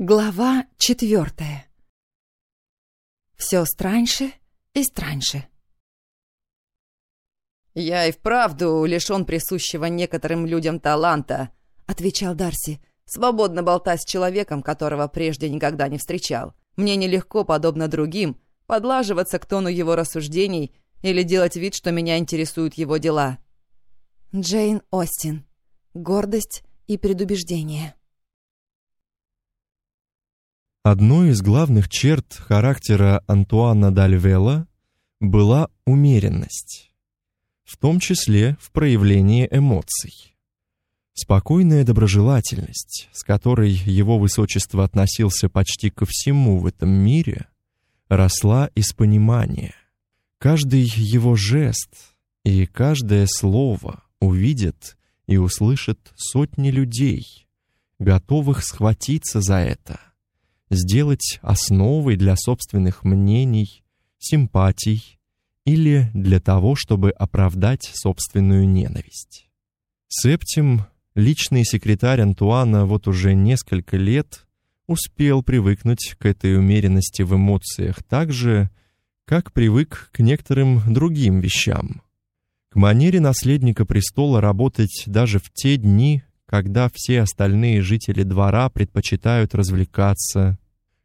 Глава четвертая. Все страньше и страньше. «Я и вправду лишён присущего некоторым людям таланта», — отвечал Дарси, «свободно болтать с человеком, которого прежде никогда не встречал. Мне нелегко, подобно другим, подлаживаться к тону его рассуждений или делать вид, что меня интересуют его дела». Джейн Остин. Гордость и предубеждение. Одной из главных черт характера Антуана Дальвела была умеренность, в том числе в проявлении эмоций. Спокойная доброжелательность, с которой его высочество относился почти ко всему в этом мире, росла из понимания. Каждый его жест и каждое слово увидят и услышат сотни людей, готовых схватиться за это – сделать основой для собственных мнений, симпатий или для того, чтобы оправдать собственную ненависть. Септим, личный секретарь Антуана вот уже несколько лет, успел привыкнуть к этой умеренности в эмоциях так же, как привык к некоторым другим вещам. К манере наследника престола работать даже в те дни, когда все остальные жители двора предпочитают развлекаться,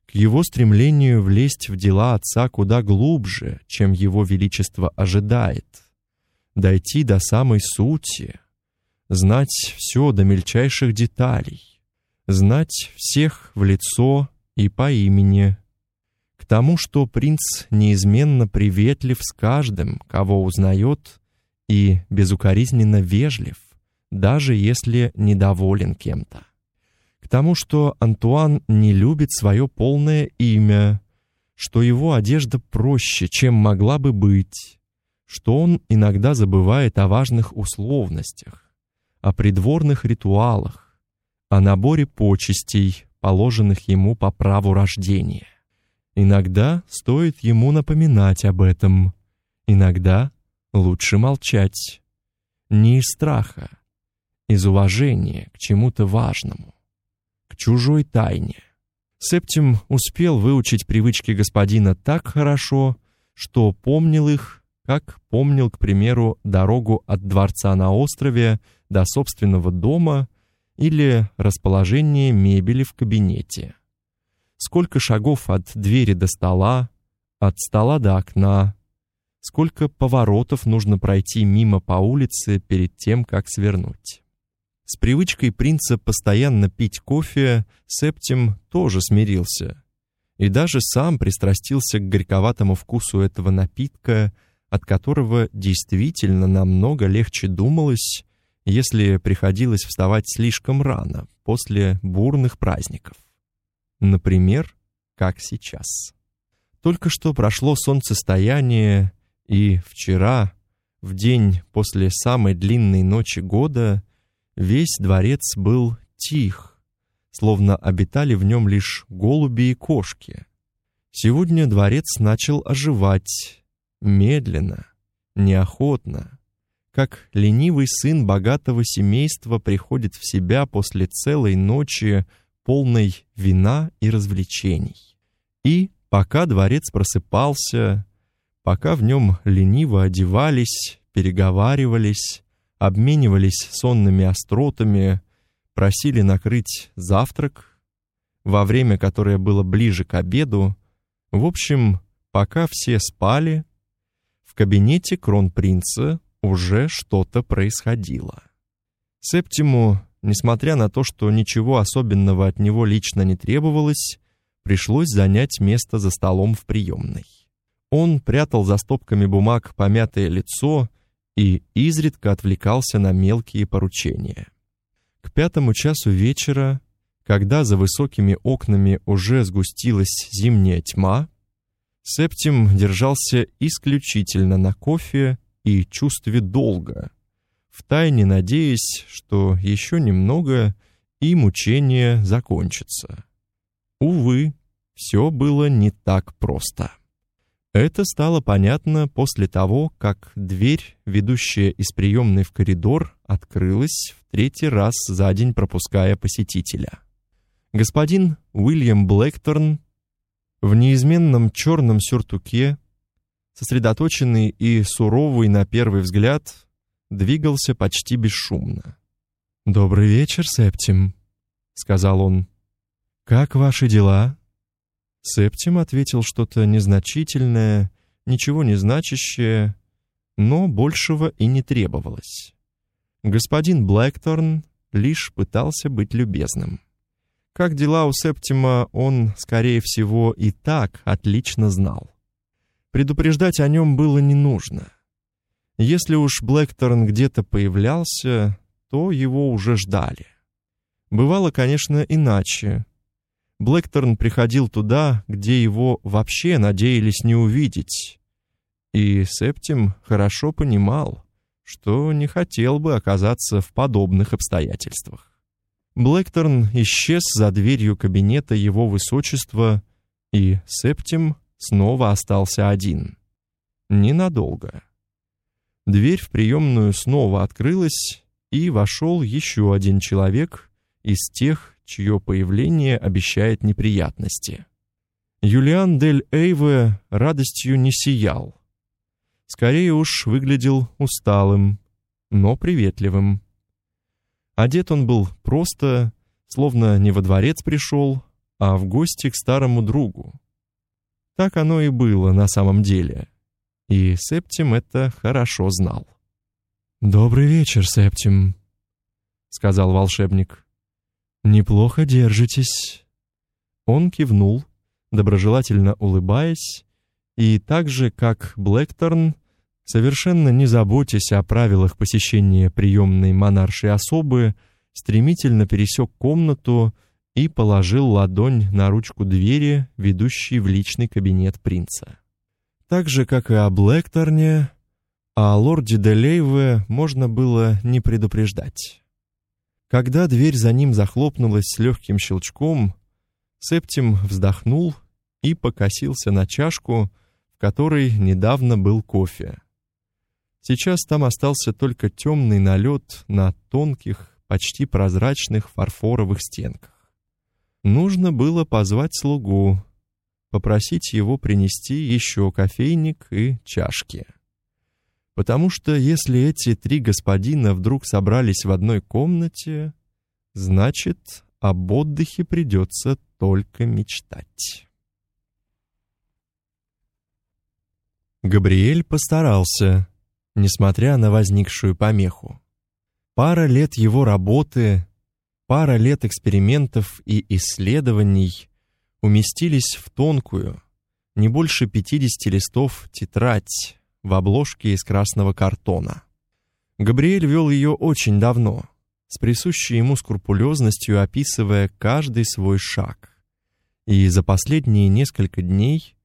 к его стремлению влезть в дела отца куда глубже, чем его величество ожидает, дойти до самой сути, знать все до мельчайших деталей, знать всех в лицо и по имени, к тому, что принц неизменно приветлив с каждым, кого узнает, и безукоризненно вежлив, даже если недоволен кем-то. К тому, что Антуан не любит свое полное имя, что его одежда проще, чем могла бы быть, что он иногда забывает о важных условностях, о придворных ритуалах, о наборе почестей, положенных ему по праву рождения. Иногда стоит ему напоминать об этом, иногда лучше молчать. Не из страха, из уважения к чему-то важному, к чужой тайне. Септим успел выучить привычки господина так хорошо, что помнил их, как помнил, к примеру, дорогу от дворца на острове до собственного дома или расположение мебели в кабинете. Сколько шагов от двери до стола, от стола до окна, сколько поворотов нужно пройти мимо по улице перед тем, как свернуть. С привычкой принца постоянно пить кофе Септим тоже смирился и даже сам пристрастился к горьковатому вкусу этого напитка, от которого действительно намного легче думалось, если приходилось вставать слишком рано после бурных праздников. Например, как сейчас. Только что прошло солнцестояние, и вчера, в день после самой длинной ночи года, Весь дворец был тих, словно обитали в нем лишь голуби и кошки. Сегодня дворец начал оживать, медленно, неохотно, как ленивый сын богатого семейства приходит в себя после целой ночи, полной вина и развлечений. И пока дворец просыпался, пока в нем лениво одевались, переговаривались, обменивались сонными остротами, просили накрыть завтрак, во время, которое было ближе к обеду. В общем, пока все спали, в кабинете кронпринца уже что-то происходило. Септиму, несмотря на то, что ничего особенного от него лично не требовалось, пришлось занять место за столом в приемной. Он прятал за стопками бумаг помятое лицо и изредка отвлекался на мелкие поручения. К пятому часу вечера, когда за высокими окнами уже сгустилась зимняя тьма, Септим держался исключительно на кофе и чувстве долга, втайне надеясь, что еще немного и мучение закончится. Увы, все было не так просто. Это стало понятно после того, как дверь, ведущая из приемной в коридор, открылась в третий раз за день, пропуская посетителя. Господин Уильям Блэкторн в неизменном черном сюртуке, сосредоточенный и суровый на первый взгляд, двигался почти бесшумно. «Добрый вечер, Септим», — сказал он. «Как ваши дела?» Септим ответил что-то незначительное, ничего не значащее, но большего и не требовалось. Господин Блэкторн лишь пытался быть любезным. Как дела у Септима, он, скорее всего, и так отлично знал. Предупреждать о нем было не нужно. Если уж Блэкторн где-то появлялся, то его уже ждали. Бывало, конечно, иначе. Блэкторн приходил туда, где его вообще надеялись не увидеть. И Септим хорошо понимал, что не хотел бы оказаться в подобных обстоятельствах. Блэкторн исчез за дверью кабинета его высочества, и Септим снова остался один. Ненадолго. Дверь в приемную снова открылась, и вошел еще один человек из тех, чье появление обещает неприятности. Юлиан дель Эйве радостью не сиял. Скорее уж выглядел усталым, но приветливым. Одет он был просто, словно не во дворец пришел, а в гости к старому другу. Так оно и было на самом деле. И Септим это хорошо знал. «Добрый вечер, Септим», — сказал волшебник. «Неплохо держитесь». Он кивнул, доброжелательно улыбаясь, и так же, как Блэкторн, совершенно не заботясь о правилах посещения приемной монаршей особы, стремительно пересек комнату и положил ладонь на ручку двери, ведущей в личный кабинет принца. Так же, как и о Блэкторне, о лорде Делейве можно было не предупреждать. Когда дверь за ним захлопнулась с легким щелчком, Септим вздохнул и покосился на чашку, в которой недавно был кофе. Сейчас там остался только темный налет на тонких, почти прозрачных фарфоровых стенках. Нужно было позвать слугу, попросить его принести еще кофейник и чашки. Потому что если эти три господина вдруг собрались в одной комнате, значит, об отдыхе придется только мечтать. Габриэль постарался, несмотря на возникшую помеху. Пара лет его работы, пара лет экспериментов и исследований уместились в тонкую, не больше 50 листов тетрадь в обложке из красного картона. Габриэль вел ее очень давно, с присущей ему скрупулезностью описывая каждый свой шаг. И за последние несколько дней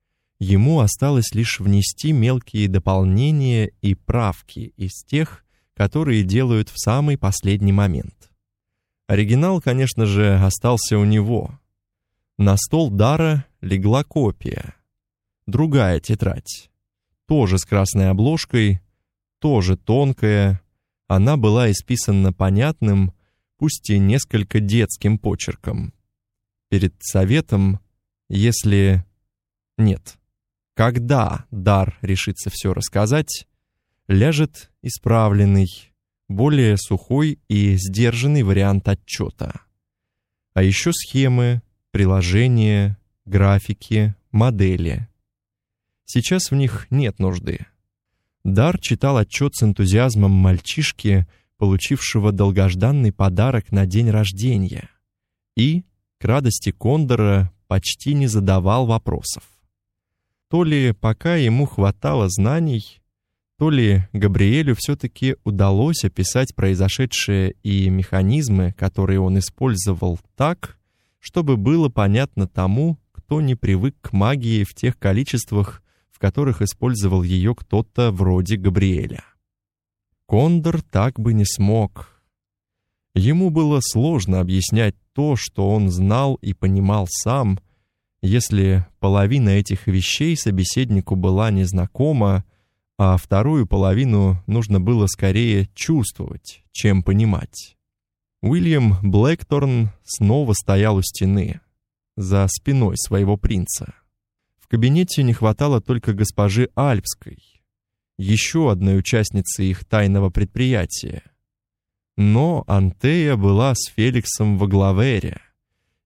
Ему осталось лишь внести мелкие дополнения и правки из тех, которые делают в самый последний момент. Оригинал, конечно же, остался у него. На стол Дара легла копия. Другая тетрадь. Тоже с красной обложкой, тоже тонкая. Она была исписана понятным, пусть и несколько детским почерком. Перед советом, если... Нет, когда дар решится все рассказать, ляжет исправленный, более сухой и сдержанный вариант отчета. А еще схемы, приложения, графики, модели. Сейчас в них нет нужды. Дар читал отчет с энтузиазмом мальчишки, получившего долгожданный подарок на день рождения, и, к радости Кондора, почти не задавал вопросов. То ли пока ему хватало знаний, то ли Габриэлю все-таки удалось описать произошедшее и механизмы, которые он использовал так, чтобы было понятно тому, кто не привык к магии в тех количествах, в которых использовал ее кто-то вроде Габриэля. Кондор так бы не смог. Ему было сложно объяснять то, что он знал и понимал сам, если половина этих вещей собеседнику была незнакома, а вторую половину нужно было скорее чувствовать, чем понимать. Уильям Блэкторн снова стоял у стены, за спиной своего принца. В кабинете не хватало только госпожи Альпской, еще одной участницы их тайного предприятия. Но Антея была с Феликсом во главере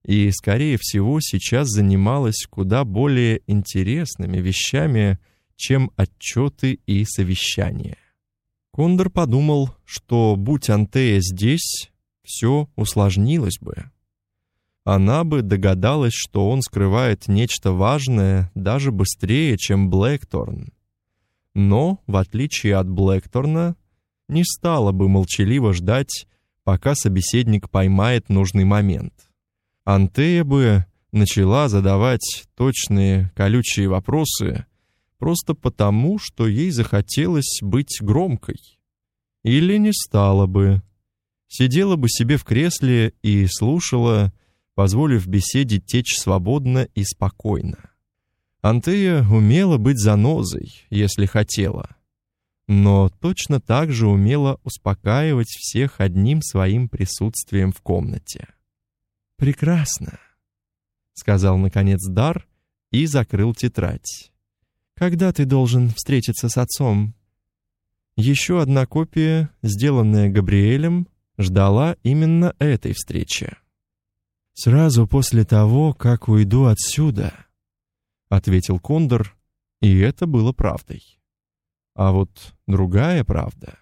и, скорее всего, сейчас занималась куда более интересными вещами, чем отчеты и совещания. Кондор подумал, что, будь Антея здесь, все усложнилось бы. Она бы догадалась, что он скрывает нечто важное даже быстрее, чем Блэкторн. Но, в отличие от Блэкторна, не стала бы молчаливо ждать, пока собеседник поймает нужный момент. Антея бы начала задавать точные колючие вопросы просто потому, что ей захотелось быть громкой. Или не стала бы. Сидела бы себе в кресле и слушала, позволив беседе течь свободно и спокойно. Антея умела быть занозой, если хотела, но точно так же умела успокаивать всех одним своим присутствием в комнате. «Прекрасно», — сказал наконец Дар и закрыл тетрадь. «Когда ты должен встретиться с отцом?» Еще одна копия, сделанная Габриэлем, ждала именно этой встречи. «Сразу после того, как уйду отсюда», — ответил Кондор, и это было правдой. А вот другая правда,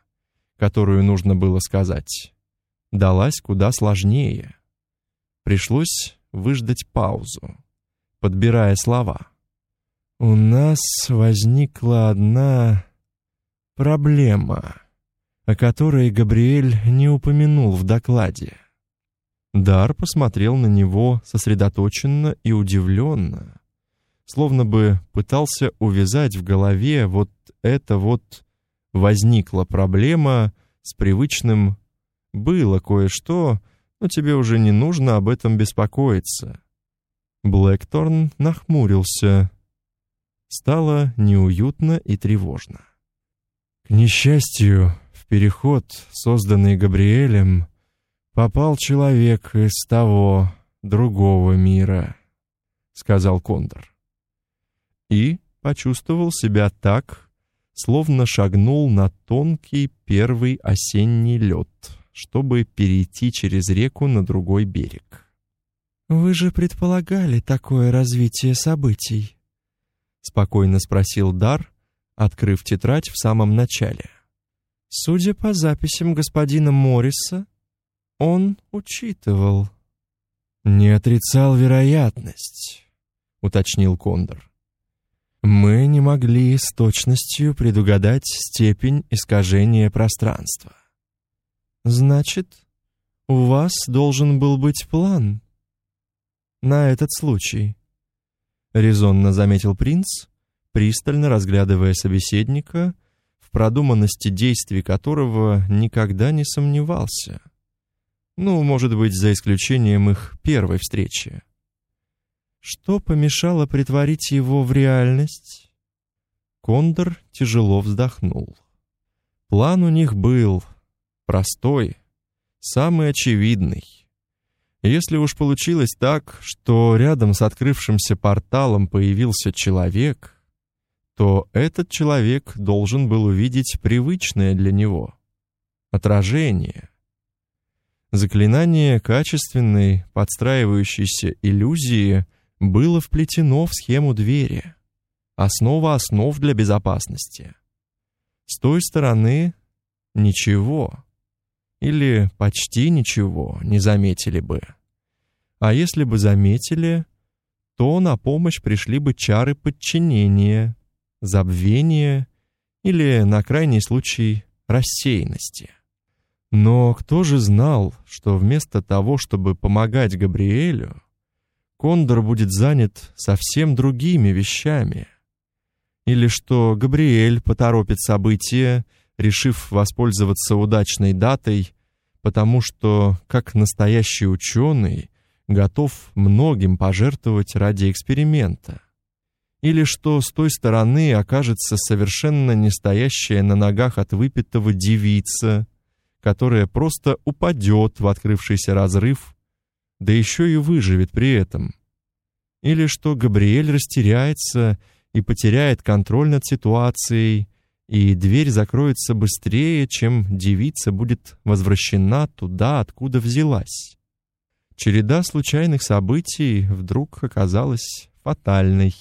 которую нужно было сказать, далась куда сложнее. Пришлось выждать паузу, подбирая слова. «У нас возникла одна проблема, о которой Габриэль не упомянул в докладе». Дар посмотрел на него сосредоточенно и удивленно, словно бы пытался увязать в голове вот это вот возникла проблема с привычным «было кое-что», но тебе уже не нужно об этом беспокоиться. Блэкторн нахмурился. Стало неуютно и тревожно. К несчастью, в переход, созданный Габриэлем, попал человек из того другого мира, сказал Кондор. И почувствовал себя так, словно шагнул на тонкий первый осенний лед, чтобы перейти через реку на другой берег. Вы же предполагали такое развитие событий, спокойно спросил Дар, открыв тетрадь в самом начале. Судя по записям господина Морриса, он учитывал. Не отрицал вероятность, уточнил Кондор. Мы не могли с точностью предугадать степень искажения пространства. Значит, у вас должен был быть план на этот случай, резонно заметил принц, пристально разглядывая собеседника, в продуманности действий которого никогда не сомневался. Ну, может быть, за исключением их первой встречи. Что помешало притворить его в реальность? Кондор тяжело вздохнул. План у них был простой, самый очевидный. Если уж получилось так, что рядом с открывшимся порталом появился человек, то этот человек должен был увидеть привычное для него отражение. Заклинание качественной подстраивающейся иллюзии — было вплетено в схему двери. Основа основ для безопасности. С той стороны ничего или почти ничего не заметили бы. А если бы заметили, то на помощь пришли бы чары подчинения, забвения или, на крайний случай, рассеянности. Но кто же знал, что вместо того, чтобы помогать Габриэлю, Кондор будет занят совсем другими вещами. Или что Габриэль поторопит события, решив воспользоваться удачной датой, потому что, как настоящий ученый, готов многим пожертвовать ради эксперимента. Или что с той стороны окажется совершенно не стоящая на ногах от выпитого девица, которая просто упадет в открывшийся разрыв, да еще и выживет при этом. Или что Габриэль растеряется и потеряет контроль над ситуацией, и дверь закроется быстрее, чем девица будет возвращена туда, откуда взялась. Череда случайных событий вдруг оказалась фатальной.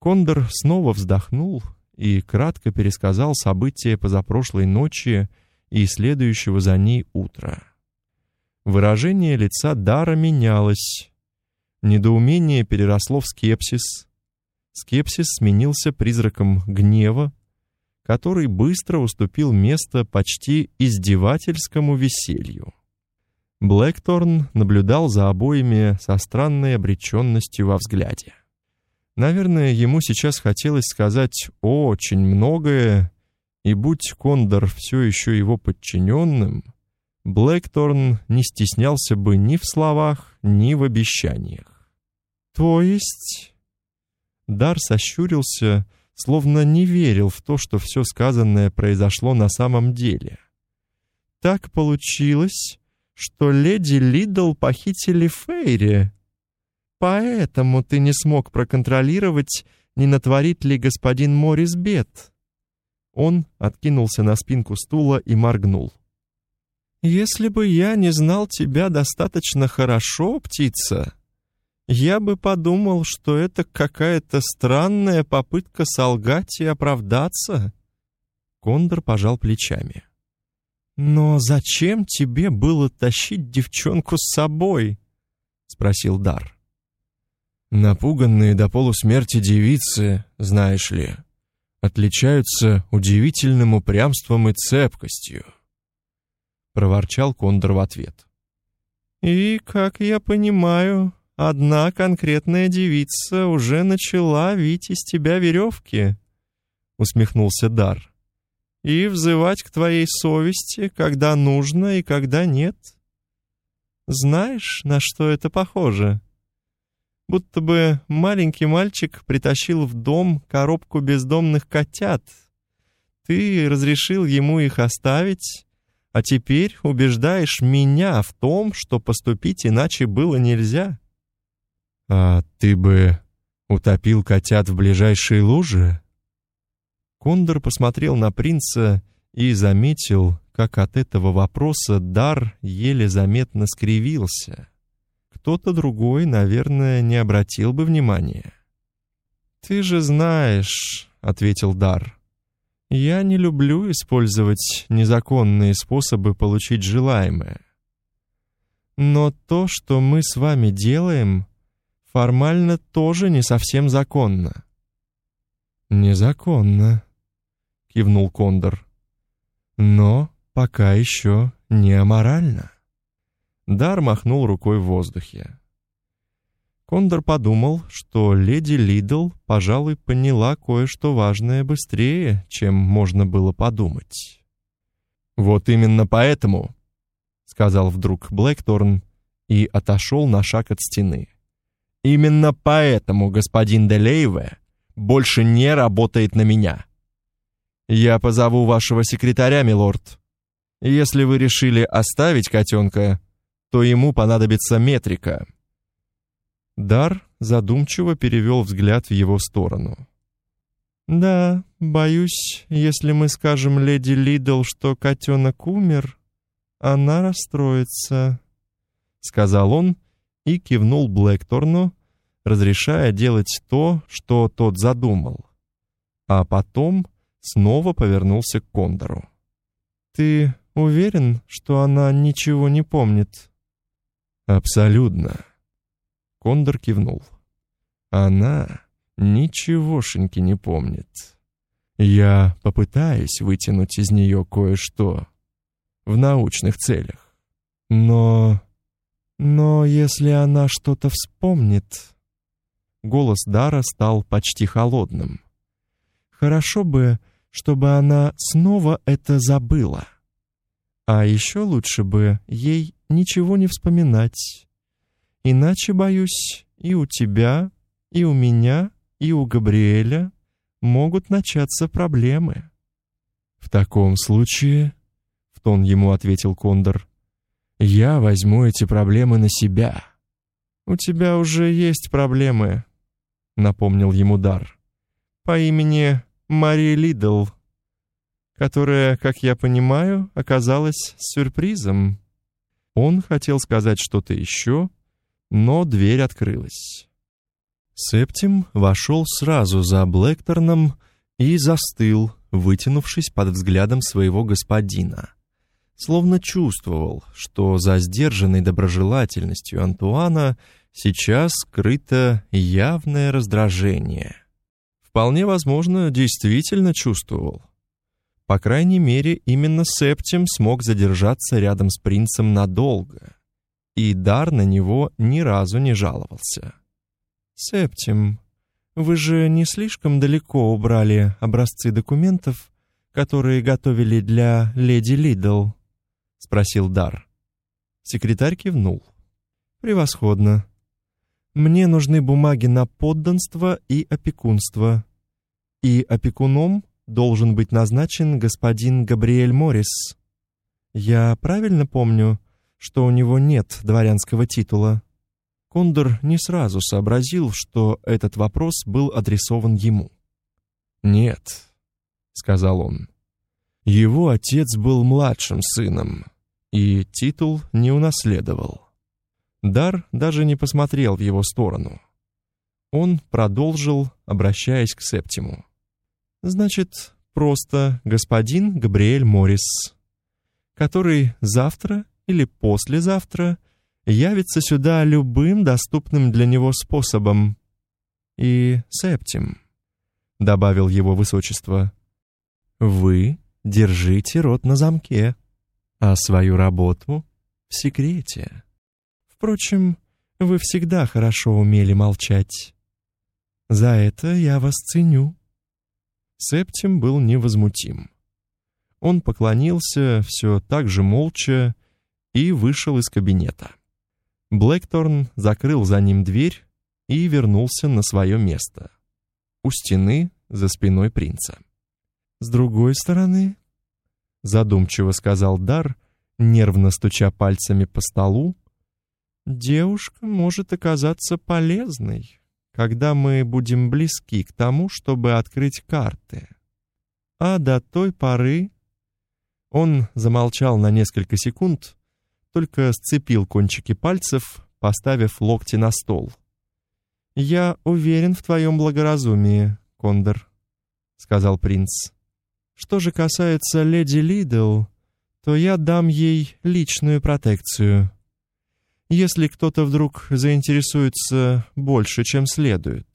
Кондор снова вздохнул и кратко пересказал события позапрошлой ночи и следующего за ней утра. Выражение лица Дара менялось. Недоумение переросло в скепсис. Скепсис сменился призраком гнева, который быстро уступил место почти издевательскому веселью. Блэкторн наблюдал за обоими со странной обреченностью во взгляде. Наверное, ему сейчас хотелось сказать очень многое, и будь Кондор все еще его подчиненным, Блэкторн не стеснялся бы ни в словах, ни в обещаниях. То есть Дар сощурился, словно не верил в то, что все сказанное произошло на самом деле. Так получилось, что леди Лидл похитили Фейри. Поэтому ты не смог проконтролировать, не натворит ли господин Морис бед. Он откинулся на спинку стула и моргнул. Если бы я не знал тебя достаточно хорошо, птица, я бы подумал, что это какая-то странная попытка солгать и оправдаться. Кондор пожал плечами. Но зачем тебе было тащить девчонку с собой? спросил Дар. Напуганные до полусмерти девицы, знаешь ли, отличаются удивительным упрямством и цепкостью, проворчал Кондор в ответ. И, как я понимаю, одна конкретная девица уже начала вить из тебя веревки, усмехнулся Дар и взывать к твоей совести, когда нужно и когда нет. Знаешь, на что это похоже? Будто бы маленький мальчик притащил в дом коробку бездомных котят. Ты разрешил ему их оставить, а теперь убеждаешь меня в том, что поступить иначе было нельзя. А ты бы утопил котят в ближайшей луже? Кондор посмотрел на принца и заметил, как от этого вопроса дар еле заметно скривился. Кто-то другой, наверное, не обратил бы внимания. «Ты же знаешь», — ответил дар, — «я не люблю использовать незаконные способы получить желаемое. Но то, что мы с вами делаем, формально тоже не совсем законно». «Незаконно», кивнул Кондор. Но пока еще не аморально. Дар махнул рукой в воздухе. Кондор подумал, что леди Лидл, пожалуй, поняла кое-что важное быстрее, чем можно было подумать. Вот именно поэтому, сказал вдруг Блэкторн и отошел на шаг от стены. Именно поэтому господин Делейве больше не работает на меня. Я позову вашего секретаря, милорд. Если вы решили оставить котенка, то ему понадобится метрика. Дар задумчиво перевел взгляд в его сторону. Да, боюсь, если мы скажем леди Лидл, что котенок умер, она расстроится, сказал он и кивнул Блэкторну, разрешая делать то, что тот задумал. А потом снова повернулся к Кондору. Ты уверен, что она ничего не помнит? Абсолютно. Кондор кивнул. Она ничегошеньки не помнит. Я попытаюсь вытянуть из нее кое-что в научных целях. Но но если она что-то вспомнит, голос Дара стал почти холодным. Хорошо бы, чтобы она снова это забыла. А еще лучше бы ей ничего не вспоминать. Иначе, боюсь, и у тебя, и у меня, и у Габриэля могут начаться проблемы. В таком случае, в тон ему ответил Кондор. «Я возьму эти проблемы на себя». «У тебя уже есть проблемы», — напомнил ему Дар. «По имени Мари Лидл, которая, как я понимаю, оказалась сюрпризом». Он хотел сказать что-то еще, но дверь открылась. Септим вошел сразу за Блэкторном и застыл, вытянувшись под взглядом своего господина. Словно чувствовал, что за сдержанной доброжелательностью Антуана сейчас скрыто явное раздражение. Вполне возможно, действительно чувствовал. По крайней мере, именно Септим смог задержаться рядом с принцем надолго, и Дар на него ни разу не жаловался. «Септим, вы же не слишком далеко убрали образцы документов, которые готовили для леди Лидл?» — спросил Дар. Секретарь кивнул. «Превосходно. Мне нужны бумаги на подданство и опекунство. И опекуном должен быть назначен господин Габриэль Моррис. Я правильно помню, что у него нет дворянского титула?» Кондор не сразу сообразил, что этот вопрос был адресован ему. «Нет», — сказал он, — «его отец был младшим сыном, и титул не унаследовал». Дар даже не посмотрел в его сторону. Он продолжил, обращаясь к Септиму. «Значит, просто господин Габриэль Моррис, который завтра или послезавтра — явится сюда любым доступным для него способом. И Септим, — добавил его высочество, — вы держите рот на замке, а свою работу в секрете. Впрочем, вы всегда хорошо умели молчать. За это я вас ценю. Септим был невозмутим. Он поклонился все так же молча и вышел из кабинета. Блэкторн закрыл за ним дверь и вернулся на свое место. У стены за спиной принца. «С другой стороны», — задумчиво сказал Дар, нервно стуча пальцами по столу, «девушка может оказаться полезной, когда мы будем близки к тому, чтобы открыть карты. А до той поры...» Он замолчал на несколько секунд, только сцепил кончики пальцев, поставив локти на стол. «Я уверен в твоем благоразумии, Кондор», — сказал принц. «Что же касается леди Лидл, то я дам ей личную протекцию. Если кто-то вдруг заинтересуется больше, чем следует.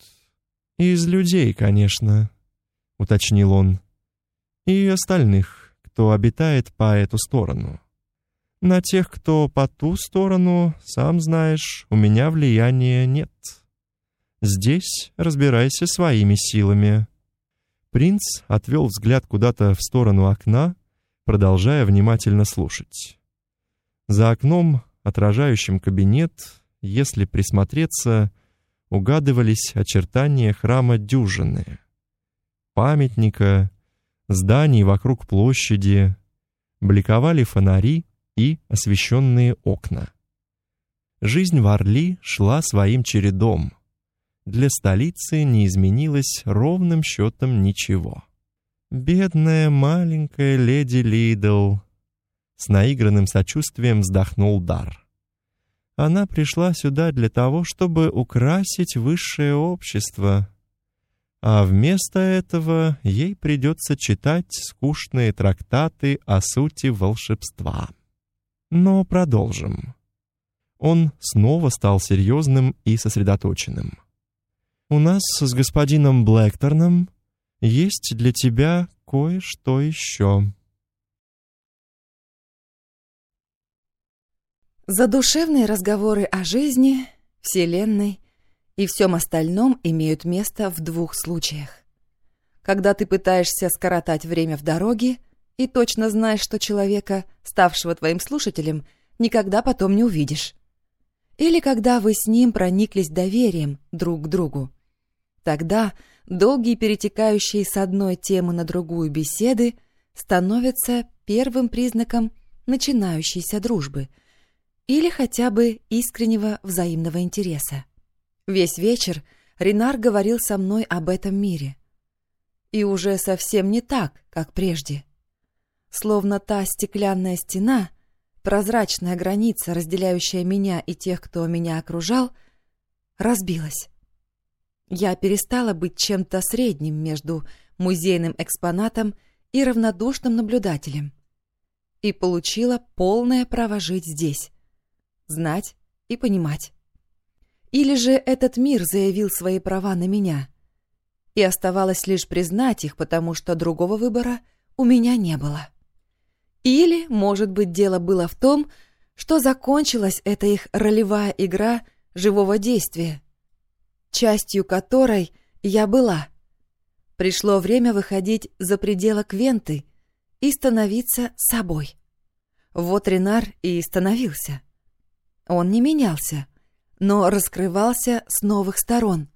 Из людей, конечно», — уточнил он, — «и остальных, кто обитает по эту сторону». На тех, кто по ту сторону, сам знаешь, у меня влияния нет. Здесь разбирайся своими силами». Принц отвел взгляд куда-то в сторону окна, продолжая внимательно слушать. За окном, отражающим кабинет, если присмотреться, угадывались очертания храма Дюжины, памятника, зданий вокруг площади, бликовали фонари, и освещенные окна. Жизнь в Орли шла своим чередом. Для столицы не изменилось ровным счетом ничего. «Бедная маленькая леди Лидл», — с наигранным сочувствием вздохнул Дар. «Она пришла сюда для того, чтобы украсить высшее общество, а вместо этого ей придется читать скучные трактаты о сути волшебства». Но продолжим. Он снова стал серьезным и сосредоточенным. У нас с господином Блэкторном есть для тебя кое-что еще. Задушевные разговоры о жизни, Вселенной и всем остальном имеют место в двух случаях. Когда ты пытаешься скоротать время в дороге и точно знаешь, что человека, ставшего твоим слушателем, никогда потом не увидишь. Или когда вы с ним прониклись доверием друг к другу. Тогда долгие перетекающие с одной темы на другую беседы становятся первым признаком начинающейся дружбы или хотя бы искреннего взаимного интереса. Весь вечер Ренар говорил со мной об этом мире. И уже совсем не так, как прежде. Словно та стеклянная стена, прозрачная граница, разделяющая меня и тех, кто меня окружал, разбилась. Я перестала быть чем-то средним между музейным экспонатом и равнодушным наблюдателем и получила полное право жить здесь, знать и понимать. Или же этот мир заявил свои права на меня, и оставалось лишь признать их, потому что другого выбора у меня не было. Или, может быть, дело было в том, что закончилась эта их ролевая игра живого действия, частью которой я была. Пришло время выходить за пределы Квенты и становиться собой. Вот Ренар и становился. Он не менялся, но раскрывался с новых сторон,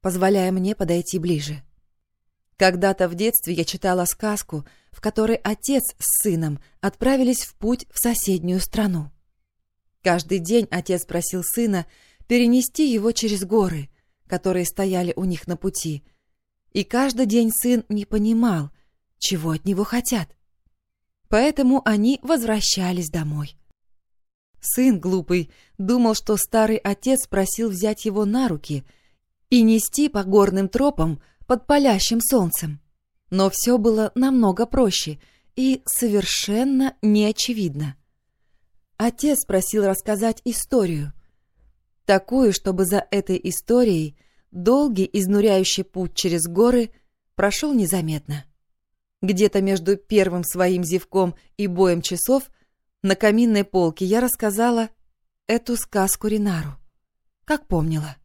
позволяя мне подойти ближе. Когда-то в детстве я читала сказку, в которой отец с сыном отправились в путь в соседнюю страну. Каждый день отец просил сына перенести его через горы, которые стояли у них на пути, и каждый день сын не понимал, чего от него хотят. Поэтому они возвращались домой. Сын глупый думал, что старый отец просил взять его на руки и нести по горным тропам под палящим солнцем. Но все было намного проще и совершенно неочевидно. Отец просил рассказать историю. Такую, чтобы за этой историей долгий изнуряющий путь через горы прошел незаметно. Где-то между первым своим зевком и боем часов на каминной полке я рассказала эту сказку Ринару, как помнила.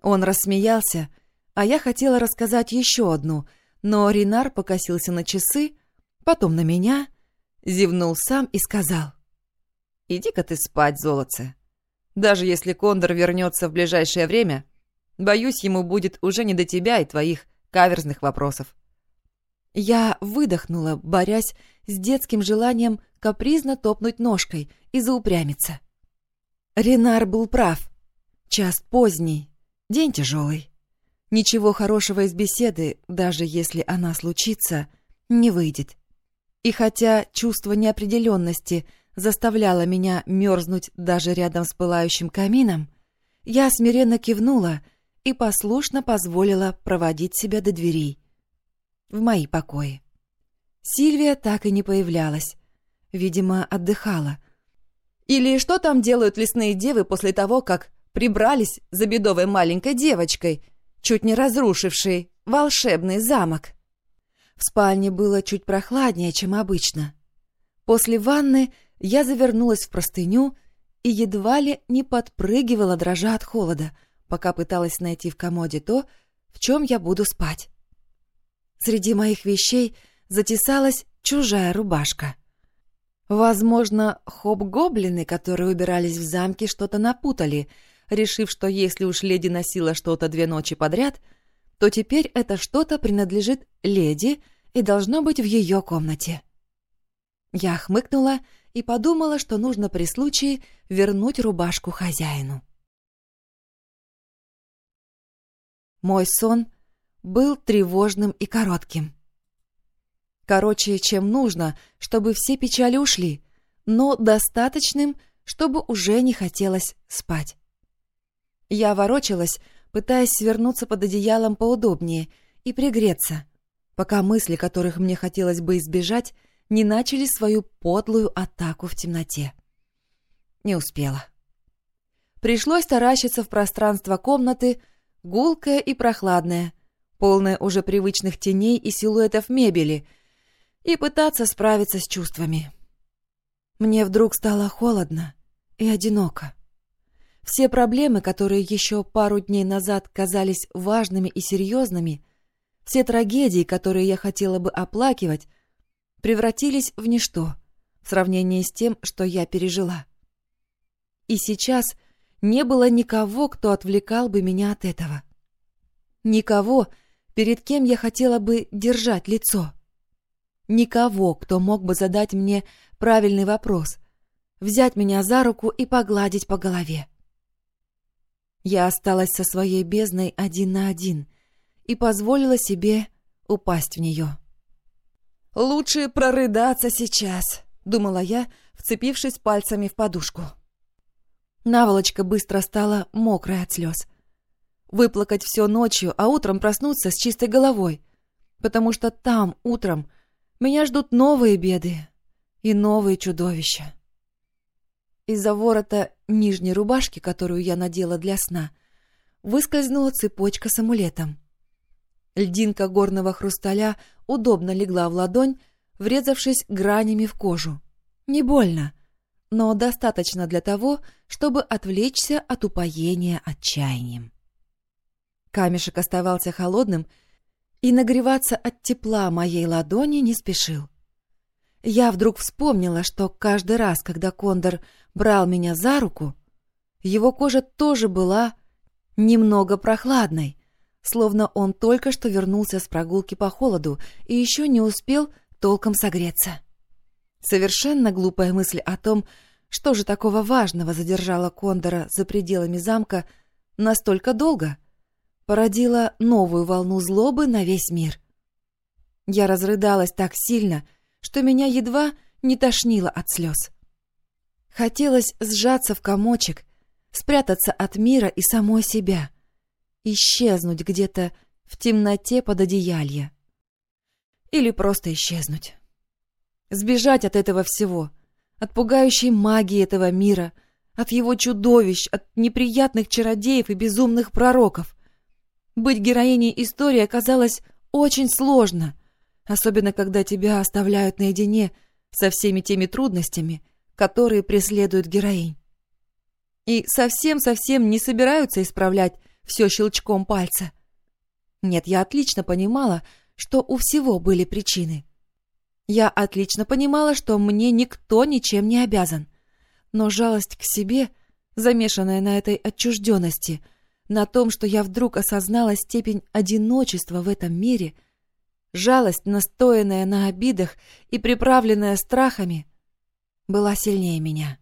Он рассмеялся, а я хотела рассказать еще одну, но Ринар покосился на часы, потом на меня, зевнул сам и сказал. «Иди-ка ты спать, золотце. Даже если Кондор вернется в ближайшее время, боюсь, ему будет уже не до тебя и твоих каверзных вопросов. Я выдохнула, борясь с детским желанием капризно топнуть ножкой и заупрямиться. Ренар был прав. Час поздний, день тяжелый. Ничего хорошего из беседы, даже если она случится, не выйдет. И хотя чувство неопределенности заставляло меня мерзнуть даже рядом с пылающим камином, я смиренно кивнула и послушно позволила проводить себя до дверей в мои покои. Сильвия так и не появлялась. Видимо, отдыхала. Или что там делают лесные девы после того, как прибрались за бедовой маленькой девочкой, чуть не разрушившей волшебный замок? В спальне было чуть прохладнее, чем обычно. После ванны я завернулась в простыню и едва ли не подпрыгивала, дрожа от холода, пока пыталась найти в комоде то, в чем я буду спать. Среди моих вещей затесалась чужая рубашка. Возможно, хоп-гоблины, которые убирались в замке, что-то напутали, решив, что если уж леди носила что-то две ночи подряд, то теперь это что-то принадлежит леди и должно быть в ее комнате. Я хмыкнула и подумала, что нужно при случае вернуть рубашку хозяину. Мой сон был тревожным и коротким. Короче, чем нужно, чтобы все печали ушли, но достаточным, чтобы уже не хотелось спать. Я ворочалась, пытаясь свернуться под одеялом поудобнее и пригреться, пока мысли, которых мне хотелось бы избежать, не начали свою подлую атаку в темноте. Не успела. Пришлось таращиться в пространство комнаты, гулкое и прохладное, полная уже привычных теней и силуэтов мебели, и пытаться справиться с чувствами. Мне вдруг стало холодно и одиноко. Все проблемы, которые еще пару дней назад казались важными и серьезными, все трагедии, которые я хотела бы оплакивать, превратились в ничто в сравнении с тем, что я пережила. И сейчас не было никого, кто отвлекал бы меня от этого. Никого, перед кем я хотела бы держать лицо. никого, кто мог бы задать мне правильный вопрос, взять меня за руку и погладить по голове. Я осталась со своей бездной один на один и позволила себе упасть в нее. «Лучше прорыдаться сейчас», — думала я, вцепившись пальцами в подушку. Наволочка быстро стала мокрой от слез. Выплакать все ночью, а утром проснуться с чистой головой, потому что там, утром, меня ждут новые беды и новые чудовища. Из-за ворота нижней рубашки, которую я надела для сна, выскользнула цепочка с амулетом. Льдинка горного хрусталя удобно легла в ладонь, врезавшись гранями в кожу. Не больно, но достаточно для того, чтобы отвлечься от упоения отчаянием. Камешек оставался холодным, и нагреваться от тепла моей ладони не спешил. Я вдруг вспомнила, что каждый раз, когда Кондор брал меня за руку, его кожа тоже была немного прохладной, словно он только что вернулся с прогулки по холоду и еще не успел толком согреться. Совершенно глупая мысль о том, что же такого важного задержала Кондора за пределами замка настолько долго, породила новую волну злобы на весь мир. Я разрыдалась так сильно, что меня едва не тошнило от слез. Хотелось сжаться в комочек, спрятаться от мира и самой себя, исчезнуть где-то в темноте под одеялье. Или просто исчезнуть. Сбежать от этого всего, от пугающей магии этого мира, от его чудовищ, от неприятных чародеев и безумных пророков. Быть героиней истории оказалось очень сложно, особенно когда тебя оставляют наедине со всеми теми трудностями, которые преследуют героинь. И совсем-совсем не собираются исправлять все щелчком пальца. Нет, я отлично понимала, что у всего были причины. Я отлично понимала, что мне никто ничем не обязан. Но жалость к себе, замешанная на этой отчужденности, на том, что я вдруг осознала степень одиночества в этом мире, жалость, настоянная на обидах и приправленная страхами, была сильнее меня.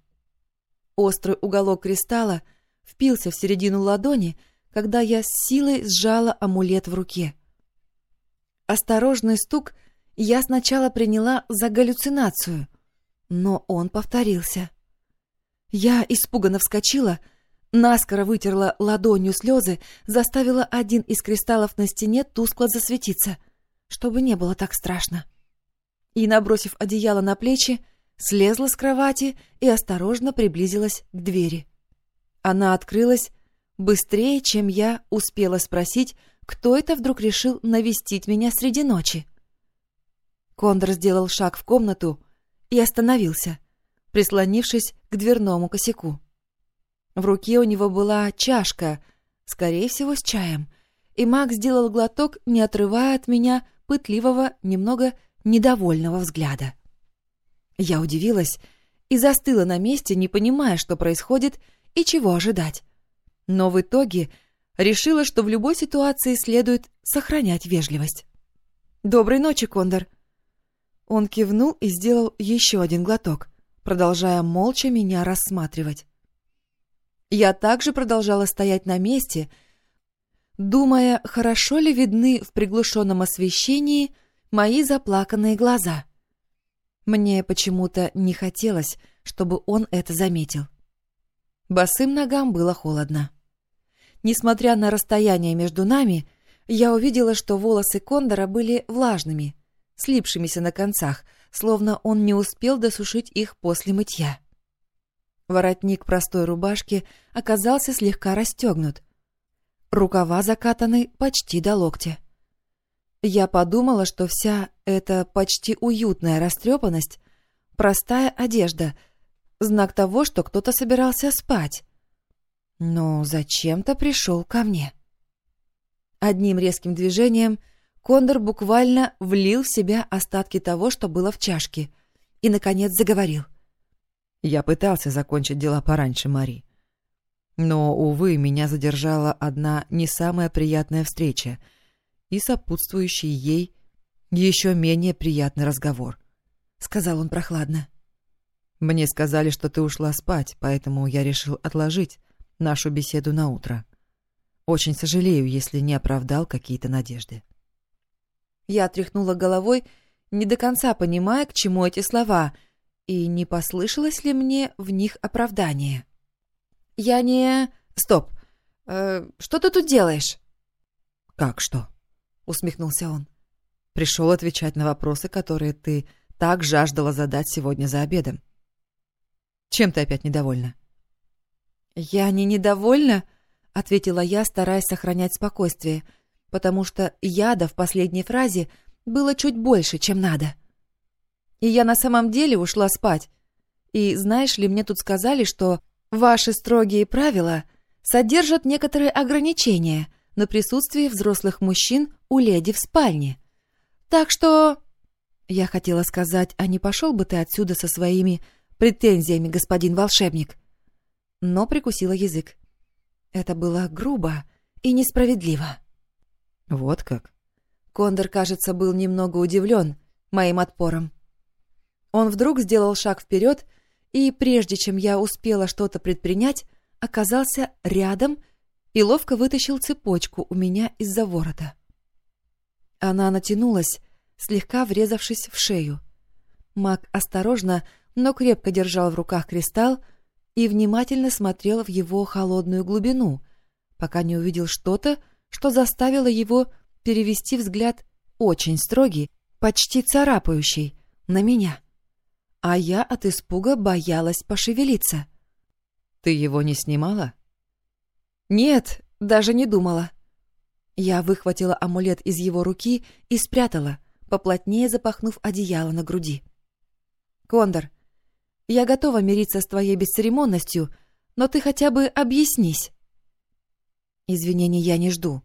Острый уголок кристалла впился в середину ладони, когда я с силой сжала амулет в руке. Осторожный стук я сначала приняла за галлюцинацию, но он повторился. Я испуганно вскочила, наскоро вытерла ладонью слезы, заставила один из кристаллов на стене тускло засветиться, чтобы не было так страшно. И, набросив одеяло на плечи, слезла с кровати и осторожно приблизилась к двери. Она открылась быстрее, чем я успела спросить, кто это вдруг решил навестить меня среди ночи. Кондор сделал шаг в комнату и остановился, прислонившись к дверному косяку. В руке у него была чашка, скорее всего, с чаем, и маг сделал глоток, не отрывая от меня пытливого, немного недовольного взгляда. Я удивилась и застыла на месте, не понимая, что происходит и чего ожидать. Но в итоге решила, что в любой ситуации следует сохранять вежливость. «Доброй ночи, Кондор!» Он кивнул и сделал еще один глоток, продолжая молча меня рассматривать. Я также продолжала стоять на месте, думая, хорошо ли видны в приглушенном освещении мои заплаканные глаза — мне почему-то не хотелось, чтобы он это заметил. Босым ногам было холодно. Несмотря на расстояние между нами, я увидела, что волосы Кондора были влажными, слипшимися на концах, словно он не успел досушить их после мытья. Воротник простой рубашки оказался слегка расстегнут. Рукава закатаны почти до локтя. Я подумала, что вся эта почти уютная растрепанность — простая одежда, знак того, что кто-то собирался спать. Но зачем-то пришел ко мне. Одним резким движением Кондор буквально влил в себя остатки того, что было в чашке, и, наконец, заговорил. «Я пытался закончить дела пораньше, Мари. Но, увы, меня задержала одна не самая приятная встреча — и сопутствующий ей еще менее приятный разговор», — сказал он прохладно. «Мне сказали, что ты ушла спать, поэтому я решил отложить нашу беседу на утро. Очень сожалею, если не оправдал какие-то надежды». Я тряхнула головой, не до конца понимая, к чему эти слова, и не послышалось ли мне в них оправдание. «Я не...» «Стоп! Э, что ты тут делаешь?» «Как что?» — усмехнулся он. «Пришел отвечать на вопросы, которые ты так жаждала задать сегодня за обедом. Чем ты опять недовольна?» «Я не недовольна», — ответила я, стараясь сохранять спокойствие, потому что яда в последней фразе было чуть больше, чем надо. И я на самом деле ушла спать. И знаешь ли, мне тут сказали, что ваши строгие правила содержат некоторые ограничения — на присутствие взрослых мужчин у леди в спальне. Так что... Я хотела сказать, а не пошел бы ты отсюда со своими претензиями, господин волшебник? Но прикусила язык. Это было грубо и несправедливо. Вот как? Кондор, кажется, был немного удивлен моим отпором. Он вдруг сделал шаг вперед, и прежде чем я успела что-то предпринять, оказался рядом и ловко вытащил цепочку у меня из-за ворота. Она натянулась, слегка врезавшись в шею. Маг осторожно, но крепко держал в руках кристалл и внимательно смотрел в его холодную глубину, пока не увидел что-то, что заставило его перевести взгляд очень строгий, почти царапающий, на меня. А я от испуга боялась пошевелиться. «Ты его не снимала?» «Нет, даже не думала». Я выхватила амулет из его руки и спрятала, поплотнее запахнув одеяло на груди. «Кондор, я готова мириться с твоей бесцеремонностью, но ты хотя бы объяснись». Извинений я не жду.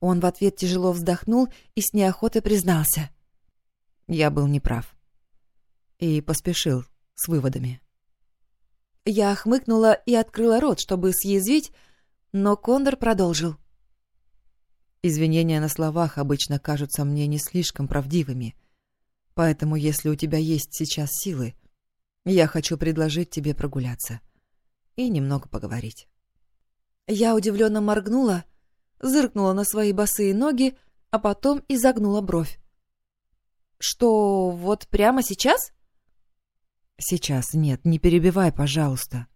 Он в ответ тяжело вздохнул и с неохотой признался. Я был неправ. И поспешил с выводами. Я хмыкнула и открыла рот, чтобы съязвить, но Кондор продолжил. Извинения на словах обычно кажутся мне не слишком правдивыми. Поэтому, если у тебя есть сейчас силы, я хочу предложить тебе прогуляться и немного поговорить. Я удивленно моргнула, зыркнула на свои босые ноги, а потом изогнула бровь. «Что, вот прямо сейчас?» «Сейчас нет, не перебивай, пожалуйста»,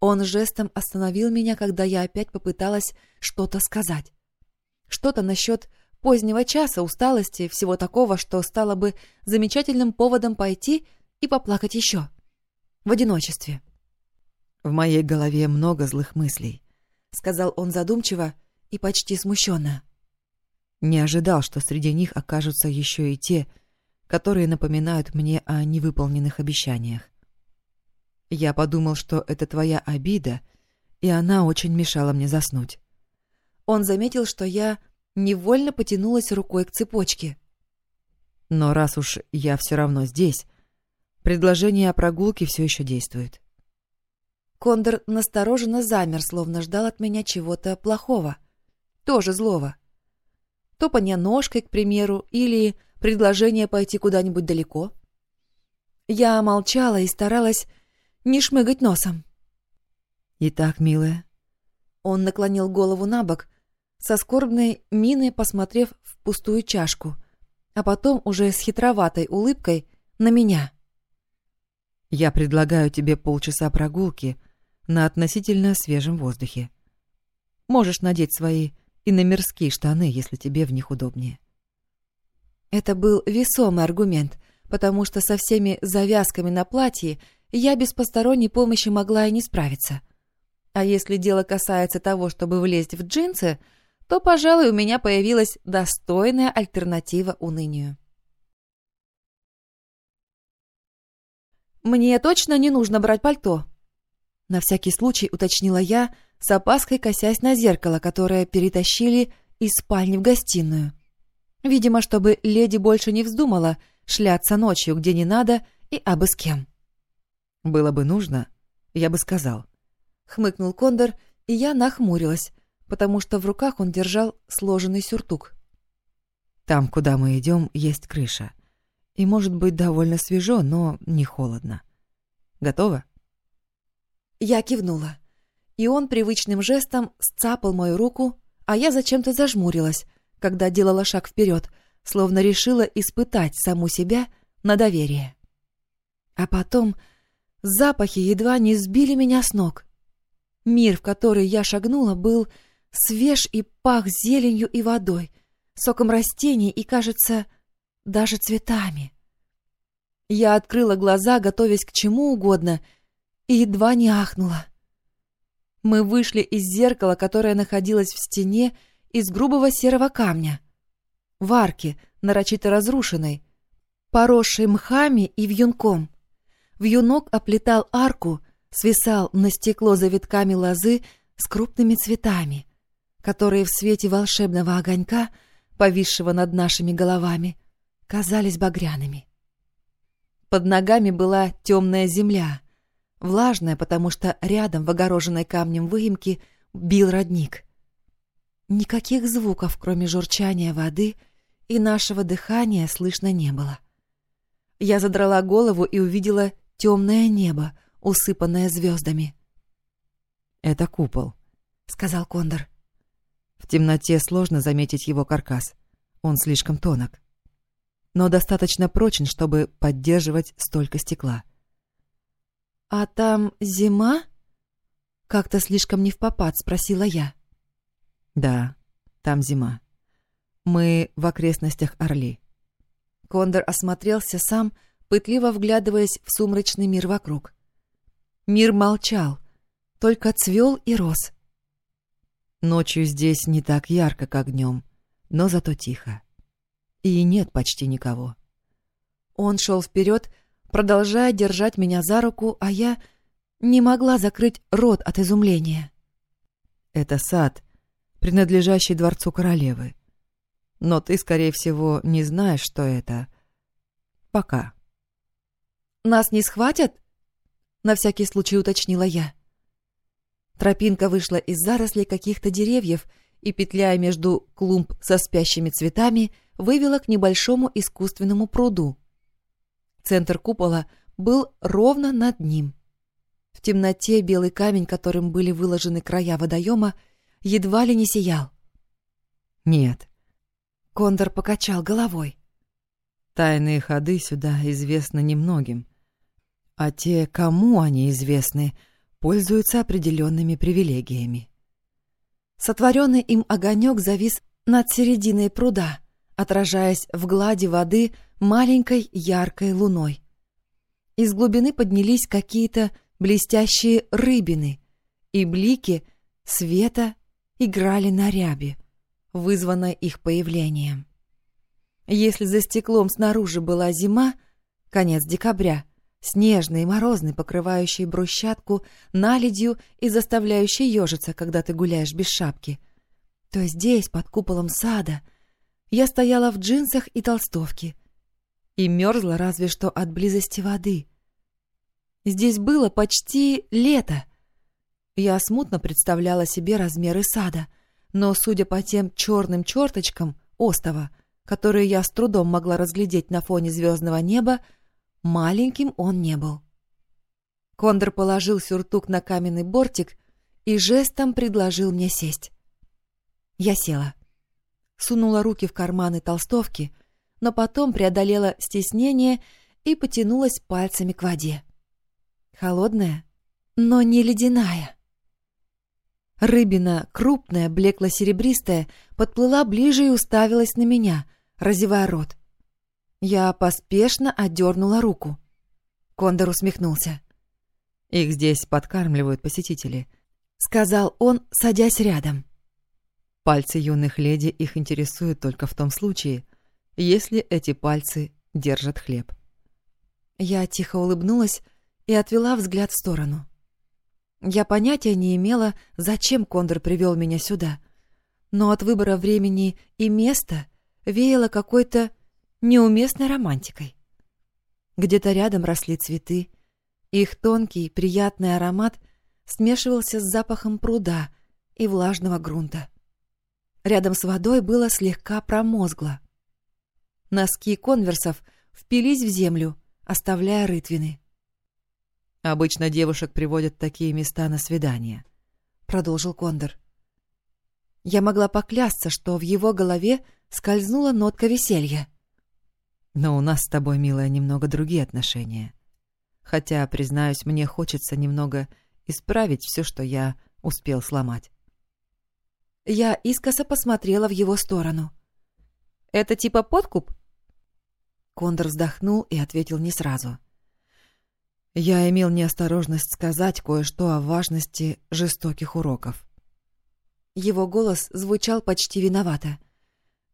он жестом остановил меня, когда я опять попыталась что-то сказать. Что-то насчет позднего часа, усталости, всего такого, что стало бы замечательным поводом пойти и поплакать еще. В одиночестве. «В моей голове много злых мыслей», — сказал он задумчиво и почти смущенно. Не ожидал, что среди них окажутся еще и те, которые напоминают мне о невыполненных обещаниях. Я подумал, что это твоя обида, и она очень мешала мне заснуть. Он заметил, что я невольно потянулась рукой к цепочке. Но раз уж я все равно здесь, предложение о прогулке все еще действует. Кондор настороженно замер, словно ждал от меня чего-то плохого, тоже злого. Топанья ножкой, к примеру, или предложение пойти куда-нибудь далеко. Я молчала и старалась не шмыгать носом. «Итак, милая...» Он наклонил голову на бок, со скорбной миной посмотрев в пустую чашку, а потом уже с хитроватой улыбкой на меня. «Я предлагаю тебе полчаса прогулки на относительно свежем воздухе. Можешь надеть свои иномерские штаны, если тебе в них удобнее». Это был весомый аргумент, потому что со всеми завязками на платье я без посторонней помощи могла и не справиться. А если дело касается того, чтобы влезть в джинсы, то, пожалуй, у меня появилась достойная альтернатива унынию. «Мне точно не нужно брать пальто?» На всякий случай уточнила я, с опаской косясь на зеркало, которое перетащили из спальни в гостиную. Видимо, чтобы леди больше не вздумала шляться ночью где не надо и абы с кем. Было бы нужно, я бы сказал. Хмыкнул Кондор, и я нахмурилась, потому что в руках он держал сложенный сюртук. Там, куда мы идем, есть крыша. И может быть довольно свежо, но не холодно. Готово? Я кивнула. И он привычным жестом сцапал мою руку, а я зачем-то зажмурилась, когда делала шаг вперед, словно решила испытать саму себя на доверие. А потом запахи едва не сбили меня с ног. Мир, в который я шагнула, был свеж и пах зеленью и водой, соком растений и, кажется, даже цветами. Я открыла глаза, готовясь к чему угодно, и едва не ахнула. Мы вышли из зеркала, которое находилось в стене из грубого серого камня. В арке, нарочито разрушенной, поросшей мхами и вьюнком. Вьюнок оплетал арку, свисал на стекло завитками лозы с крупными цветами, которые в свете волшебного огонька, повисшего над нашими головами, казались багряными. Под ногами была темная земля, влажная, потому что рядом в огороженной камнем выемке бил родник. Никаких звуков, кроме журчания воды и нашего дыхания, слышно не было. Я задрала голову и увидела темное небо, усыпанное звездами. «Это купол», — сказал Кондор. «В темноте сложно заметить его каркас. Он слишком тонок. Но достаточно прочен, чтобы поддерживать столько стекла». «А там зима?» — как-то слишком не в попад спросила я. «Да, там зима. Мы в окрестностях Орли». Кондор осмотрелся сам, пытливо вглядываясь в сумрачный мир вокруг. Мир молчал, только цвел и рос. Ночью здесь не так ярко, как днем, но зато тихо. И нет почти никого. Он шел вперед, продолжая держать меня за руку, а я не могла закрыть рот от изумления. Это сад, принадлежащий дворцу королевы. Но ты, скорее всего, не знаешь, что это. Пока. «Нас не схватят?» — на всякий случай уточнила я. Тропинка вышла из зарослей каких-то деревьев и, петляя между клумб со спящими цветами, вывела к небольшому искусственному пруду. Центр купола был ровно над ним. В темноте белый камень, которым были выложены края водоема, едва ли не сиял. «Нет». Кондор покачал головой. «Тайные ходы сюда известны немногим а те, кому они известны, пользуются определенными привилегиями. Сотворенный им огонек завис над серединой пруда, отражаясь в глади воды маленькой яркой луной. Из глубины поднялись какие-то блестящие рыбины, и блики света играли на рябе, вызванной их появлением. Если за стеклом снаружи была зима, конец декабря, снежный и морозный, покрывающий брусчатку наледью и заставляющий ежиться, когда ты гуляешь без шапки, то здесь, под куполом сада, я стояла в джинсах и толстовке и мерзла разве что от близости воды. Здесь было почти лето. Я смутно представляла себе размеры сада, но, судя по тем черным черточкам остова, которые я с трудом могла разглядеть на фоне звездного неба, Маленьким он не был. Кондор положил сюртук на каменный бортик и жестом предложил мне сесть. Я села. Сунула руки в карманы толстовки, но потом преодолела стеснение и потянулась пальцами к воде. Холодная, но не ледяная. Рыбина, крупная, блекло-серебристая, подплыла ближе и уставилась на меня, разевая рот. Я поспешно отдернула руку. Кондор усмехнулся. «Их здесь подкармливают посетители», — сказал он, садясь рядом. «Пальцы юных леди их интересуют только в том случае, если эти пальцы держат хлеб». Я тихо улыбнулась и отвела взгляд в сторону. Я понятия не имела, зачем Кондор привел меня сюда, но от выбора времени и места веяло какой-то неуместной романтикой. Где-то рядом росли цветы. Их тонкий, приятный аромат смешивался с запахом пруда и влажного грунта. Рядом с водой было слегка промозгло. Носки конверсов впились в землю, оставляя рытвины. «Обычно девушек приводят такие места на свидание», — продолжил Кондор. Я могла поклясться, что в его голове скользнула нотка веселья. «Но у нас с тобой, милая, немного другие отношения. Хотя, признаюсь, мне хочется немного исправить все, что я успел сломать». Я искоса посмотрела в его сторону. «Это типа подкуп?» Кондор вздохнул и ответил не сразу. «Я имел неосторожность сказать кое-что о важности жестоких уроков». Его голос звучал почти виновато.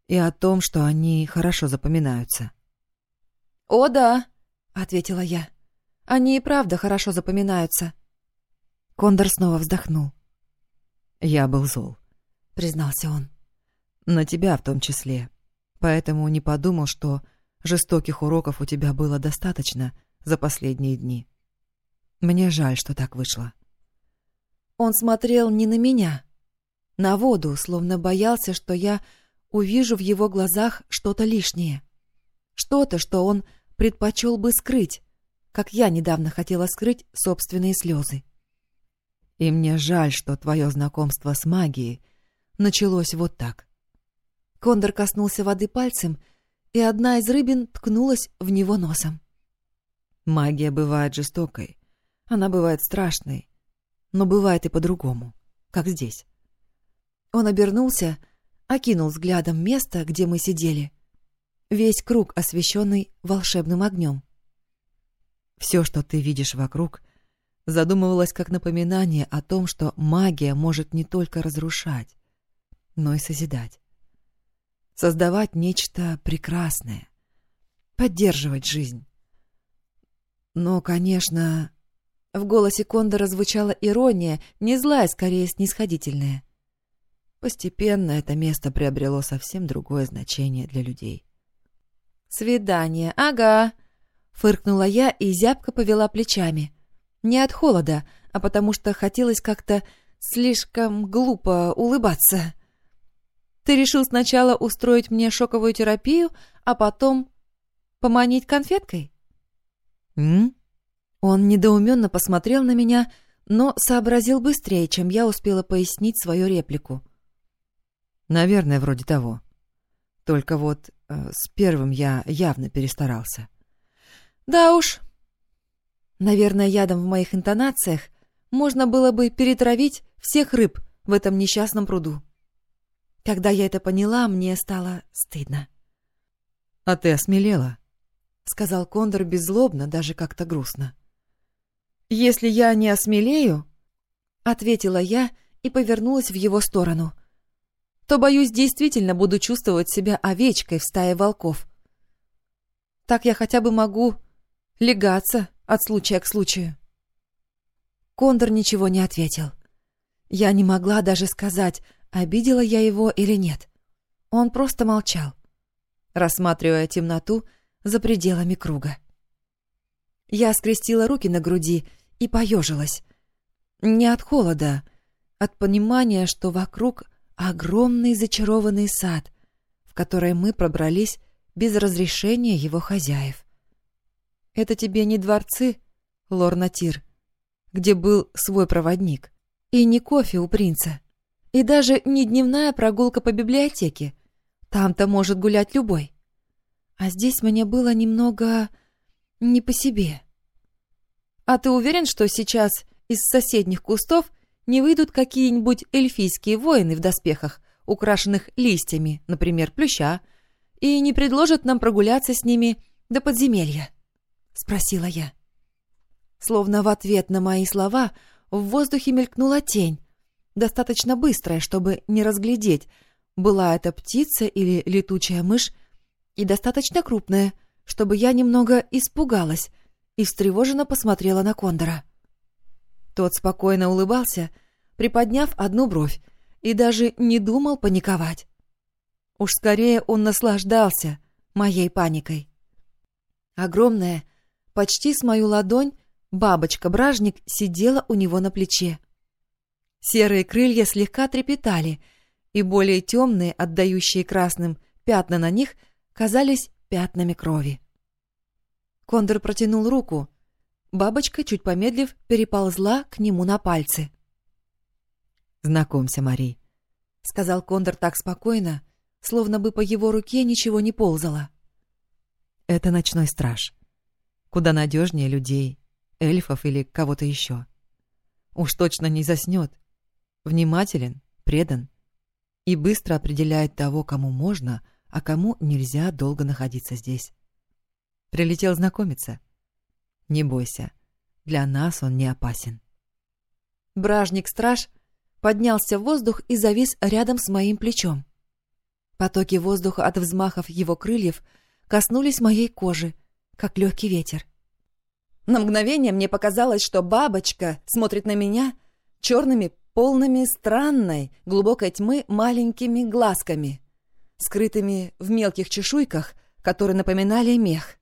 «И о том, что они хорошо запоминаются». «О, да», — ответила я. «Они и правда хорошо запоминаются». Кондор снова вздохнул. «Я был зол», — признался он. «На тебя в том числе. Поэтому не подумал, что жестоких уроков у тебя было достаточно за последние дни. Мне жаль, что так вышло». Он смотрел не на меня, на воду, словно боялся, что я увижу в его глазах что-то лишнее. Что-то, что он предпочел бы скрыть, как я недавно хотела скрыть собственные слезы. И мне жаль, что твое знакомство с магией началось вот так. Кондор коснулся воды пальцем, и одна из рыбин ткнулась в него носом. Магия бывает жестокой, она бывает страшной, но бывает и по-другому, как здесь. Он обернулся, окинул взглядом место, где мы сидели. Весь круг, освещенный волшебным огнем. Все, что ты видишь вокруг, задумывалось как напоминание о том, что магия может не только разрушать, но и созидать. Создавать нечто прекрасное, поддерживать жизнь. Но, конечно, в голосе Кондора звучала ирония, не злая, скорее снисходительная. Постепенно это место приобрело совсем другое значение для людей. «Свидание, ага!» — фыркнула я и зябко повела плечами. Не от холода, а потому что хотелось как-то слишком глупо улыбаться. «Ты решил сначала устроить мне шоковую терапию, а потом поманить конфеткой?» «М?» Он недоуменно посмотрел на меня, но сообразил быстрее, чем я успела пояснить свою реплику — Наверное, вроде того. Только вот э, с первым я явно перестарался. Да уж. Наверное, ядом в моих интонациях можно было бы перетравить всех рыб в этом несчастном пруду. Когда я это поняла, мне стало стыдно. — А ты осмелела? — сказал Кондор беззлобно, даже как-то грустно. — Если я не осмелею, — ответила я и повернулась в его сторону — то, боюсь, действительно буду чувствовать себя овечкой в стае волков. Так я хотя бы могу легаться от случая к случаю. Кондор ничего не ответил. Я не могла даже сказать, обидела я его или нет. Он просто молчал, рассматривая темноту за пределами круга. Я скрестила руки на груди и поежилась. Не от холода, от понимания, что вокруг огромный зачарованный сад, в который мы пробрались без разрешения его хозяев. Это тебе не дворцы, Лорнатир, где был свой проводник, и не кофе у принца, и даже не дневная прогулка по библиотеке. Там-то может гулять любой. А здесь мне было немного не по себе. А ты уверен, что сейчас из соседних кустов не выйдут какие-нибудь эльфийские воины в доспехах, украшенных листьями, например, плюща, и не предложат нам прогуляться с ними до подземелья?» — спросила я. Словно в ответ на мои слова в воздухе мелькнула тень, достаточно быстрая, чтобы не разглядеть, была это птица или летучая мышь, и достаточно крупная, чтобы я немного испугалась и встревоженно посмотрела на Кондора. Тот спокойно улыбался, приподняв одну бровь, и даже не думал паниковать. Уж скорее он наслаждался моей паникой. Огромная, почти с мою ладонь, бабочка-бражник сидела у него на плече. Серые крылья слегка трепетали, и более темные, отдающие красным, пятна на них казались пятнами крови. Кондор протянул руку. Бабочка, чуть помедлив, переползла к нему на пальцы. «Знакомься, Мари», — сказал Кондор так спокойно, словно бы по его руке ничего не ползало. «Это ночной страж. Куда надежнее людей, эльфов или кого-то еще. Уж точно не заснет. Внимателен, предан и быстро определяет того, кому можно, а кому нельзя долго находиться здесь. Прилетел знакомиться. Не бойся, для нас он не опасен. Бражник-страж поднялся в воздух и завис рядом с моим плечом. Потоки воздуха от взмахов его крыльев коснулись моей кожи, как легкий ветер. На мгновение мне показалось, что бабочка смотрит на меня черными, полными странной, глубокой тьмы маленькими глазками, скрытыми в мелких чешуйках, которые напоминали мех.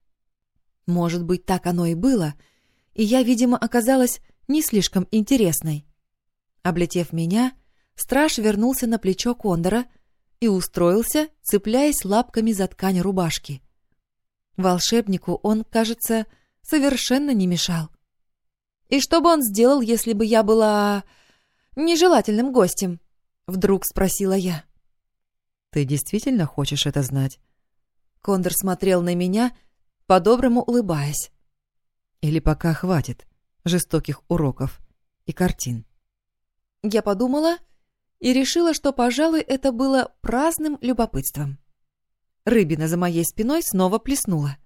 Может быть, так оно и было, и я, видимо, оказалась не слишком интересной. Облетев меня, страж вернулся на плечо Кондора и устроился, цепляясь лапками за ткань рубашки. Волшебнику он, кажется, совершенно не мешал. И что бы он сделал, если бы я была нежелательным гостем? Вдруг спросила я. Ты действительно хочешь это знать? Кондор смотрел на меня, по-доброму улыбаясь. Или пока хватит жестоких уроков и картин? Я подумала и решила, что, пожалуй, это было праздным любопытством. Рыбина за моей спиной снова плеснула.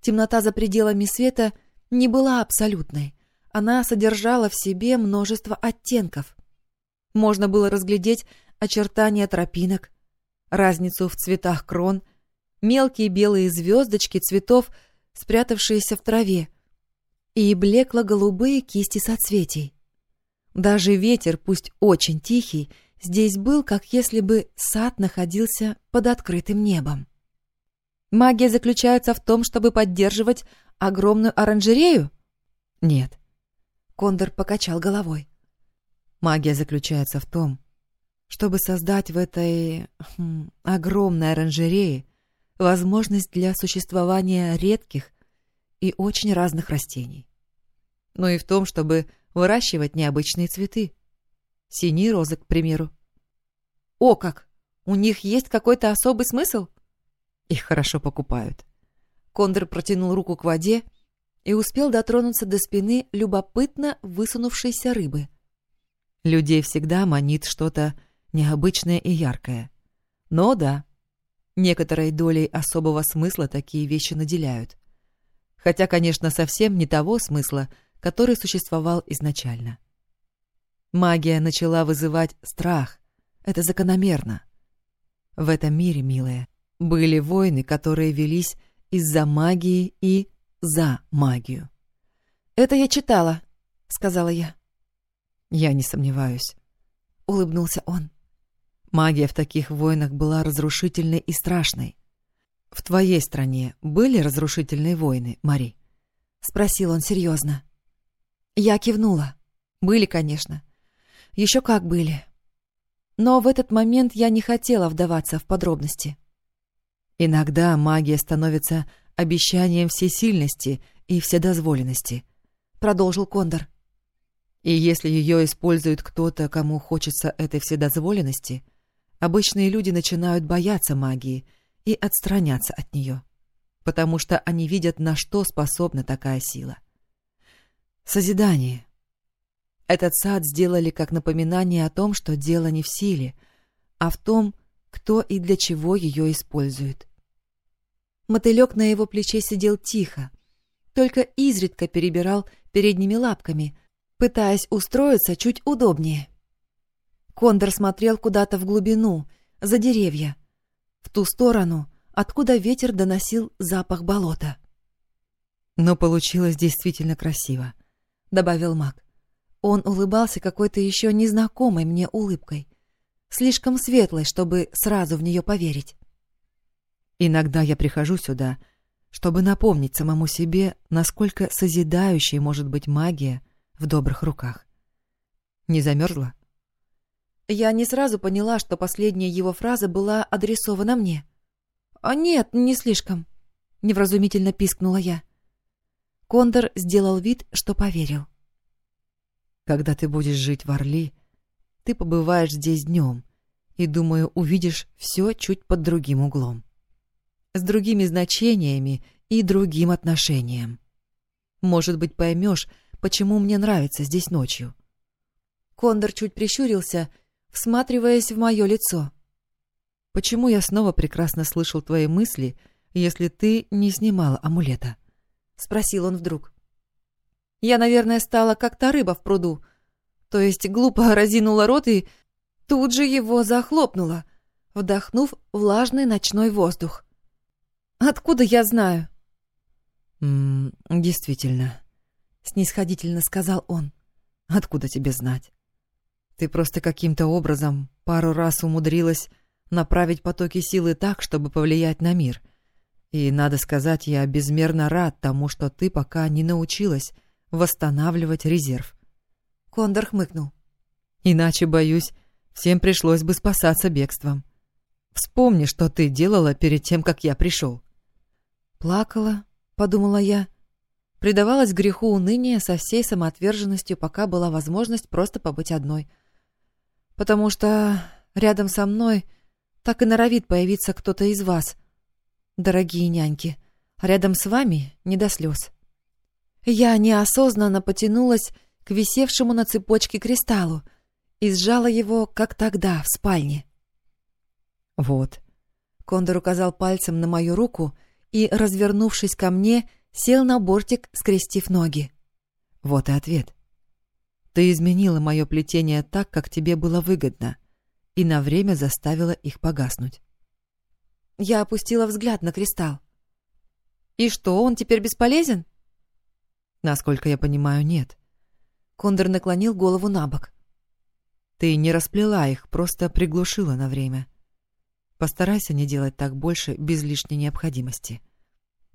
Темнота за пределами света не была абсолютной. Она содержала в себе множество оттенков. Можно было разглядеть очертания тропинок, разницу в цветах крон, мелкие белые звездочки цветов, спрятавшиеся в траве, и блекло-голубые кисти соцветий. Даже ветер, пусть очень тихий, здесь был, как если бы сад находился под открытым небом. Магия заключается в том, чтобы поддерживать огромную оранжерею? Нет. Кондор покачал головой. Магия заключается в том, чтобы создать в этой хм, огромной оранжерее возможность для существования редких и очень разных растений. Ну и в том, чтобы выращивать необычные цветы. Синие розы, к примеру. О как! У них есть какой-то особый смысл? Их хорошо покупают. Кондор протянул руку к воде и успел дотронуться до спины любопытно высунувшейся рыбы. Людей всегда манит что-то необычное и яркое. Но да, некоторой долей особого смысла такие вещи наделяют. Хотя, конечно, совсем не того смысла, который существовал изначально. Магия начала вызывать страх. Это закономерно. В этом мире, милая, были войны, которые велись из-за магии и за магию. «Это я читала», — сказала я. «Я не сомневаюсь», — улыбнулся он. Магия в таких войнах была разрушительной и страшной. В твоей стране были разрушительные войны, Мари? Спросил он серьезно. Я кивнула. Были, конечно. Еще как были. Но в этот момент я не хотела вдаваться в подробности. Иногда магия становится обещанием всесильности и вседозволенности, продолжил Кондор. И если ее использует кто-то, кому хочется этой вседозволенности, обычные люди начинают бояться магии и отстраняться от нее, потому что они видят, на что способна такая сила. Созидание. Этот сад сделали как напоминание о том, что дело не в силе, а в том, кто и для чего ее использует. Мотылек на его плече сидел тихо, только изредка перебирал передними лапками, пытаясь устроиться чуть удобнее. Кондор смотрел куда-то в глубину, за деревья, в ту сторону, откуда ветер доносил запах болота. Но получилось действительно красиво, добавил маг. Он улыбался какой-то еще незнакомой мне улыбкой, слишком светлой, чтобы сразу в нее поверить. Иногда я прихожу сюда, чтобы напомнить самому себе, насколько созидающей может быть магия в добрых руках. Не замерзла? Я не сразу поняла, что последняя его фраза была адресована мне. «А нет, не слишком», — невразумительно пискнула я. Кондор сделал вид, что поверил. «Когда ты будешь жить в Орли, ты побываешь здесь днем и, думаю, увидишь все чуть под другим углом. С другими значениями и другим отношением. Может быть, поймешь, почему мне нравится здесь ночью». Кондор чуть прищурился, всматриваясь в мое лицо. «Почему я снова прекрасно слышал твои мысли, если ты не снимала амулета?» — спросил он вдруг. Я, наверное, стала как та рыба в пруду, то есть глупо разинула рот и тут же его захлопнула, вдохнув влажный ночной воздух. «Откуда я знаю?» «М -м, «Действительно», — снисходительно сказал он. «Откуда тебе знать? Ты просто каким-то образом пару раз умудрилась направить потоки силы так, чтобы повлиять на мир. И, надо сказать, я безмерно рад тому, что ты пока не научилась восстанавливать резерв. Кондор хмыкнул. Иначе, боюсь, всем пришлось бы спасаться бегством. Вспомни, что ты делала перед тем, как я пришел. Плакала, подумала я. Предавалась греху уныния со всей самоотверженностью, пока была возможность просто побыть одной — потому что рядом со мной так и норовит появиться кто-то из вас, дорогие няньки, а рядом с вами не до слез. Я неосознанно потянулась к висевшему на цепочке кристаллу и сжала его, как тогда, в спальне. «Вот». Кондор указал пальцем на мою руку и, развернувшись ко мне, сел на бортик, скрестив ноги. Вот и ответ. Ты изменила мое плетение так, как тебе было выгодно, и на время заставила их погаснуть. Я опустила взгляд на кристалл. И что, он теперь бесполезен? Насколько я понимаю, нет. Кондор наклонил голову на бок. Ты не расплела их, просто приглушила на время. Постарайся не делать так больше без лишней необходимости.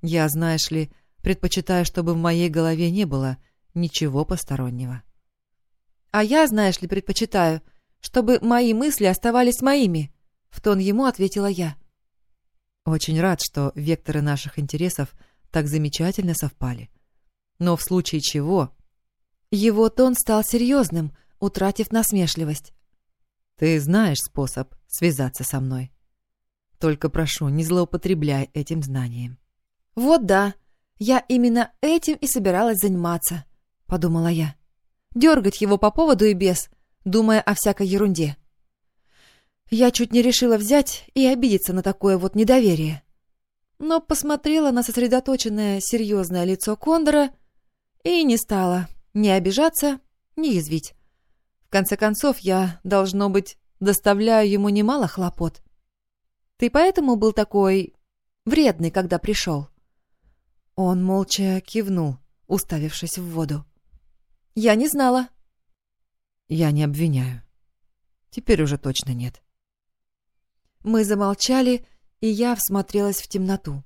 Я, знаешь ли, предпочитаю, чтобы в моей голове не было ничего постороннего. А я, знаешь ли, предпочитаю, чтобы мои мысли оставались моими, — в тон ему ответила я. Очень рад, что векторы наших интересов так замечательно совпали. Но в случае чего... Его тон стал серьезным, утратив насмешливость. Ты знаешь способ связаться со мной. Только прошу, не злоупотребляй этим знанием. Вот да, я именно этим и собиралась заниматься, — подумала я дергать его по поводу и без, думая о всякой ерунде. Я чуть не решила взять и обидеться на такое вот недоверие. Но посмотрела на сосредоточенное серьезное лицо Кондора и не стала ни обижаться, ни язвить. В конце концов, я, должно быть, доставляю ему немало хлопот. Ты поэтому был такой вредный, когда пришел?» Он молча кивнул, уставившись в воду. Я не знала. Я не обвиняю. Теперь уже точно нет. Мы замолчали, и я всмотрелась в темноту.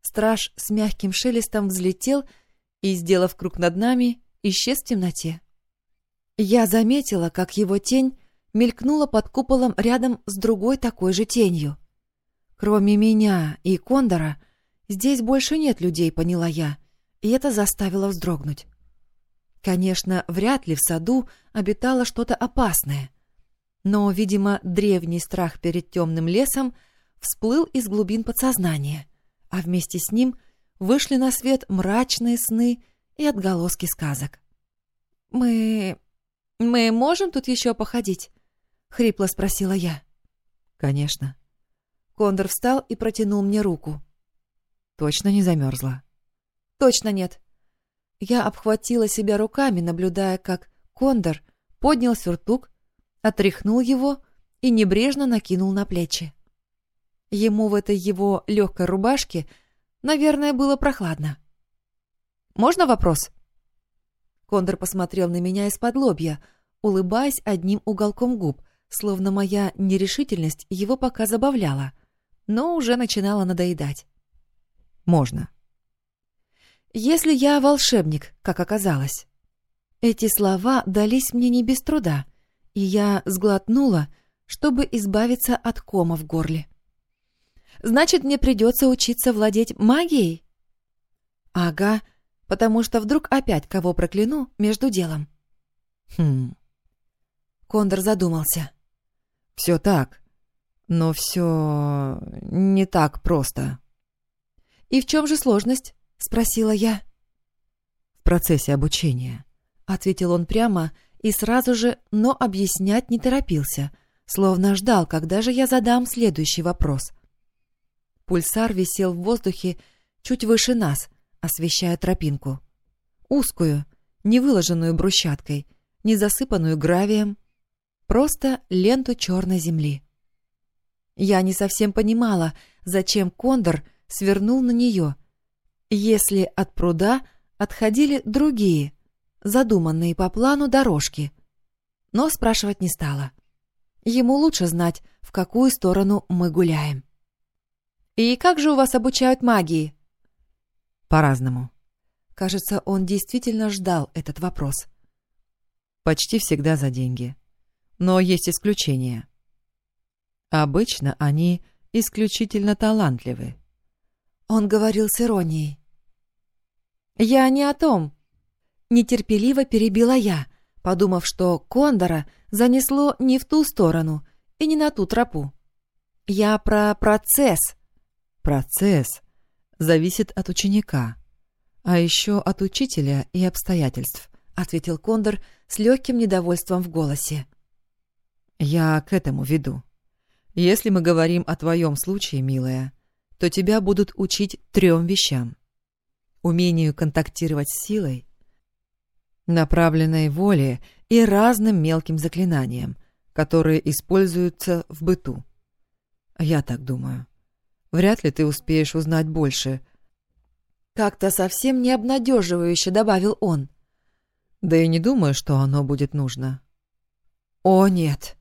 Страж с мягким шелестом взлетел и, сделав круг над нами, исчез в темноте. Я заметила, как его тень мелькнула под куполом рядом с другой такой же тенью. Кроме меня и Кондора, здесь больше нет людей, поняла я, и это заставило вздрогнуть. Конечно, вряд ли в саду обитало что-то опасное. Но, видимо, древний страх перед темным лесом всплыл из глубин подсознания, а вместе с ним вышли на свет мрачные сны и отголоски сказок. «Мы... мы можем тут еще походить?» — хрипло спросила я. «Конечно». Кондор встал и протянул мне руку. «Точно не замерзла?» «Точно нет. Я обхватила себя руками, наблюдая, как Кондор поднял сюртук, отряхнул его и небрежно накинул на плечи. Ему в этой его легкой рубашке, наверное, было прохладно. «Можно вопрос?» Кондор посмотрел на меня из-под лобья, улыбаясь одним уголком губ, словно моя нерешительность его пока забавляла, но уже начинала надоедать. «Можно», если я волшебник, как оказалось. Эти слова дались мне не без труда, и я сглотнула, чтобы избавиться от кома в горле. Значит, мне придется учиться владеть магией? Ага, потому что вдруг опять кого прокляну между делом. Хм. Кондор задумался. Все так, но все не так просто. И в чем же сложность? Спросила я. В процессе обучения. Ответил он прямо и сразу же, но объяснять не торопился, словно ждал, когда же я задам следующий вопрос. Пульсар висел в воздухе чуть выше нас, освещая тропинку. Узкую, не выложенную брусчаткой, не засыпанную гравием, просто ленту черной земли. Я не совсем понимала, зачем кондор свернул на нее, если от пруда отходили другие, задуманные по плану дорожки. Но спрашивать не стала. Ему лучше знать, в какую сторону мы гуляем. «И как же у вас обучают магии?» «По-разному». Кажется, он действительно ждал этот вопрос. «Почти всегда за деньги. Но есть исключения. Обычно они исключительно талантливы». Он говорил с иронией. «Я не о том». Нетерпеливо перебила я, подумав, что Кондора занесло не в ту сторону и не на ту тропу. Я про процесс — Процесс зависит от ученика, а еще от учителя и обстоятельств, ответил Кондор с легким недовольством в голосе. Я к этому веду. Если мы говорим о твоем случае, милая, то тебя будут учить трем вещам. Умению контактировать с силой, направленной воле и разным мелким заклинаниям, которые используются в быту. Я так думаю. Вряд ли ты успеешь узнать больше. Как-то совсем не обнадеживающе добавил он. Да и не думаю, что оно будет нужно. О, нет.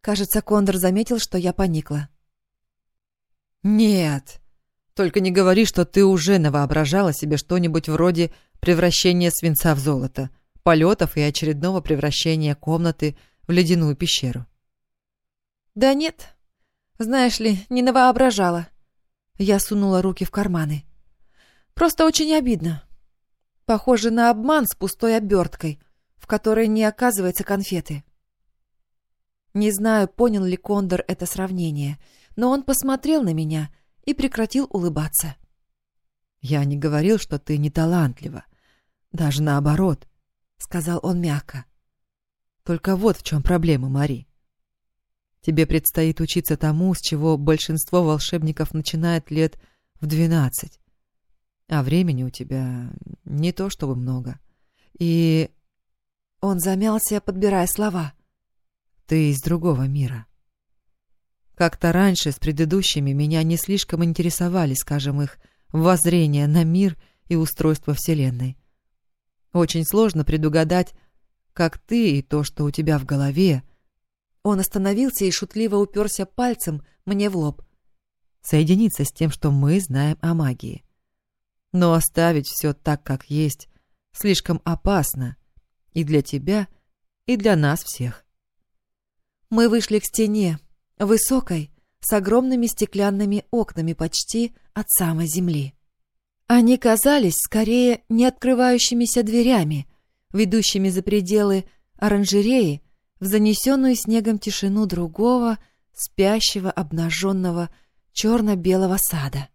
Кажется, Кондор заметил, что я поникла. Нет. Только не говори, что ты уже навоображала себе что-нибудь вроде превращения свинца в золото, полетов и очередного превращения комнаты в ледяную пещеру. Да нет, знаешь ли, не навоображала. Я сунула руки в карманы. Просто очень обидно. Похоже на обман с пустой оберткой, в которой не оказывается конфеты. Не знаю, понял ли Кондор это сравнение, но он посмотрел на меня и прекратил улыбаться. «Я не говорил, что ты не талантлива. Даже наоборот», — сказал он мягко. «Только вот в чем проблема, Мари. Тебе предстоит учиться тому, с чего большинство волшебников начинает лет в двенадцать. А времени у тебя не то чтобы много. И... Он замялся, подбирая слова. Ты из другого мира. Как-то раньше с предыдущими меня не слишком интересовали, скажем, их воззрения на мир и устройство Вселенной. Очень сложно предугадать, как ты и то, что у тебя в голове — он остановился и шутливо уперся пальцем мне в лоб. Соединиться с тем, что мы знаем о магии. Но оставить все так, как есть, слишком опасно и для тебя, и для нас всех. Мы вышли к стене, высокой, с огромными стеклянными окнами почти от самой земли. Они казались скорее не открывающимися дверями, ведущими за пределы оранжереи в занесенную снегом тишину другого, спящего, обнаженного, черно-белого сада.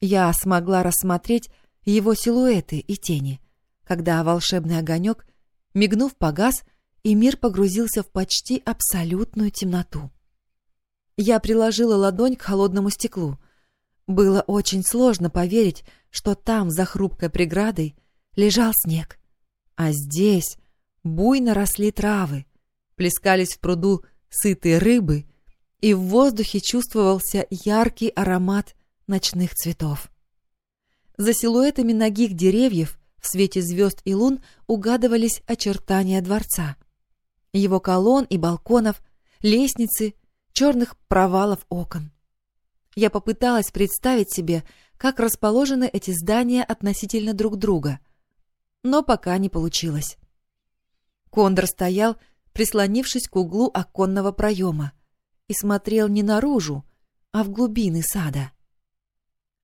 Я смогла рассмотреть его силуэты и тени, когда волшебный огонек, мигнув, погас, и мир погрузился в почти абсолютную темноту. Я приложила ладонь к холодному стеклу. Было очень сложно поверить, что там, за хрупкой преградой, лежал снег. А здесь, Буйно росли травы, плескались в пруду сытые рыбы, и в воздухе чувствовался яркий аромат ночных цветов. За силуэтами ногих деревьев в свете звезд и лун угадывались очертания дворца. Его колонн и балконов, лестницы, черных провалов окон. Я попыталась представить себе, как расположены эти здания относительно друг друга, но пока не получилось. Кондор стоял, прислонившись к углу оконного проема, и смотрел не наружу, а в глубины сада.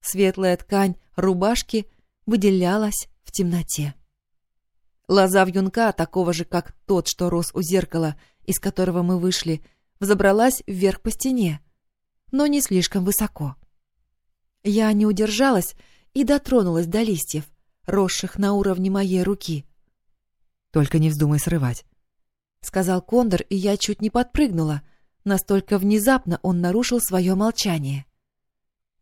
Светлая ткань рубашки выделялась в темноте. Лоза вьюнка, такого же, как тот, что рос у зеркала, из которого мы вышли, взобралась вверх по стене, но не слишком высоко. Я не удержалась и дотронулась до листьев, росших на уровне моей руки. «Только не вздумай срывать», — сказал Кондор, и я чуть не подпрыгнула. Настолько внезапно он нарушил свое молчание.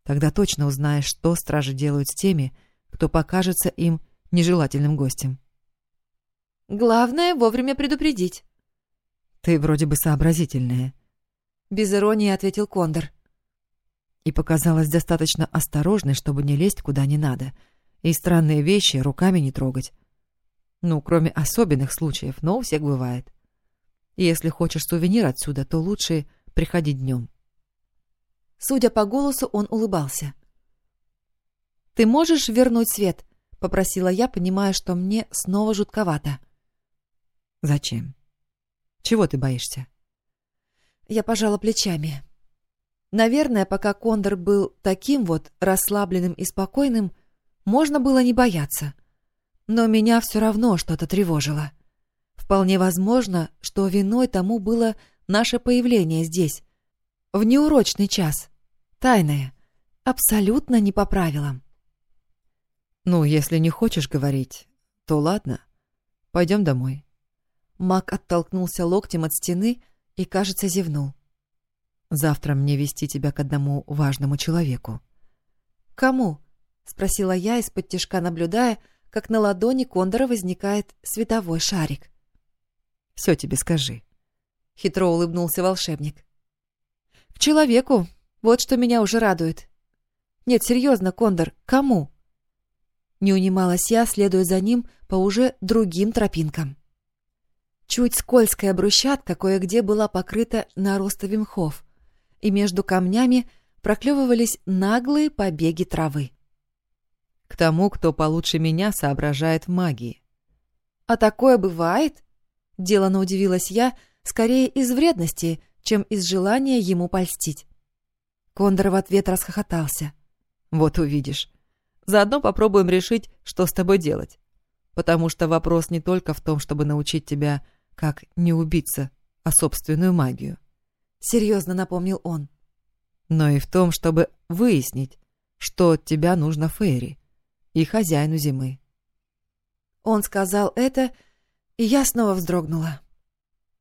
«Тогда точно узнаешь, что стражи делают с теми, кто покажется им нежелательным гостем». Главное — вовремя предупредить. Ты вроде бы сообразительная. Без иронии ответил Кондор. И показалась достаточно осторожной, чтобы не лезть куда не надо. И странные вещи руками не трогать. Ну, кроме особенных случаев, но у всех бывает. И если хочешь сувенир отсюда, то лучше приходи днем. Судя по голосу, он улыбался. «Ты можешь вернуть свет?» — попросила я, понимая, что мне снова жутковато. Зачем? Чего ты боишься? Я пожала плечами. Наверное, пока Кондор был таким вот расслабленным и спокойным, можно было не бояться. Но меня все равно что-то тревожило. Вполне возможно, что виной тому было наше появление здесь, в неурочный час, тайное, абсолютно не по правилам. «Ну, если не хочешь говорить, то ладно, пойдем домой». Мак оттолкнулся локтем от стены и, кажется, зевнул. «Завтра мне вести тебя к одному важному человеку». «Кому?» — спросила я, из-под тяжка наблюдая, как на ладони Кондора возникает световой шарик. «Все тебе скажи», — хитро улыбнулся волшебник. «К человеку. Вот что меня уже радует. Нет, серьезно, Кондор, кому?» Не унималась я, следуя за ним по уже другим тропинкам. Чуть скользкая брусчатка кое-где была покрыта наростовым мхов, и между камнями проклевывались наглые побеги травы. К тому, кто получше меня соображает в магии. «А такое бывает?» — делано удивилась я, скорее из вредности, чем из желания ему польстить. Кондор в ответ расхохотался. «Вот увидишь. Заодно попробуем решить, что с тобой делать. Потому что вопрос не только в том, чтобы научить тебя как не убиться, а собственную магию. Серьезно напомнил он. Но и в том, чтобы выяснить, что от тебя нужно Фейри и хозяину зимы. Он сказал это, и я снова вздрогнула.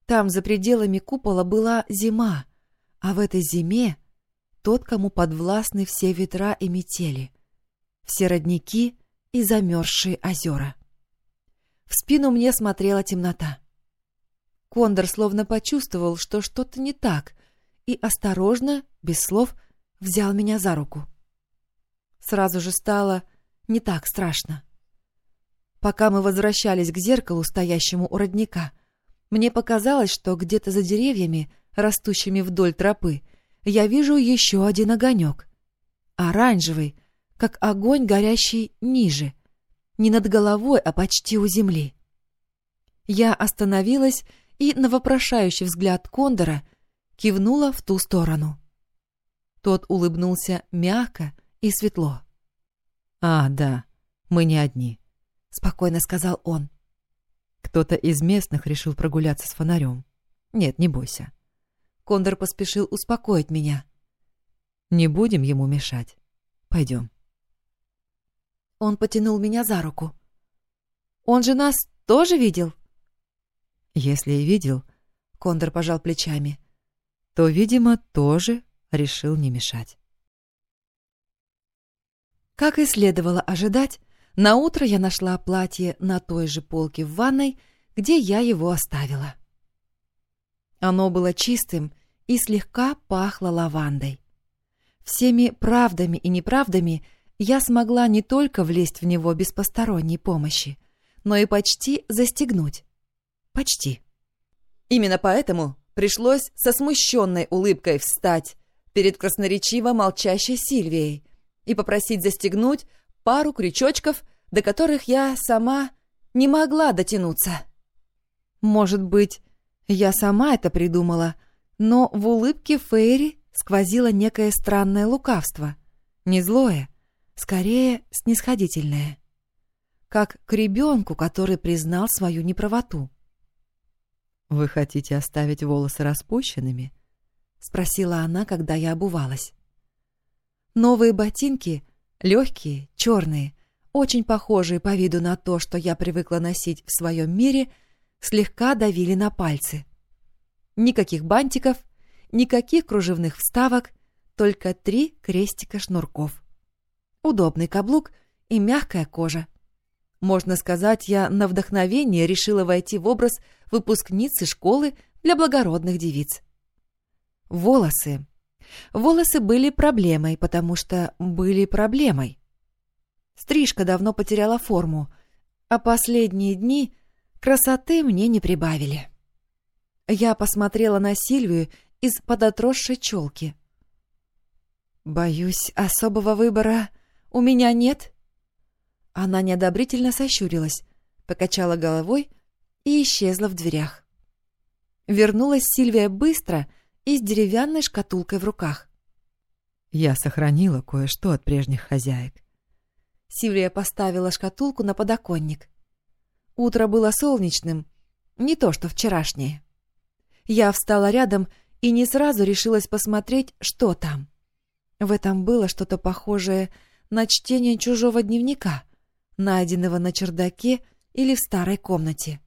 Там, за пределами купола, была зима, а в этой зиме тот, кому подвластны все ветра и метели, все родники и замерзшие озера. В спину мне смотрела темнота. Кондор словно почувствовал, что что-то не так, и осторожно, без слов, взял меня за руку. Сразу же стало не так страшно. Пока мы возвращались к зеркалу, стоящему у родника, мне показалось, что где-то за деревьями, растущими вдоль тропы, я вижу еще один огонек. Оранжевый, как огонь, горящий ниже, не над головой, а почти у земли. Я остановилась и на вопрошающий взгляд Кондора кивнула в ту сторону. Тот улыбнулся мягко и светло. «А, да, мы не одни», — спокойно сказал он. «Кто-то из местных решил прогуляться с фонарем. Нет, не бойся». Кондор поспешил успокоить меня. «Не будем ему мешать. Пойдем». Он потянул меня за руку. «Он же нас тоже видел?» Если и видел, Кондор пожал плечами, то, видимо, тоже решил не мешать. Как и следовало ожидать, на утро я нашла платье на той же полке в ванной, где я его оставила. Оно было чистым и слегка пахло лавандой. Всеми правдами и неправдами я смогла не только влезть в него без посторонней помощи, но и почти застегнуть. Почти. Именно поэтому пришлось со смущенной улыбкой встать перед красноречиво молчащей Сильвией и попросить застегнуть пару крючочков, до которых я сама не могла дотянуться. Может быть, я сама это придумала, но в улыбке Фейри сквозило некое странное лукавство. Не злое, скорее снисходительное. Как к ребенку, который признал свою неправоту. «Вы хотите оставить волосы распущенными?» — спросила она, когда я обувалась. Новые ботинки, легкие, черные, очень похожие по виду на то, что я привыкла носить в своем мире, слегка давили на пальцы. Никаких бантиков, никаких кружевных вставок, только три крестика шнурков. Удобный каблук и мягкая кожа. Можно сказать, я на вдохновение решила войти в образ выпускницы школы для благородных девиц. Волосы. Волосы были проблемой, потому что были проблемой. Стрижка давно потеряла форму, а последние дни красоты мне не прибавили. Я посмотрела на Сильвию из-под отросшей челки. «Боюсь, особого выбора у меня нет?» Она неодобрительно сощурилась, покачала головой и исчезла в дверях. Вернулась Сильвия быстро и с деревянной шкатулкой в руках. «Я сохранила кое-что от прежних хозяек». Сильвия поставила шкатулку на подоконник. Утро было солнечным, не то что вчерашнее. Я встала рядом и не сразу решилась посмотреть, что там. В этом было что-то похожее на чтение чужого дневника, найденного на чердаке или в старой комнате.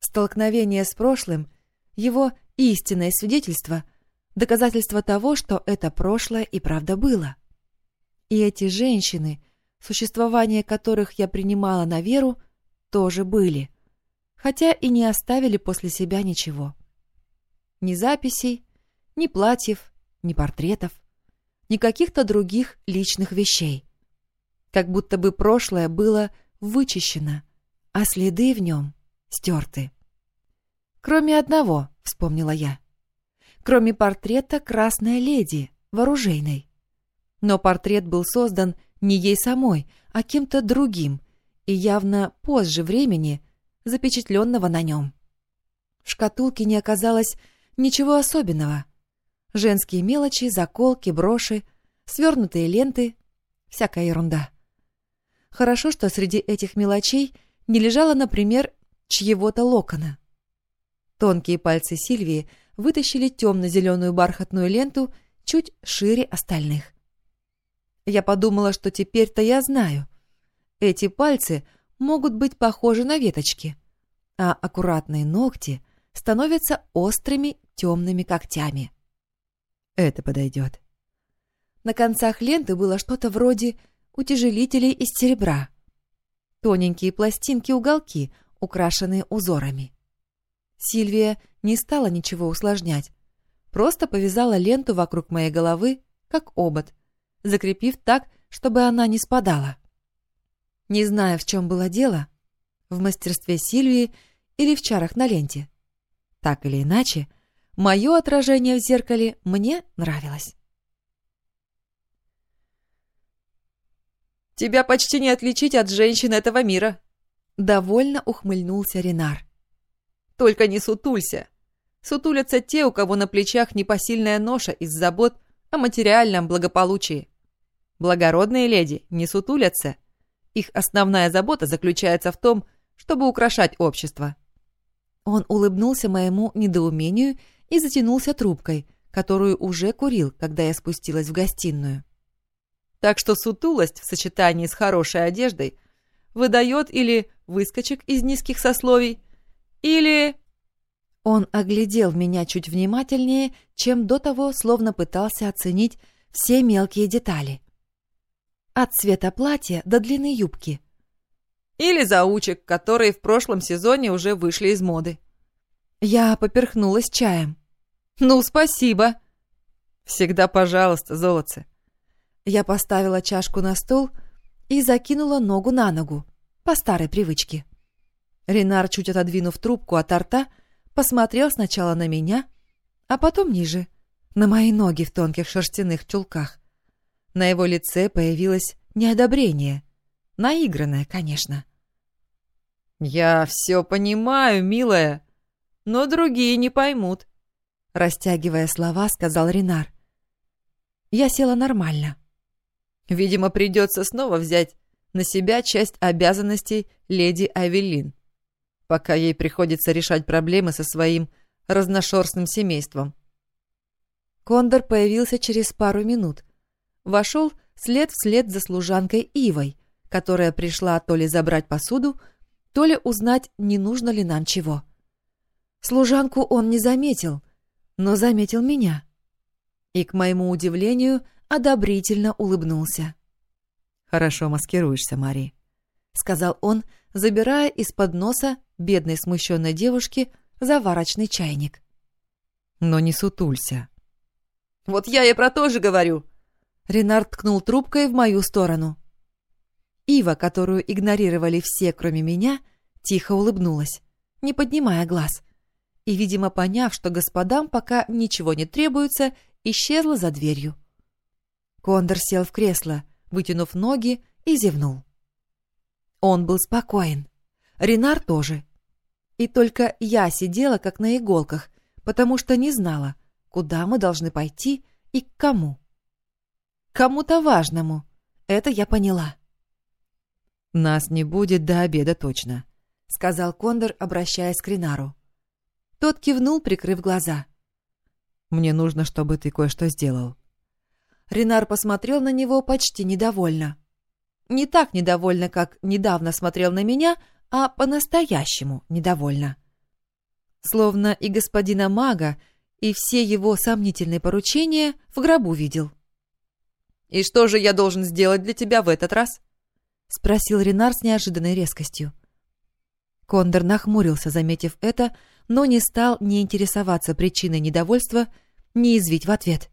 Столкновение с прошлым, его истинное свидетельство, доказательство того, что это прошлое и правда было. И эти женщины, существование которых я принимала на веру, тоже были, хотя и не оставили после себя ничего. Ни записей, ни платьев, ни портретов, ни каких-то других личных вещей. Как будто бы прошлое было вычищено, а следы в нем стерты. Кроме одного, вспомнила я. Кроме портрета красной леди, вооружейной. Но портрет был создан не ей самой, а кем-то другим, и явно позже времени, запечатленного на нем. В шкатулке не оказалось Ничего особенного. Женские мелочи, заколки, броши, свернутые ленты — всякая ерунда. Хорошо, что среди этих мелочей не лежало, например, чьего-то локона. Тонкие пальцы Сильвии вытащили темно-зеленую бархатную ленту чуть шире остальных. Я подумала, что теперь-то я знаю. Эти пальцы могут быть похожи на веточки, а аккуратные ногти становятся острыми темными когтями. Это подойдет. На концах ленты было что-то вроде утяжелителей из серебра. Тоненькие пластинки-уголки, украшенные узорами. Сильвия не стала ничего усложнять. Просто повязала ленту вокруг моей головы, как обод, закрепив так, чтобы она не спадала. Не зная, в чем было дело, в мастерстве Сильвии или в чарах на ленте. Так или иначе, Мое отражение в зеркале мне нравилось. «Тебя почти не отличить от женщин этого мира», — довольно ухмыльнулся Ренар. «Только не сутулься. Сутулятся те, у кого на плечах непосильная ноша из забот о материальном благополучии. Благородные леди не сутулятся. Их основная забота заключается в том, чтобы украшать общество». Он улыбнулся моему недоумению и затянулся трубкой, которую уже курил, когда я спустилась в гостиную. Так что сутулость в сочетании с хорошей одеждой выдает или выскочек из низких сословий, или... Он оглядел меня чуть внимательнее, чем до того, словно пытался оценить все мелкие детали. От цвета платья до длины юбки. Или заучек, которые в прошлом сезоне уже вышли из моды. Я поперхнулась чаем. «Ну, спасибо!» «Всегда пожалуйста, золотце!» Я поставила чашку на стол и закинула ногу на ногу, по старой привычке. Ренар, чуть отодвинув трубку от рта, посмотрел сначала на меня, а потом ниже, на мои ноги в тонких шерстяных чулках. На его лице появилось неодобрение, наигранное, конечно. «Я все понимаю, милая, но другие не поймут. Растягивая слова, сказал Ренар. Я села нормально. Видимо, придется снова взять на себя часть обязанностей леди Авелин, пока ей приходится решать проблемы со своим разношерстным семейством. Кондор появился через пару минут. Вошел след вслед за служанкой Ивой, которая пришла то ли забрать посуду, то ли узнать, не нужно ли нам чего. Служанку он не заметил, но заметил меня. И, к моему удивлению, одобрительно улыбнулся. «Хорошо маскируешься, Мари», — сказал он, забирая из-под носа бедной смущенной девушки заварочный чайник. «Но не сутулься». «Вот я и про то же говорю!» Ренард ткнул трубкой в мою сторону. Ива, которую игнорировали все, кроме меня, тихо улыбнулась, не поднимая глаз. И, видимо, поняв, что господам пока ничего не требуется, исчезла за дверью. Кондор сел в кресло, вытянув ноги, и зевнул. Он был спокоен. Ренар тоже. И только я сидела как на иголках, потому что не знала, куда мы должны пойти и к кому. Кому-то важному. Это я поняла. «Нас не будет до обеда точно», — сказал Кондор, обращаясь к Ринару. Тот кивнул, прикрыв глаза. «Мне нужно, чтобы ты кое-что сделал». Ринар посмотрел на него почти недовольно. Не так недовольно, как недавно смотрел на меня, а по-настоящему недовольно. Словно и господина мага, и все его сомнительные поручения в гробу видел. «И что же я должен сделать для тебя в этот раз?» — спросил Ренар с неожиданной резкостью. Кондор нахмурился, заметив это, но не стал ни интересоваться причиной недовольства, ни извить в ответ.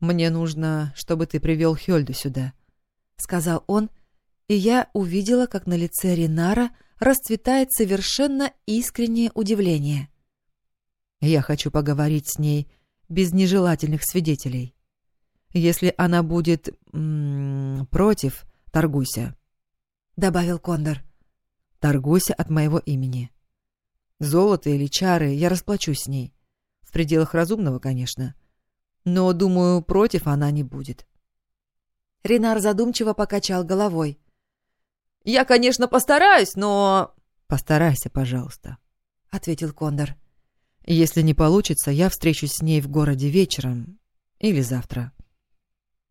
«Мне нужно, чтобы ты привел Хельду сюда», — сказал он, и я увидела, как на лице Ренара расцветает совершенно искреннее удивление. «Я хочу поговорить с ней без нежелательных свидетелей. Если она будет м -м, против, Торгуйся», — добавил Кондор. «Торгуйся от моего имени. Золото или чары я расплачусь с ней. В пределах разумного, конечно. Но, думаю, против она не будет». Ренар задумчиво покачал головой. «Я, конечно, постараюсь, но...» «Постарайся, пожалуйста», — ответил Кондор. «Если не получится, я встречусь с ней в городе вечером или завтра.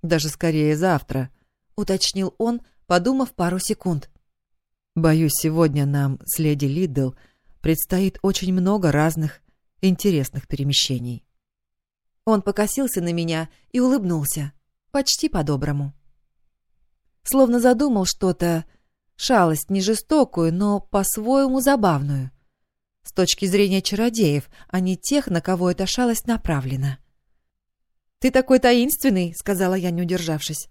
Даже скорее завтра, — уточнил он, подумав пару секунд. «Боюсь, сегодня нам с леди Лидл предстоит очень много разных интересных перемещений». Он покосился на меня и улыбнулся, почти по-доброму. Словно задумал что-то, шалость не жестокую, но по-своему забавную. С точки зрения чародеев, а не тех, на кого эта шалость направлена. «Ты такой таинственный», — сказала я, не удержавшись.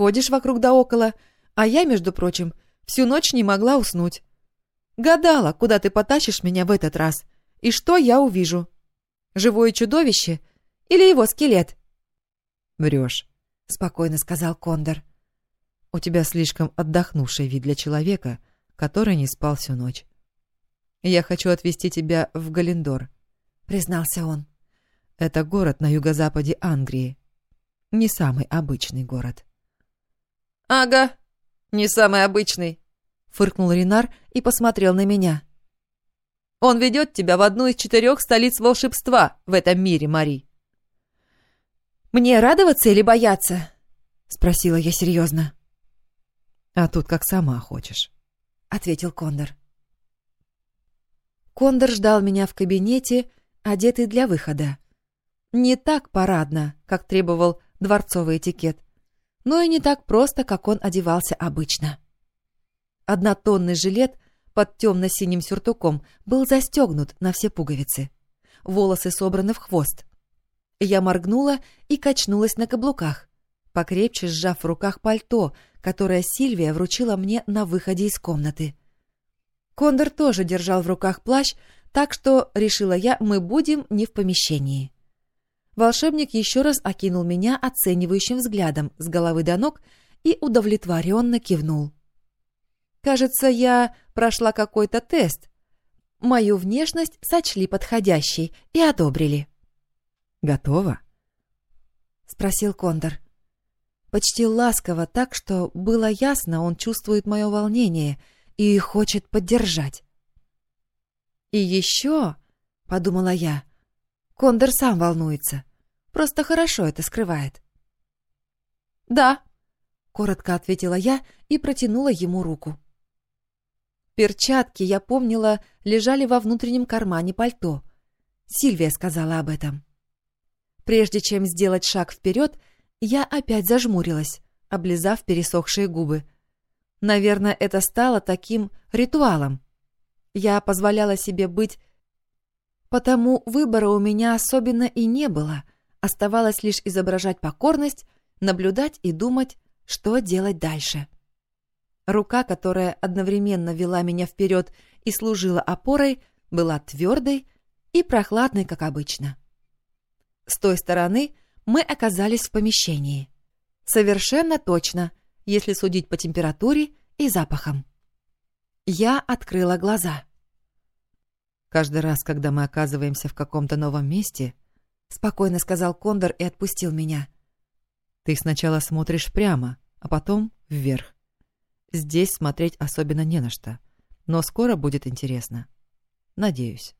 Ходишь вокруг да около, а я, между прочим, всю ночь не могла уснуть. Гадала, куда ты потащишь меня в этот раз, и что я увижу. Живое чудовище или его скелет? — Врешь, — спокойно сказал Кондор. — У тебя слишком отдохнувший вид для человека, который не спал всю ночь. Я хочу отвезти тебя в Галендор, — признался он. Это город на юго-западе Англии. Не самый обычный город. — «Ага, не самый обычный», — фыркнул Ренар и посмотрел на меня. «Он ведет тебя в одну из четырех столиц волшебства в этом мире, Мари». «Мне радоваться или бояться?» — спросила я серьезно. «А тут как сама хочешь», — ответил Кондор. Кондор ждал меня в кабинете, одетый для выхода. Не так парадно, как требовал дворцовый этикет, но и не так просто, как он одевался обычно. Однотонный жилет под темно-синим сюртуком был застегнут на все пуговицы. Волосы собраны в хвост. Я моргнула и качнулась на каблуках, покрепче сжав в руках пальто, которое Сильвия вручила мне на выходе из комнаты. Кондор тоже держал в руках плащ, так что, решила я, мы будем не в помещении. Волшебник еще раз окинул меня оценивающим взглядом с головы до ног и удовлетворенно кивнул. Кажется, я прошла какой-то тест. Мою внешность сочли подходящей и одобрили. «Готово?» спросил Кондор. Почти ласково, так что было ясно, он чувствует мое волнение и хочет поддержать. «И еще», — подумала я, — Кондор сам волнуется, просто хорошо это скрывает. «Да», — коротко ответила я и протянула ему руку. Перчатки, я помнила, лежали во внутреннем кармане пальто. Сильвия сказала об этом. Прежде чем сделать шаг вперед, я опять зажмурилась, облизав пересохшие губы. Наверное, это стало таким ритуалом. Я позволяла себе быть... Потому выбора у меня особенно и не было. Оставалось лишь изображать покорность, наблюдать и думать, что делать дальше. Рука, которая одновременно вела меня вперед и служила опорой, была твердой и прохладной, как обычно. С той стороны мы оказались в помещении. Совершенно точно, если судить по температуре и запахам. Я открыла глаза. Каждый раз, когда мы оказываемся в каком-то новом месте, спокойно сказал Кондор и отпустил меня. Ты сначала смотришь прямо, а потом вверх. Здесь смотреть особенно не на что, но скоро будет интересно. Надеюсь.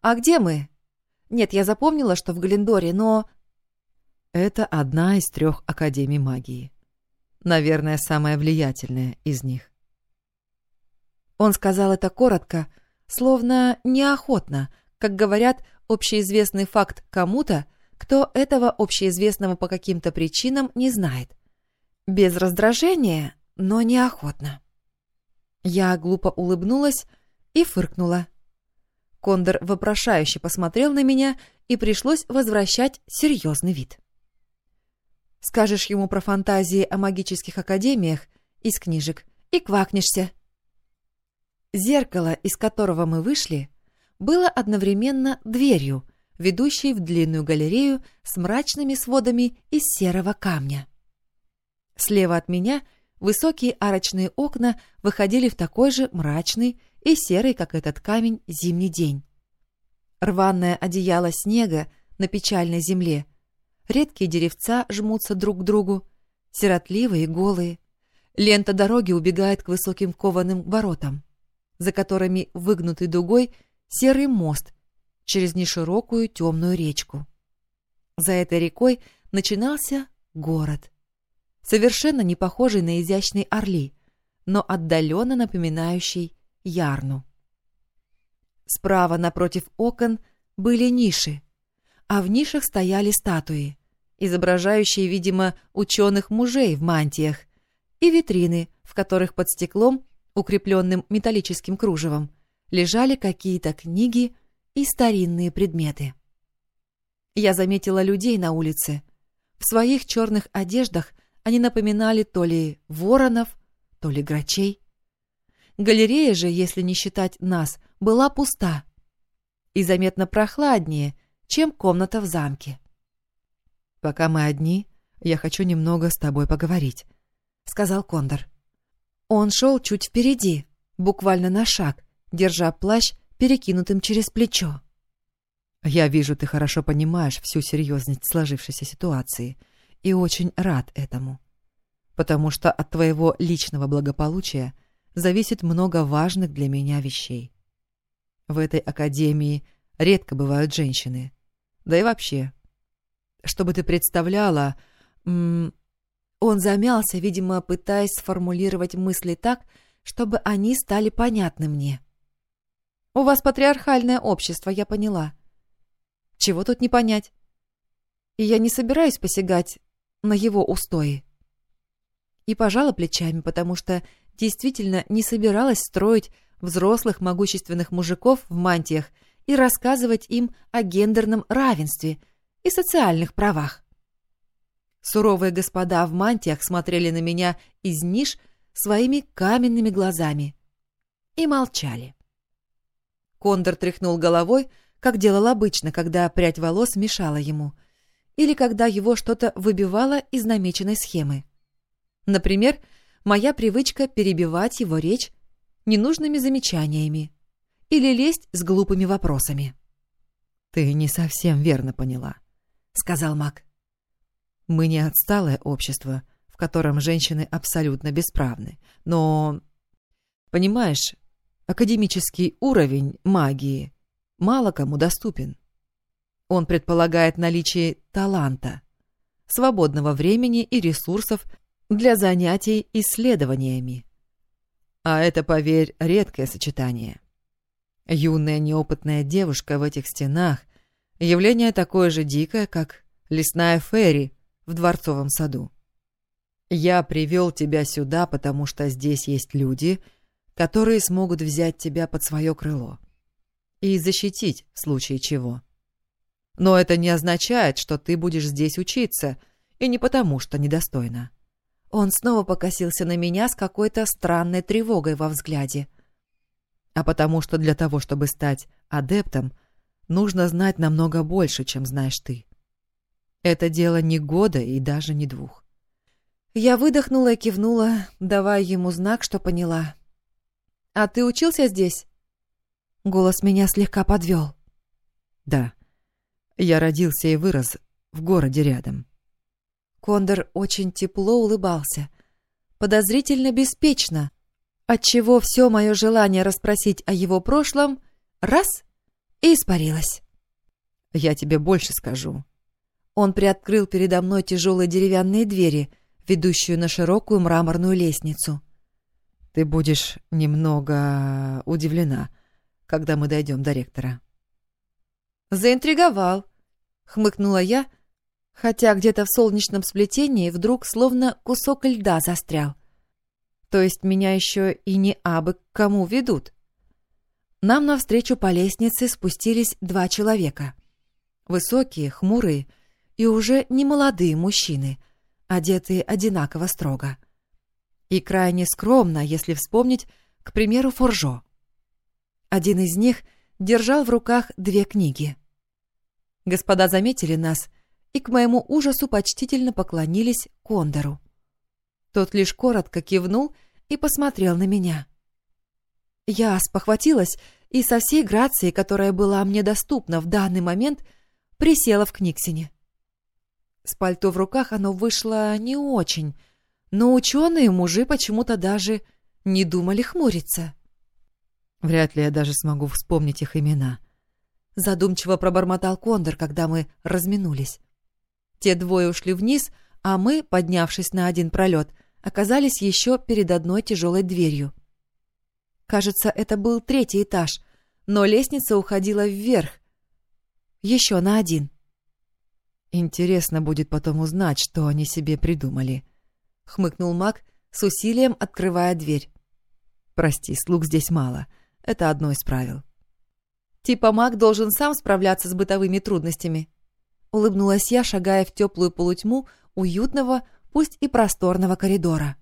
А где мы? Нет, я запомнила, что в Галендоре, но... Это одна из трех Академий магии. Наверное, самая влиятельная из них. Он сказал это коротко, словно неохотно, как говорят, общеизвестный факт кому-то, кто этого общеизвестного по каким-то причинам не знает. Без раздражения, но неохотно. Я глупо улыбнулась и фыркнула. Кондор вопрошающе посмотрел на меня, и пришлось возвращать серьезный вид. Скажешь ему про фантазии о магических академиях из книжек и квакнешься. Зеркало, из которого мы вышли, было одновременно дверью, ведущей в длинную галерею с мрачными сводами из серого камня. Слева от меня высокие арочные окна выходили в такой же мрачный и серый, как этот камень, зимний день. Рваное одеяло снега на печальной земле. Редкие деревца жмутся друг к другу, сиротливые и голые. Лента дороги убегает к высоким кованым воротам, за которыми выгнутый дугой серый мост через неширокую темную речку. За этой рекой начинался город, совершенно не похожий на изящный орли, но отдаленно напоминающий Ярну. Справа напротив окон были ниши, а в нишах стояли статуи, изображающие, видимо, ученых мужей в мантиях, и витрины, в которых под стеклом, укрепленным металлическим кружевом, лежали какие-то книги и старинные предметы. Я заметила людей на улице. В своих черных одеждах они напоминали то ли воронов, то ли грачей. Галерея же, если не считать нас, была пуста и заметно прохладнее, чем комната в замке. «Пока мы одни, я хочу немного с тобой поговорить», — сказал Кондор. Он шел чуть впереди, буквально на шаг, держа плащ перекинутым через плечо. «Я вижу, ты хорошо понимаешь всю серьезность сложившейся ситуации и очень рад этому, потому что от твоего личного благополучия — зависит много важных для меня вещей. В этой академии редко бывают женщины. Да и вообще. Чтобы ты представляла... он замялся, видимо, пытаясь сформулировать мысли так, чтобы они стали понятны мне. «У вас патриархальное общество, я поняла. Чего тут не понять? И я не собираюсь посягать на его устои». И пожала плечами, потому что действительно не собиралась строить взрослых могущественных мужиков в мантиях и рассказывать им о гендерном равенстве и социальных правах. Суровые господа в мантиях смотрели на меня из ниш своими каменными глазами и молчали. Кондор тряхнул головой, как делал обычно, когда прядь волос мешала ему, или когда его что-то выбивало из намеченной схемы. Например, моя привычка перебивать его речь ненужными замечаниями или лезть с глупыми вопросами. «Ты не совсем верно поняла», — сказал Мак. Мы не отсталое общество, в котором женщины абсолютно бесправны. Но, понимаешь, академический уровень магии мало кому доступен. Он предполагает наличие таланта, свободного времени и ресурсов для занятий исследованиями. А это, поверь, редкое сочетание. Юная неопытная девушка в этих стенах — явление такое же дикое, как лесная ферри в дворцовом саду. Я привел тебя сюда, потому что здесь есть люди, которые смогут взять тебя под свое крыло и защитить в случае чего. Но это не означает, что ты будешь здесь учиться, и не потому, что недостойна. Он снова покосился на меня с какой-то странной тревогой во взгляде. А потому что для того, чтобы стать адептом, нужно знать намного больше, чем знаешь ты. Это дело не года и даже не двух. Я выдохнула и кивнула, давая ему знак, что поняла. «А ты учился здесь?» Голос меня слегка подвел. «Да», я родился и вырос в городе рядом. Кондор очень тепло улыбался, подозрительно беспечно, отчего все мое желание расспросить о его прошлом раз и испарилось. Я тебе больше скажу. Он приоткрыл передо мной тяжелые деревянные двери, ведущую на широкую мраморную лестницу. Ты будешь немного удивлена, когда мы дойдем до ректора. «Заинтриговал», — хмыкнула я, хотя где-то в солнечном сплетении вдруг словно кусок льда застрял. То есть меня еще и не абы к кому ведут. Нам навстречу по лестнице спустились два человека. Высокие, хмурые и уже не молодые мужчины, одетые одинаково строго. И крайне скромно, если вспомнить, к примеру, Форжо. Один из них держал в руках две книги. Господа заметили нас и к моему ужасу почтительно поклонились Кондору. Тот лишь коротко кивнул и посмотрел на меня. Я спохватилась и со всей грацией, которая была мне доступна в данный момент, присела в книгсине. С пальто в руках оно вышло не очень, но ученые мужи почему-то даже не думали хмуриться. Вряд ли я даже смогу вспомнить их имена. Задумчиво пробормотал Кондор, когда мы разминулись. Те двое ушли вниз, а мы, поднявшись на один пролет, оказались еще перед одной тяжелой дверью. Кажется, это был третий этаж, но лестница уходила вверх. Еще на один. Интересно будет потом узнать, что они себе придумали. Хмыкнул маг, с усилием открывая дверь. Прости, слуг здесь мало. — это одно из правил. Типа маг должен сам справляться с бытовыми трудностями. Улыбнулась я, шагая в теплую полутьму уютного, пусть и просторного коридора.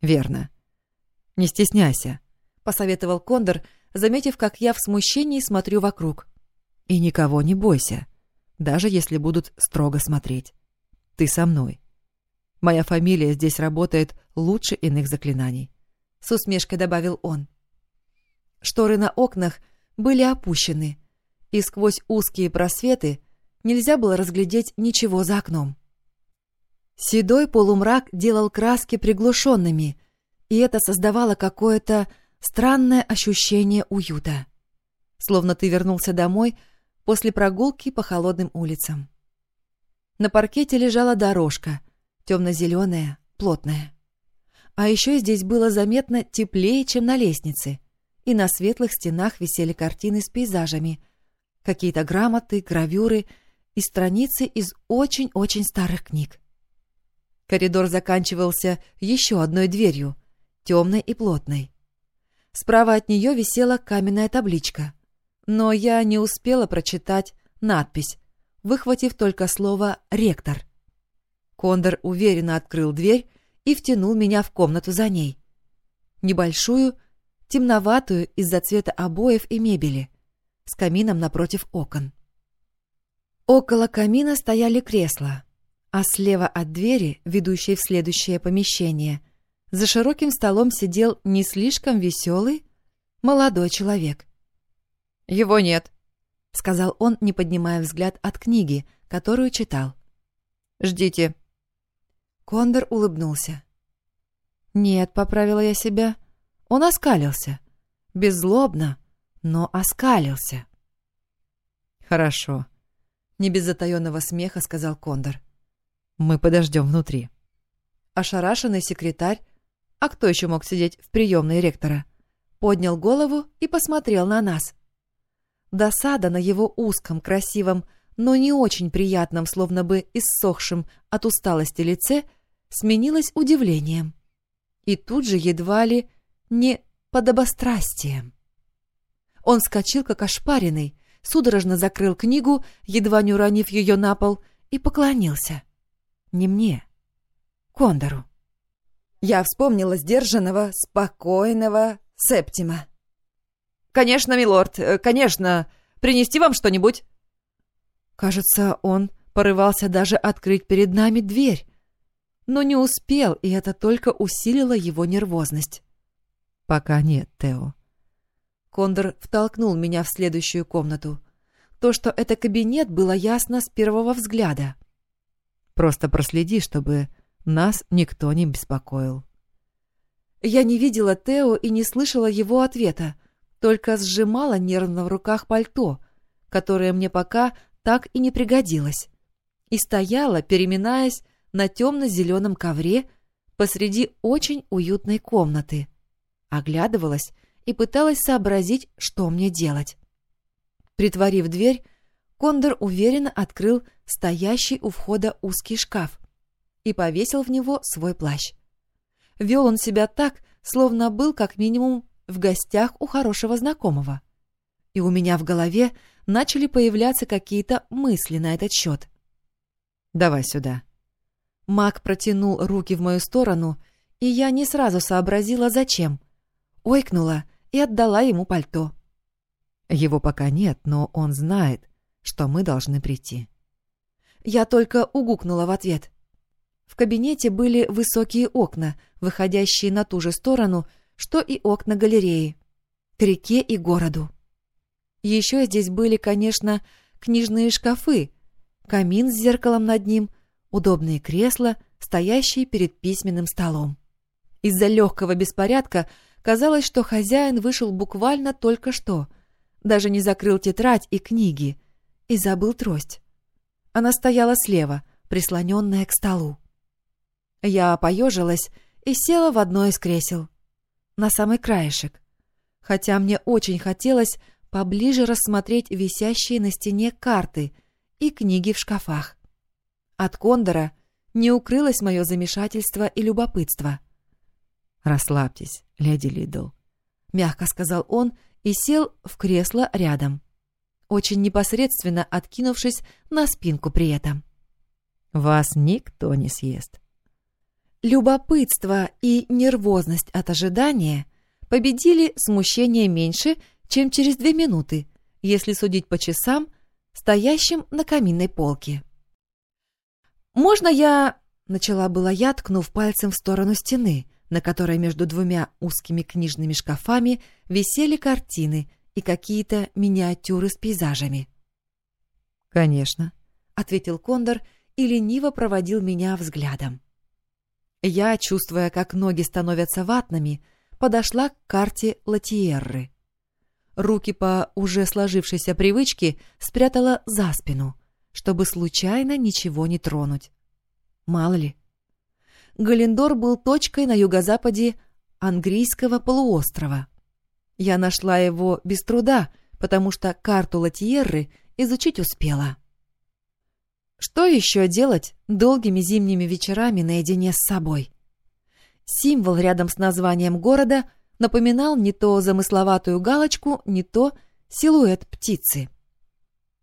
Верно. Не стесняйся, посоветовал Кондор, заметив, как я в смущении смотрю вокруг. И никого не бойся, даже если будут строго смотреть. Ты со мной. Моя фамилия здесь работает лучше иных заклинаний. С усмешкой добавил он. Шторы на окнах были опущены, и сквозь узкие просветы нельзя было разглядеть ничего за окном. Седой полумрак делал краски приглушенными, и это создавало какое-то странное ощущение уюта. Словно ты вернулся домой после прогулки по холодным улицам. На паркете лежала дорожка, темно-зеленая, плотная. А еще здесь было заметно теплее, чем на лестнице и на светлых стенах висели картины с пейзажами, какие-то грамоты, гравюры и страницы из очень-очень старых книг. Коридор заканчивался еще одной дверью, темной и плотной. Справа от нее висела каменная табличка, но я не успела прочитать надпись, выхватив только слово «ректор». Кондор уверенно открыл дверь и втянул меня в комнату за ней. Небольшую, темноватую из-за цвета обоев и мебели, с камином напротив окон. Около камина стояли кресла, а слева от двери, ведущей в следующее помещение, за широким столом сидел не слишком веселый молодой человек. «Его нет», — сказал он, не поднимая взгляд от книги, которую читал. «Ждите, Кондор улыбнулся. «Нет», — поправила я себя, — он оскалился. Беззлобно, но оскалился. «Хорошо», — не без затаенного смеха сказал Кондор. «Мы подождем внутри». Ошарашенный секретарь, а кто еще мог сидеть в приемной ректора, поднял голову и посмотрел на нас. Досада на его узком, красивом, но не очень приятном, словно бы иссохшем от усталости лице, сменилась удивлением. И тут же едва ли не подобострастием. Он вскочил, как ошпаренный, судорожно закрыл книгу, едва не уронив ее на пол, и поклонился. Не мне, Кондору. Я вспомнила сдержанного, спокойного Септима. «Конечно, милорд, э, конечно. Принести вам что-нибудь?» Кажется, он порывался даже открыть перед нами дверь, но не успел, и это только усилило его нервозность. «Пока нет, Тео». Кондор втолкнул меня в следующую комнату. То, что это кабинет, было ясно с первого взгляда. «Просто проследи, чтобы нас никто не беспокоил». Я не видела Тео и не слышала его ответа, только сжимала нервно в руках пальто, которое мне пока так и не пригодилось, и стояла, переминаясь на темно-зеленом ковре посреди очень уютной комнаты. Оглядывалась и пыталась сообразить, что мне делать. Притворив дверь, Кондор уверенно открыл стоящий у входа узкий шкаф и повесил в него свой плащ. Вел он себя так, словно был как минимум в гостях у хорошего знакомого. И у меня в голове начали появляться какие-то мысли на этот счет. «Давай сюда». Маг протянул руки в мою сторону, и я не сразу сообразила, зачем. Ойкнула и отдала ему пальто. Его пока нет, но он знает, что мы должны прийти. Я только угукнула в ответ. В кабинете были высокие окна, выходящие на ту же сторону, что и окна галереи, к реке и городу. Еще здесь были, конечно, книжные шкафы, камин с зеркалом над ним, удобные кресла, стоящие перед письменным столом. Из-за легкого беспорядка казалось, что хозяин вышел буквально только что, даже не закрыл тетрадь и книги, и забыл трость. Она стояла слева, прислоненная к столу. Я поежилась и села в одно из кресел, на самый краешек, хотя мне очень хотелось поближе рассмотреть висящие на стене карты и книги в шкафах. От Кондора не укрылось мое замешательство и любопытство. «Расслабьтесь, леди Лидл», — мягко сказал он и сел в кресло рядом, очень непосредственно откинувшись на спинку при этом. «Вас никто не съест». Любопытство и нервозность от ожидания победили смущение меньше, чем через две минуты, если судить по часам, стоящим на каминной полке. «Можно я...» — начала была я, ткнув пальцем в сторону стены, на которой между двумя узкими книжными шкафами висели картины и какие-то миниатюры с пейзажами. «Конечно», — ответил Кондор и лениво проводил меня взглядом. Я, чувствуя, как ноги становятся ватными, подошла к карте Латиерры. Руки по уже сложившейся привычке спрятала за спину, чтобы случайно ничего не тронуть. Мало ли. Галендор был точкой на юго-западе Ангрийского полуострова. Я нашла его без труда, потому что карту Латиерры изучить успела. Что еще делать долгими зимними вечерами наедине с собой? Символ рядом с названием города напоминал не то замысловатую галочку, не то силуэт птицы.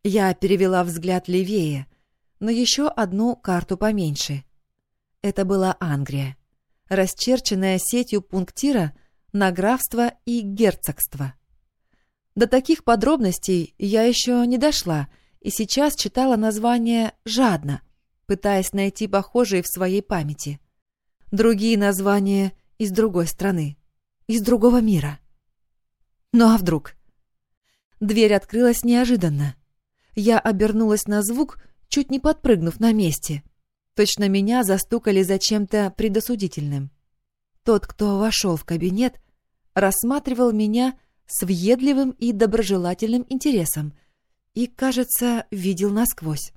Я перевела взгляд левее, но еще одну карту поменьше. Это была Ангрия, расчерченная сетью пунктира на графство и герцогство. До таких подробностей я еще не дошла — и сейчас читала название жадно, пытаясь найти похожие в своей памяти. Другие названия из другой страны, из другого мира. Ну а вдруг? Дверь открылась неожиданно. Я обернулась на звук, чуть не подпрыгнув на месте. Точно меня застукали за чем-то предосудительным. Тот, кто вошел в кабинет, рассматривал меня с въедливым и доброжелательным интересом и, кажется, видел насквозь.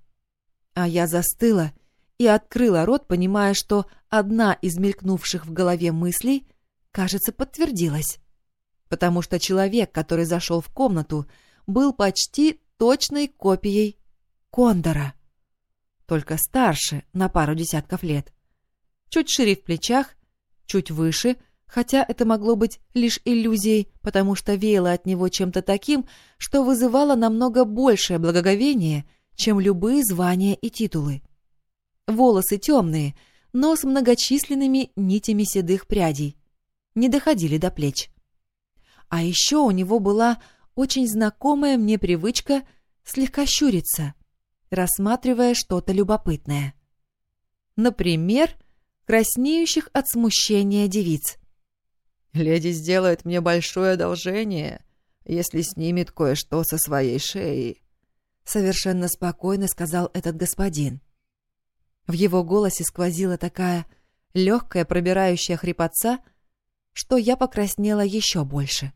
А я застыла и открыла рот, понимая, что одна из мелькнувших в голове мыслей, кажется, подтвердилась. Потому что человек, который зашел в комнату, был почти точной копией Кондора только старше на пару десятков лет. Чуть шире в плечах, чуть выше, хотя это могло быть лишь иллюзией, потому что веяло от него чем-то таким, что вызывало намного большее благоговение, чем любые звания и титулы. Волосы темные, но с многочисленными нитями седых прядей. Не доходили до плеч. А еще у него была очень знакомая мне привычка слегка щуриться — рассматривая что-то любопытное. Например, краснеющих от смущения девиц. «Леди сделает мне большое одолжение, если снимет кое-что со своей шеи», — совершенно спокойно сказал этот господин. В его голосе сквозила такая легкая пробирающая хрипотца, что я покраснела еще больше. —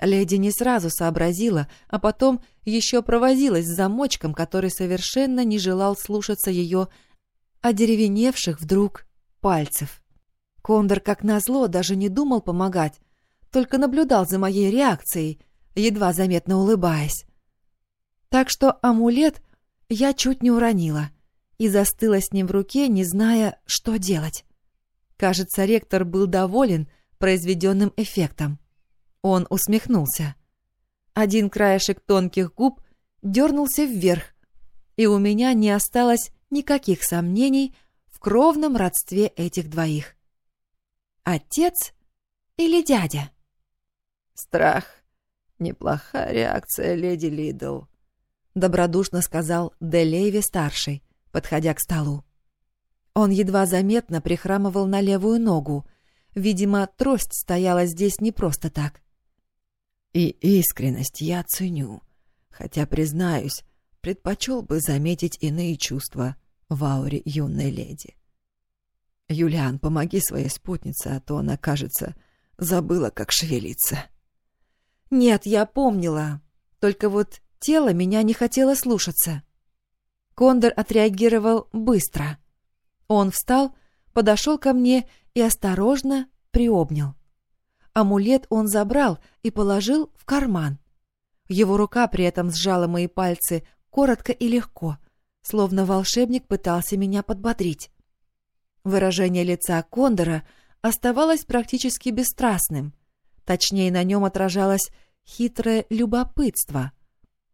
Леди не сразу сообразила, а потом еще провозилась с замочком, который совершенно не желал слушаться ее одеревеневших вдруг пальцев. Кондор, как назло, даже не думал помогать, только наблюдал за моей реакцией, едва заметно улыбаясь. Так что амулет я чуть не уронила и застыла с ним в руке, не зная, что делать. Кажется, ректор был доволен произведенным эффектом. Он усмехнулся. Один краешек тонких губ дернулся вверх, и у меня не осталось никаких сомнений в кровном родстве этих двоих. Отец или дядя? Страх — неплохая реакция, леди Лидл, — добродушно сказал Делеви-старший, подходя к столу. Он едва заметно прихрамывал на левую ногу. Видимо, трость стояла здесь не просто так. И искренность я ценю, хотя, признаюсь, предпочел бы заметить иные чувства в ауре юной леди. Юлиан, помоги своей спутнице, а то она, кажется, забыла, как шевелиться. Нет, я помнила, только вот тело меня не хотело слушаться. Кондор отреагировал быстро. Он встал, подошел ко мне и осторожно приобнял. Амулет он забрал и положил в карман. Его рука при этом сжала мои пальцы коротко и легко, словно волшебник пытался меня подбодрить. Выражение лица Кондора оставалось практически бесстрастным. Точнее, на нем отражалось хитрое любопытство,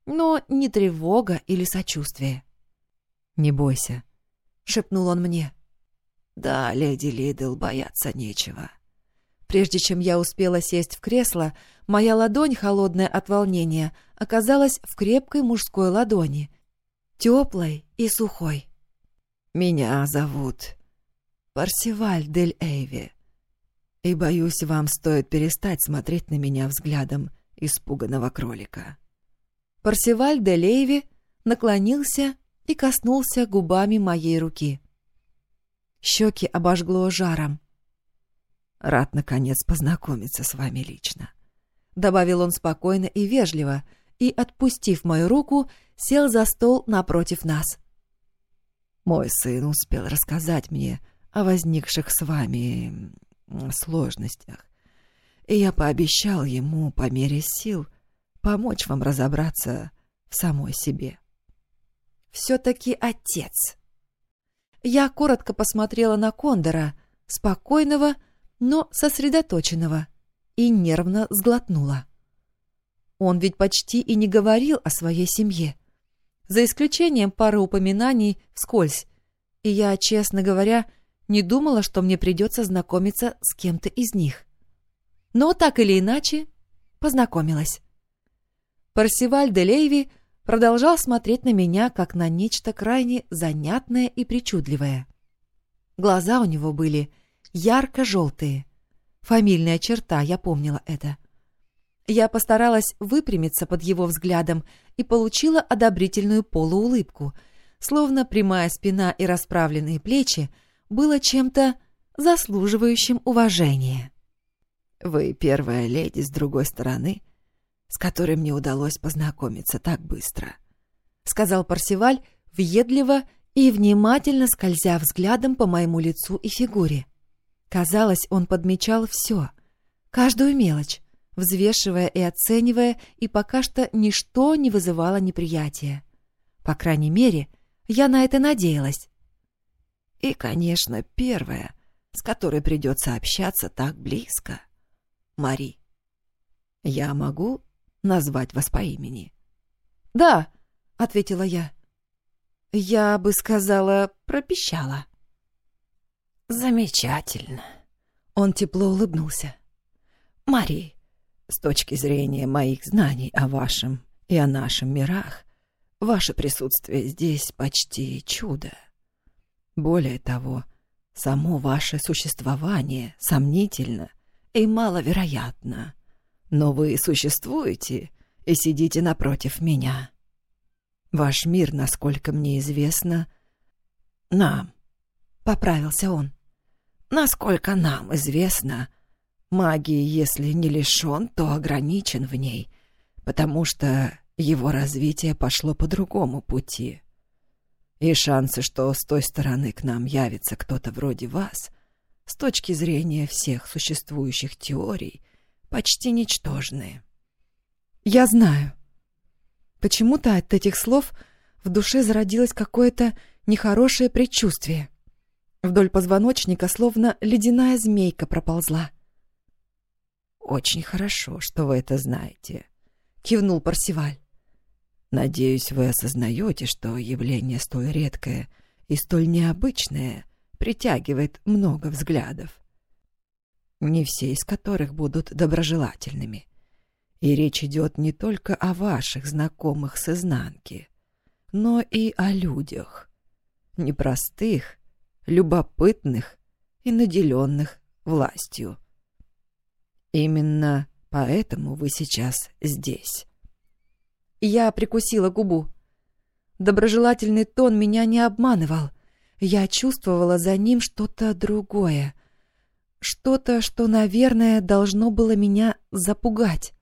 но не тревога или сочувствие. «Не бойся», — шепнул он мне. «Да, леди Лидл, бояться нечего. Прежде чем я успела сесть в кресло, моя ладонь, холодная от волнения, оказалась в крепкой мужской ладони, теплой и сухой. «Меня зовут Парсиваль Дель Эйви, и, боюсь, вам стоит перестать смотреть на меня взглядом испуганного кролика». Парсиваль Дель Эйви наклонился и коснулся губами моей руки. Щеки обожгло жаром. Рад, наконец, познакомиться с вами лично. Добавил он спокойно и вежливо, и, отпустив мою руку, сел за стол напротив нас. Мой сын успел рассказать мне о возникших с вами сложностях, и я пообещал ему по мере сил помочь вам разобраться в самой себе. Все-таки отец. Я коротко посмотрела на Кондора, спокойного, но сосредоточенного, и нервно сглотнула. Он ведь почти и не говорил о своей семье, за исключением пары упоминаний вскользь, и я, честно говоря, не думала, что мне придется знакомиться с кем-то из них. Но так или иначе познакомилась. Парсиваль де Лейви продолжал смотреть на меня, как на нечто крайне занятное и причудливое. Глаза у него были ярко-желтые. Фамильная черта, я помнила это. Я постаралась выпрямиться под его взглядом и получила одобрительную полуулыбку, словно прямая спина и расправленные плечи, было чем-то заслуживающим уважения. «Вы первая леди с другой стороны, с которой мне удалось познакомиться так быстро», — сказал Парсиваль, въедливо и внимательно скользя взглядом по моему лицу и фигуре. Казалось, он подмечал все, каждую мелочь, взвешивая и оценивая, и пока что ничто не вызывало неприятия. По крайней мере, я на это надеялась. И, конечно, первая, с которой придется общаться так близко. Мари. Я могу назвать вас по имени? «Да», — ответила я. «Я бы сказала, пропищала». «Замечательно». Он тепло улыбнулся. «Мари, с точки зрения моих знаний о вашем и о нашем мирах, ваше присутствие здесь почти чудо. Более того, само ваше существование сомнительно и маловероятно. Но вы существуете и сидите напротив меня. Ваш мир, насколько мне известно, нам, — поправился он, — насколько нам известно, магии, если не лишен, то ограничен в ней, потому что его развитие пошло по другому пути. И шансы, что с той стороны к нам явится кто-то вроде вас, с точки зрения всех существующих теорий, почти ничтожные. Я знаю. Почему-то от этих слов в душе зародилось какое-то нехорошее предчувствие. Вдоль позвоночника словно ледяная змейка проползла. «Очень хорошо, что вы это знаете», — кивнул Парсиваль. «Надеюсь, вы осознаете, что явление столь редкое и столь необычное притягивает много взглядов, не все из которых будут доброжелательными. И речь идет не только о ваших знакомых с изнанки, но и о людях, непростых, любопытных и наделенных властью. Именно поэтому вы сейчас здесь. Я прикусила губу. Доброжелательный тон меня не обманывал. Я чувствовала за ним что-то другое. Что-то, что, наверное, должно было меня запугать.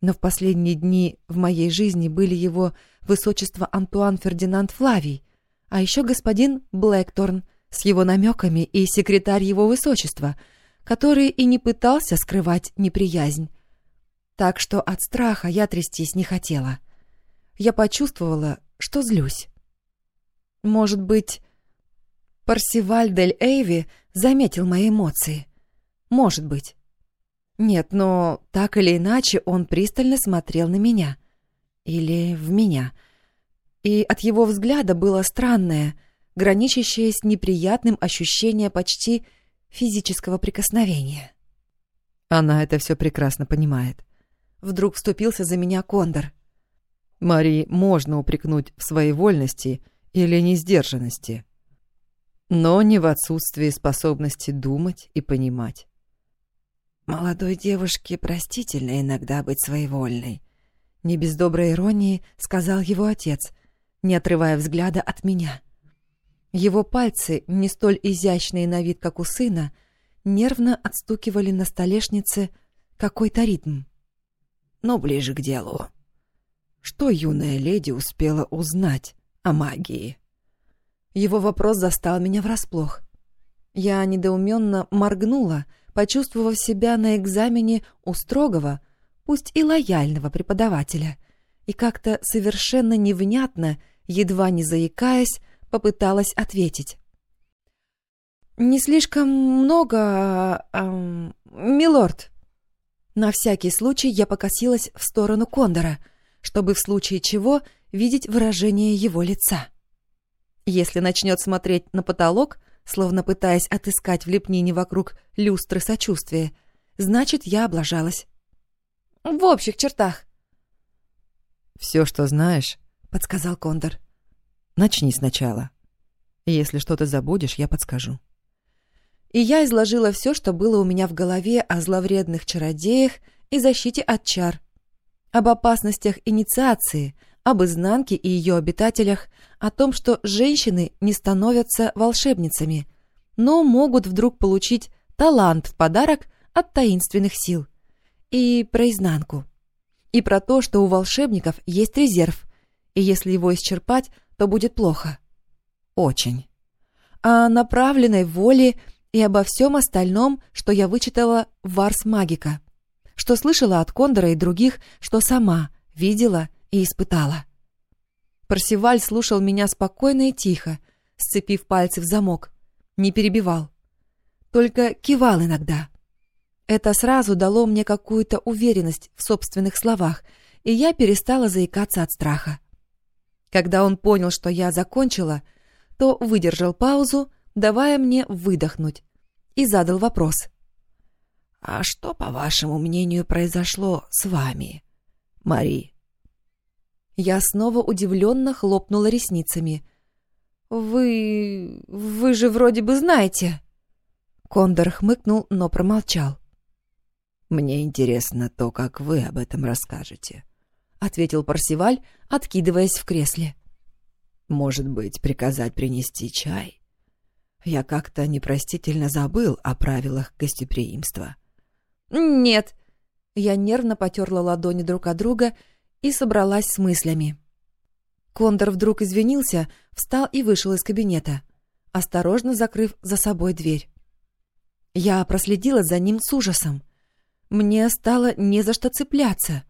Но в последние дни в моей жизни были его высочество Антуан Фердинанд Флавий, а еще господин Блэкторн с его намеками и секретарь его высочества — который и не пытался скрывать неприязнь. Так что от страха я трястись не хотела. Я почувствовала, что злюсь. Может быть, Парсиваль дель Эйви заметил мои эмоции. Может быть. Нет, но так или иначе он пристально смотрел на меня. Или в меня. И от его взгляда было странное, граничащее с неприятным ощущение почти физического прикосновения. Она это все прекрасно понимает. Вдруг вступился за меня Кондор. Марии можно упрекнуть в своей вольности или несдержанности, но не в отсутствии способности думать и понимать. Молодой девушке простительно иногда быть своевольной. Не без доброй иронии сказал его отец, не отрывая взгляда от меня. Его пальцы, не столь изящные на вид, как у сына, нервно отстукивали на столешнице какой-то ритм. Но ближе к делу. Что юная леди успела узнать о магии? Его вопрос застал меня врасплох. Я недоуменно моргнула, почувствовав себя на экзамене у строгого, пусть и лояльного преподавателя, и как-то совершенно невнятно, едва не заикаясь, попыталась ответить. «Не слишком много... Э, милорд». На всякий случай я покосилась в сторону Кондора, чтобы в случае чего видеть выражение его лица. Если начнет смотреть на потолок, словно пытаясь отыскать в лепнине вокруг люстры сочувствия, значит, я облажалась. В общих чертах. «Все, что знаешь», — подсказал Кондор. Начни сначала. Если что-то забудешь, я подскажу. И я изложила все, что было у меня в голове о зловредных чародеях и защите от чар, об опасностях инициации, об изнанке и ее обитателях, о том, что женщины не становятся волшебницами, но могут вдруг получить талант в подарок от таинственных сил. И про изнанку. И про то, что у волшебников есть резерв, и если его исчерпать, то будет плохо. Очень. О направленной воле и обо всем остальном, что я вычитала в Варс Магика, что слышала от Кондора и других, что сама видела и испытала. Парсиваль слушал меня спокойно и тихо, сцепив пальцы в замок, не перебивал. Только кивал иногда. Это сразу дало мне какую-то уверенность в собственных словах, и я перестала заикаться от страха. Когда он понял, что я закончила, то выдержал паузу, давая мне выдохнуть, и задал вопрос. «А что, по вашему мнению, произошло с вами, Мари?» Я снова удивленно хлопнула ресницами. «Вы... вы же вроде бы знаете...» Кондор хмыкнул, но промолчал. «Мне интересно то, как вы об этом расскажете», — ответил Парсиваль, откидываясь в кресле. «Может быть, приказать принести чай? Я как-то непростительно забыл о правилах гостеприимства». «Нет». Я нервно потерла ладони друг от друга и собралась с мыслями. Кондор вдруг извинился, встал и вышел из кабинета, осторожно закрыв за собой дверь. Я проследила за ним с ужасом. Мне стало не за что цепляться.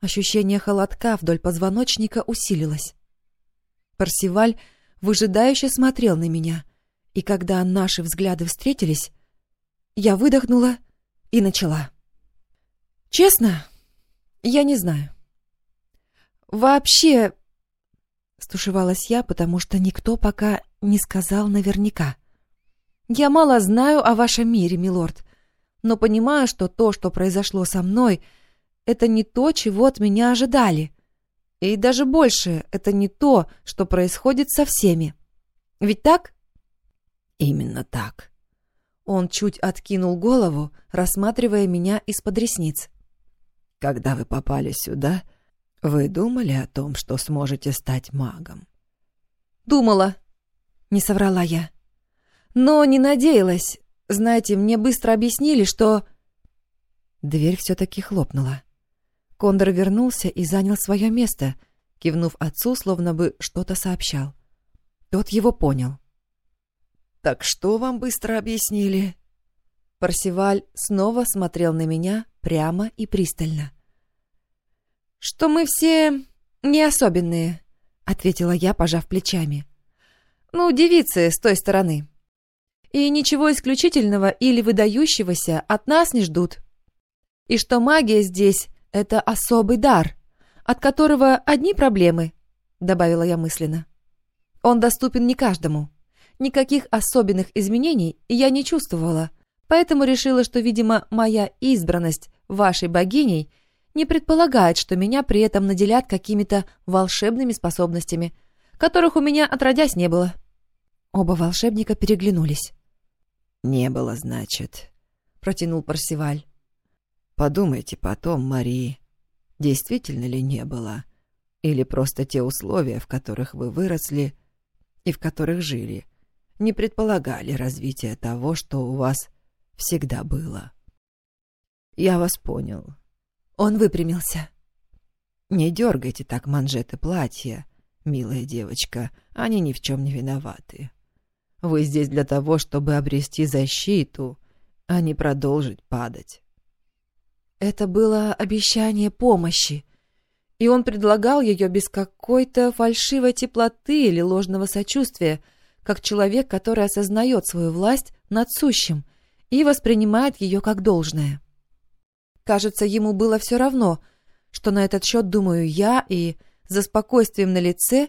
Ощущение холодка вдоль позвоночника усилилось. Парсиваль выжидающе смотрел на меня, и когда наши взгляды встретились, я выдохнула и начала. «Честно, я не знаю. Вообще...» Стушевалась я, потому что никто пока не сказал наверняка. «Я мало знаю о вашем мире, милорд, но понимаю, что то, что произошло со мной, это не то, чего от меня ожидали. И даже больше, это не то, что происходит со всеми. Ведь так? Именно так. Он чуть откинул голову, рассматривая меня из-под ресниц. Когда вы попали сюда, вы думали о том, что сможете стать магом? Думала, не соврала я. Но не надеялась. Знаете, мне быстро объяснили, что... Дверь все-таки хлопнула. Кондор вернулся и занял свое место, кивнув отцу, словно бы что-то сообщал. Тот его понял. «Так что вам быстро объяснили?» Парсиваль снова смотрел на меня прямо и пристально. «Что мы все не особенные», — ответила я, пожав плечами. «Ну, девицы с той стороны. И ничего исключительного или выдающегося от нас не ждут. И что магия здесь это особый дар, от которого одни проблемы, добавила я мысленно. Он доступен не каждому. Никаких особенных изменений я не чувствовала, поэтому решила, что, видимо, моя избранность вашей богиней не предполагает, что меня при этом наделят какими-то волшебными способностями, которых у меня отродясь не было. Оба волшебника переглянулись. «Не было, значит», — протянул Парсиваль. Подумайте потом, Марии, действительно ли не было, или просто те условия, в которых вы выросли и в которых жили, не предполагали развития того, что у вас всегда было. Я вас понял. Он выпрямился. Не дергайте так манжеты платья, милая девочка, они ни в чем не виноваты. Вы здесь для того, чтобы обрести защиту, а не продолжить падать. Это было обещание помощи, и он предлагал ее без какой-то фальшивой теплоты или ложного сочувствия, как человек, который осознает свою власть над сущим и воспринимает ее как должное. Кажется, ему было все равно, что на этот счет думаю я, и за спокойствием на лице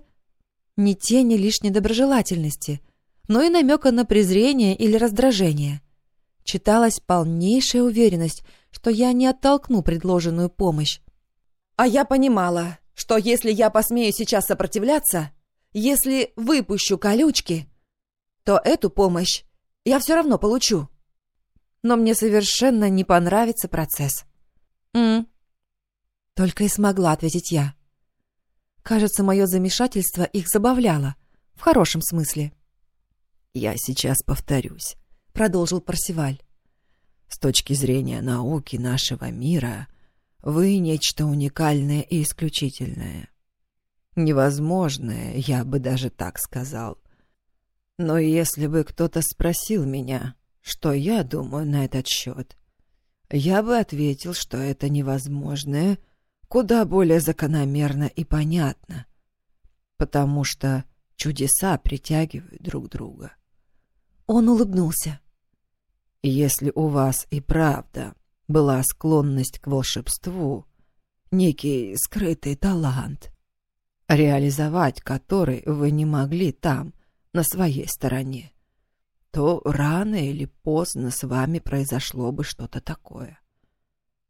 ни тени лишней доброжелательности, но и намека на презрение или раздражение. Читалась полнейшая уверенность, что я не оттолкну предложенную помощь. А я понимала, что если я посмею сейчас сопротивляться, если выпущу колючки, то эту помощь я все равно получу. Но мне совершенно не понравится процесс. «М?» Только и смогла ответить я. Кажется, мое замешательство их забавляло. В хорошем смысле. «Я сейчас повторюсь», — продолжил Парсиваль. «С точки зрения науки нашего мира, вы нечто уникальное и исключительное. Невозможное, я бы даже так сказал. Но если бы кто-то спросил меня, что я думаю на этот счет, я бы ответил, что это невозможное куда более закономерно и понятно, потому что чудеса притягивают друг друга. Он улыбнулся. Если у вас и правда была склонность к волшебству, некий скрытый талант, реализовать который вы не могли там, на своей стороне, то рано или поздно с вами произошло бы что-то такое.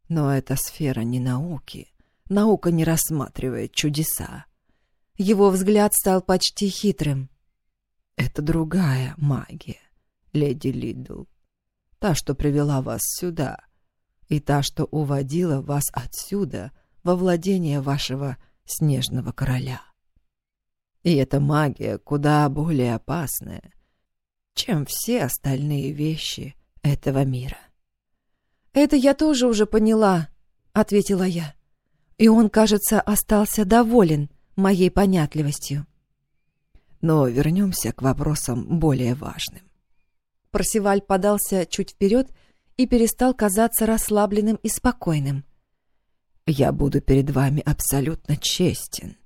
Но эта сфера не науки. Наука не рассматривает чудеса. Его взгляд стал почти хитрым. Это другая магия, леди Лидл. Та, что привела вас сюда, и та, что уводила вас отсюда во владение вашего снежного короля. И эта магия куда более опасная, чем все остальные вещи этого мира. «Это я тоже уже поняла», — ответила я. И он, кажется, остался доволен моей понятливостью. Но вернемся к вопросам более важным. Парсиваль подался чуть вперед и перестал казаться расслабленным и спокойным. «Я буду перед вами абсолютно честен.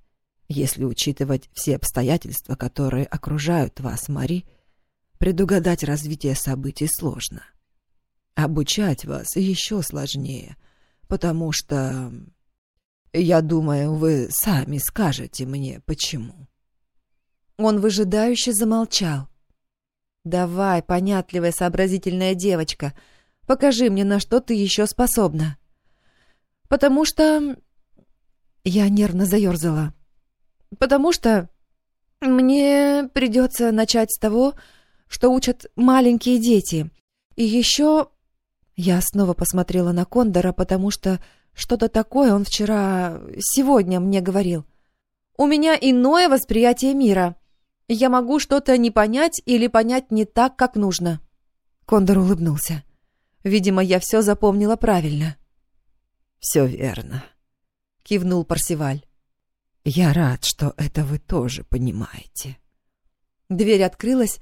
Если учитывать все обстоятельства, которые окружают вас, Мари, предугадать развитие событий сложно. Обучать вас еще сложнее, потому что... Я думаю, вы сами скажете мне, почему». Он выжидающе замолчал. «Давай, понятливая, сообразительная девочка, покажи мне, на что ты еще способна». «Потому что...» Я нервно заерзала. «Потому что мне придется начать с того, что учат маленькие дети. И еще...» Я снова посмотрела на Кондора, потому что что-то такое он вчера... сегодня мне говорил. «У меня иное восприятие мира. Я могу что-то не понять или понять не так, как нужно». Кондор улыбнулся. Видимо, я все запомнила правильно. «Все верно», — кивнул Парсиваль. «Я рад, что это вы тоже понимаете». Дверь открылась,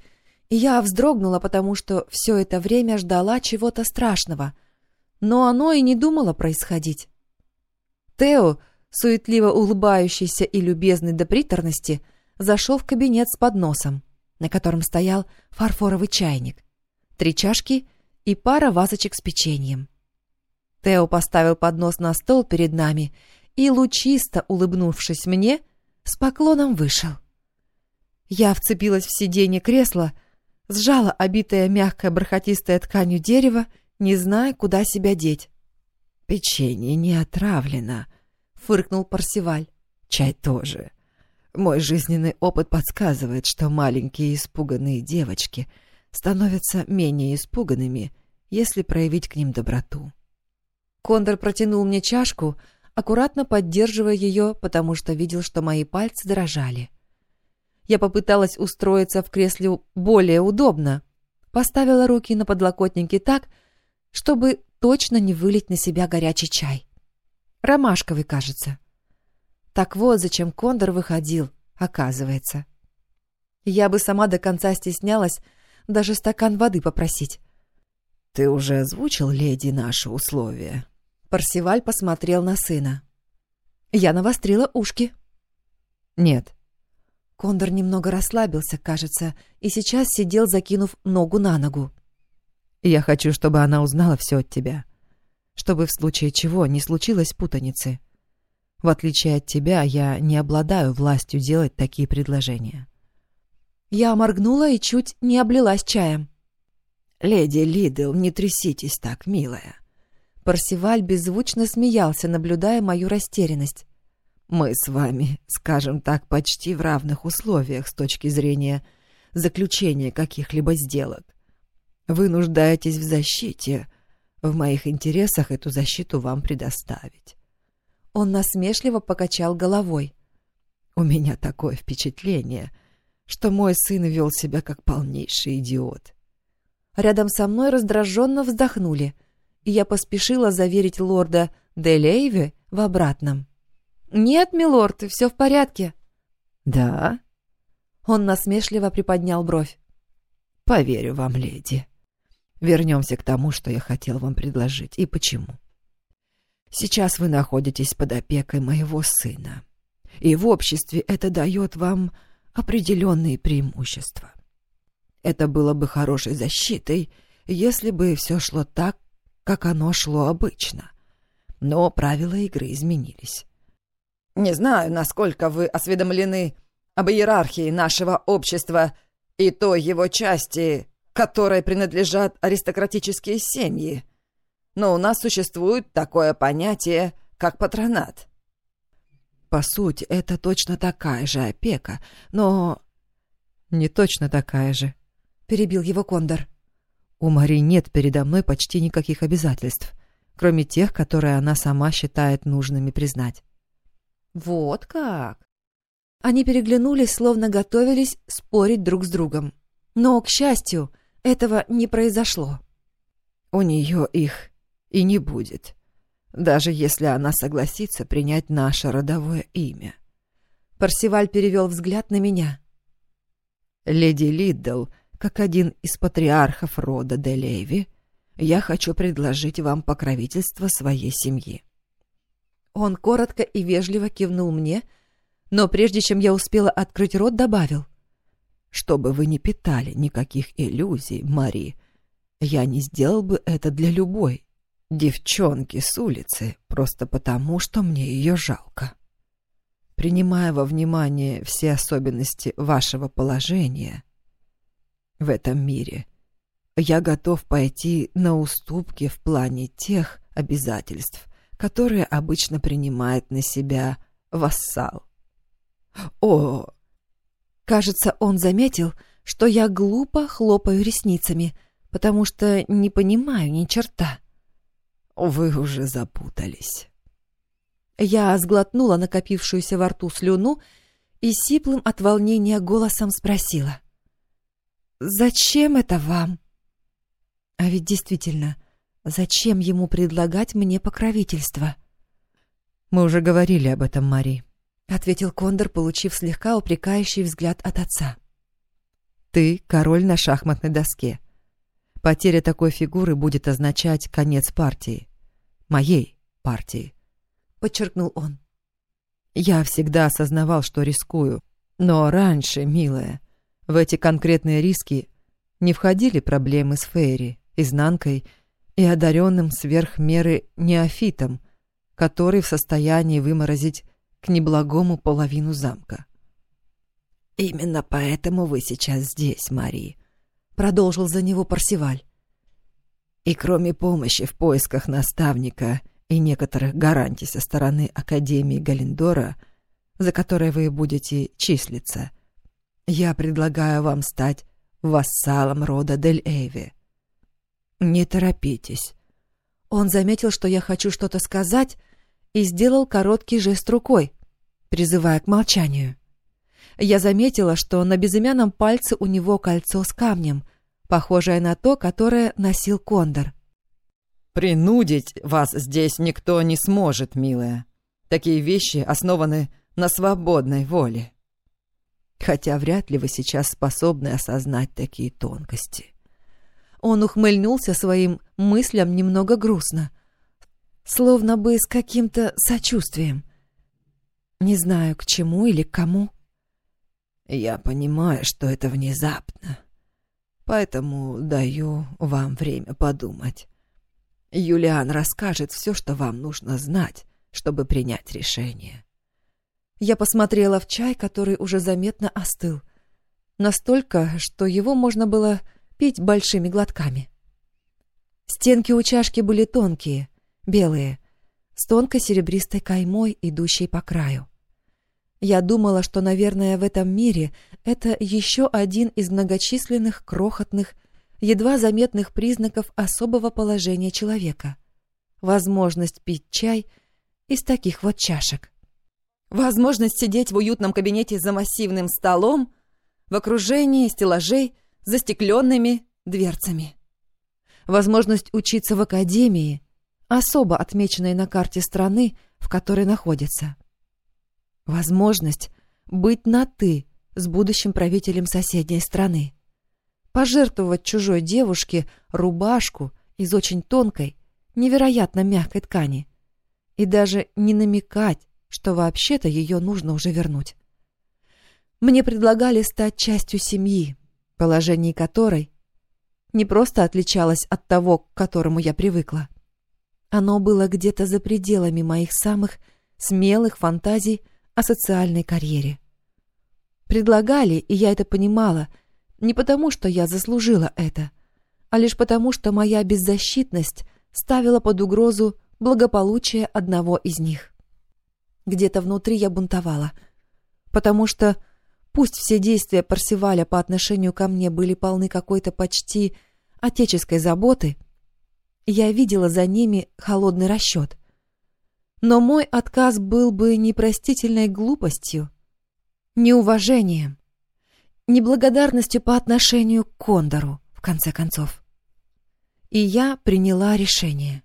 и я вздрогнула, потому что все это время ждала чего-то страшного, но оно и не думало происходить. Тео, суетливо улыбающийся и любезный до приторности, зашел в кабинет с подносом, на котором стоял фарфоровый чайник, три чашки и пара вазочек с печеньем. Тео поставил поднос на стол перед нами и, лучисто улыбнувшись мне, с поклоном вышел. Я вцепилась в сиденье кресла, сжала обитое мягкой бархатистой тканью дерево, не зная, куда себя деть. «Печенье не отравлено», — фыркнул Парсиваль. «Чай тоже. Мой жизненный опыт подсказывает, что маленькие испуганные девочки становятся менее испуганными, если проявить к ним доброту». Кондор протянул мне чашку, аккуратно поддерживая ее, потому что видел, что мои пальцы дрожали. Я попыталась устроиться в кресле более удобно, поставила руки на подлокотники так, чтобы точно не вылить на себя горячий чай. Ромашковый, кажется. Так вот, зачем Кондор выходил, оказывается. Я бы сама до конца стеснялась даже стакан воды попросить. «Ты уже озвучил, леди, наши условия?» Парсиваль посмотрел на сына. Я навострила ушки. «Нет». Кондор немного расслабился, кажется, и сейчас сидел, закинув ногу на ногу. «Я хочу, чтобы она узнала все от тебя. Чтобы в случае чего не случилось путаницы. В отличие от тебя, я не обладаю властью делать такие предложения». Я моргнула и чуть не облилась чаем. «Леди Лидл, не тряситесь так, милая». Парсиваль беззвучно смеялся, наблюдая мою растерянность. «Мы с вами, скажем так, почти в равных условиях с точки зрения заключения каких-либо сделок. Вы нуждаетесь в защите. В моих интересах эту защиту вам предоставить. Он насмешливо покачал головой. У меня такое впечатление, что мой сын вел себя как полнейший идиот. Рядом со мной раздраженно вздохнули, и я поспешила заверить лорда Делейве в обратном. «Нет, милорд, все в порядке». «Да?» Он насмешливо приподнял бровь. «Поверю вам, леди. Вернемся к тому, что я хотел вам предложить, и почему. Сейчас вы находитесь под опекой моего сына, и в обществе это дает вам определенные преимущества. Это было бы хорошей защитой, если бы все шло так, как оно шло обычно. Но правила игры изменились. Не знаю, насколько вы осведомлены об иерархии нашего общества и той его части, которой принадлежат аристократические семьи, но у нас существует такое понятие, как патронат. По сути, это точно такая же опека, но... Не точно такая же, перебил его Кондор. У Мари нет передо мной почти никаких обязательств, кроме тех, которые она сама считает нужными признать. Вот как. Они переглянулись, словно готовились спорить друг с другом. Но, к счастью, этого не произошло. У нее их и не будет, даже если она согласится принять наше родовое имя. Парсиваль перевел взгляд на меня. Леди Лиддл, как один из патриархов рода де Леви, я хочу предложить вам покровительство своей семьи. Он коротко и вежливо кивнул мне, но прежде чем я успела открыть рот, добавил. «Чтобы вы не питали никаких иллюзий, Мари, я не сделал бы это для любой девчонки с улицы, просто потому, что мне ее жалко. Принимая во внимание все особенности вашего положения в этом мире, я готов пойти на уступки в плане тех обязательств, которые обычно принимает на себя вассал. О, кажется, он заметил, что я глупо хлопаю ресницами, потому что не понимаю ни черта. Вы уже запутались. Я сглотнула накопившуюся во рту слюну и сиплым от волнения голосом спросила. «Зачем это вам?» А ведь действительно, зачем ему предлагать мне покровительство? «Мы уже говорили об этом, Мари», — ответил Кондор, получив слегка упрекающий взгляд от отца. «Ты король на шахматной доске. Потеря такой фигуры будет означать конец партии. Моей партии», — подчеркнул он. «Я всегда осознавал, что рискую. Но раньше, милая, в эти конкретные риски не входили проблемы с Фейри, изнанкой и одаренным сверх меры неофитом, который в состоянии выморозить к неблагому половину замка. «Именно поэтому вы сейчас здесь, Мари», — продолжил за него Парсиваль. «И кроме помощи в поисках наставника и некоторых гарантий со стороны Академии Галендора, за которой вы будете числиться, я предлагаю вам стать вассалом рода Дель Эйви. Не торопитесь». Он заметил, что я хочу что-то сказать, и сделал короткий жест рукой, призывая к молчанию. Я заметила, что на безымянном пальце у него кольцо с камнем, похожее на то, которое носил Кондор. «Принудить вас здесь никто не сможет, милая. Такие вещи основаны на свободной воле. Хотя вряд ли вы сейчас способны осознать такие тонкости». Он ухмыльнулся своим мыслям немного грустно, словно бы с каким-то сочувствием. Не знаю, к чему или к кому. «Я понимаю, что это внезапно, поэтому даю вам время подумать. Юлиан расскажет все, что вам нужно знать, чтобы принять решение». Я посмотрела в чай, который уже заметно остыл. Настолько, что его можно было пить большими глотками. Стенки у чашки были тонкие, белые, с тонкой серебристой каймой, идущей по краю. Я думала, что, наверное, в этом мире это еще один из многочисленных крохотных, едва заметных признаков особого положения человека. Возможность пить чай из таких вот чашек. Возможность сидеть в уютном кабинете за массивным столом в окружении стеллажей застекленными дверцами. Возможность учиться в академии, особо отмеченной на карте страны, в которой находится. Возможность быть на «ты» с будущим правителем соседней страны. Пожертвовать чужой девушке рубашку из очень тонкой, невероятно мягкой ткани. И даже не намекать, что вообще-то ее нужно уже вернуть. Мне предлагали стать частью семьи, положение которой не просто отличалось от того, к которому я привыкла. Оно было где-то за пределами моих самых смелых фантазий о социальной карьере. Предлагали, и я это понимала, не потому, что я заслужила это, а лишь потому, что моя беззащитность ставила под угрозу благополучие одного из них. Где-то внутри я бунтовала, потому что пусть все действия Парсиваля по отношению ко мне были полны какой-то почти отеческой заботы, я видела за ними холодный расчет. Но мой отказ был бы непростительной глупостью, неуважением, неблагодарностью по отношению к Кондору, в конце концов. И я приняла решение.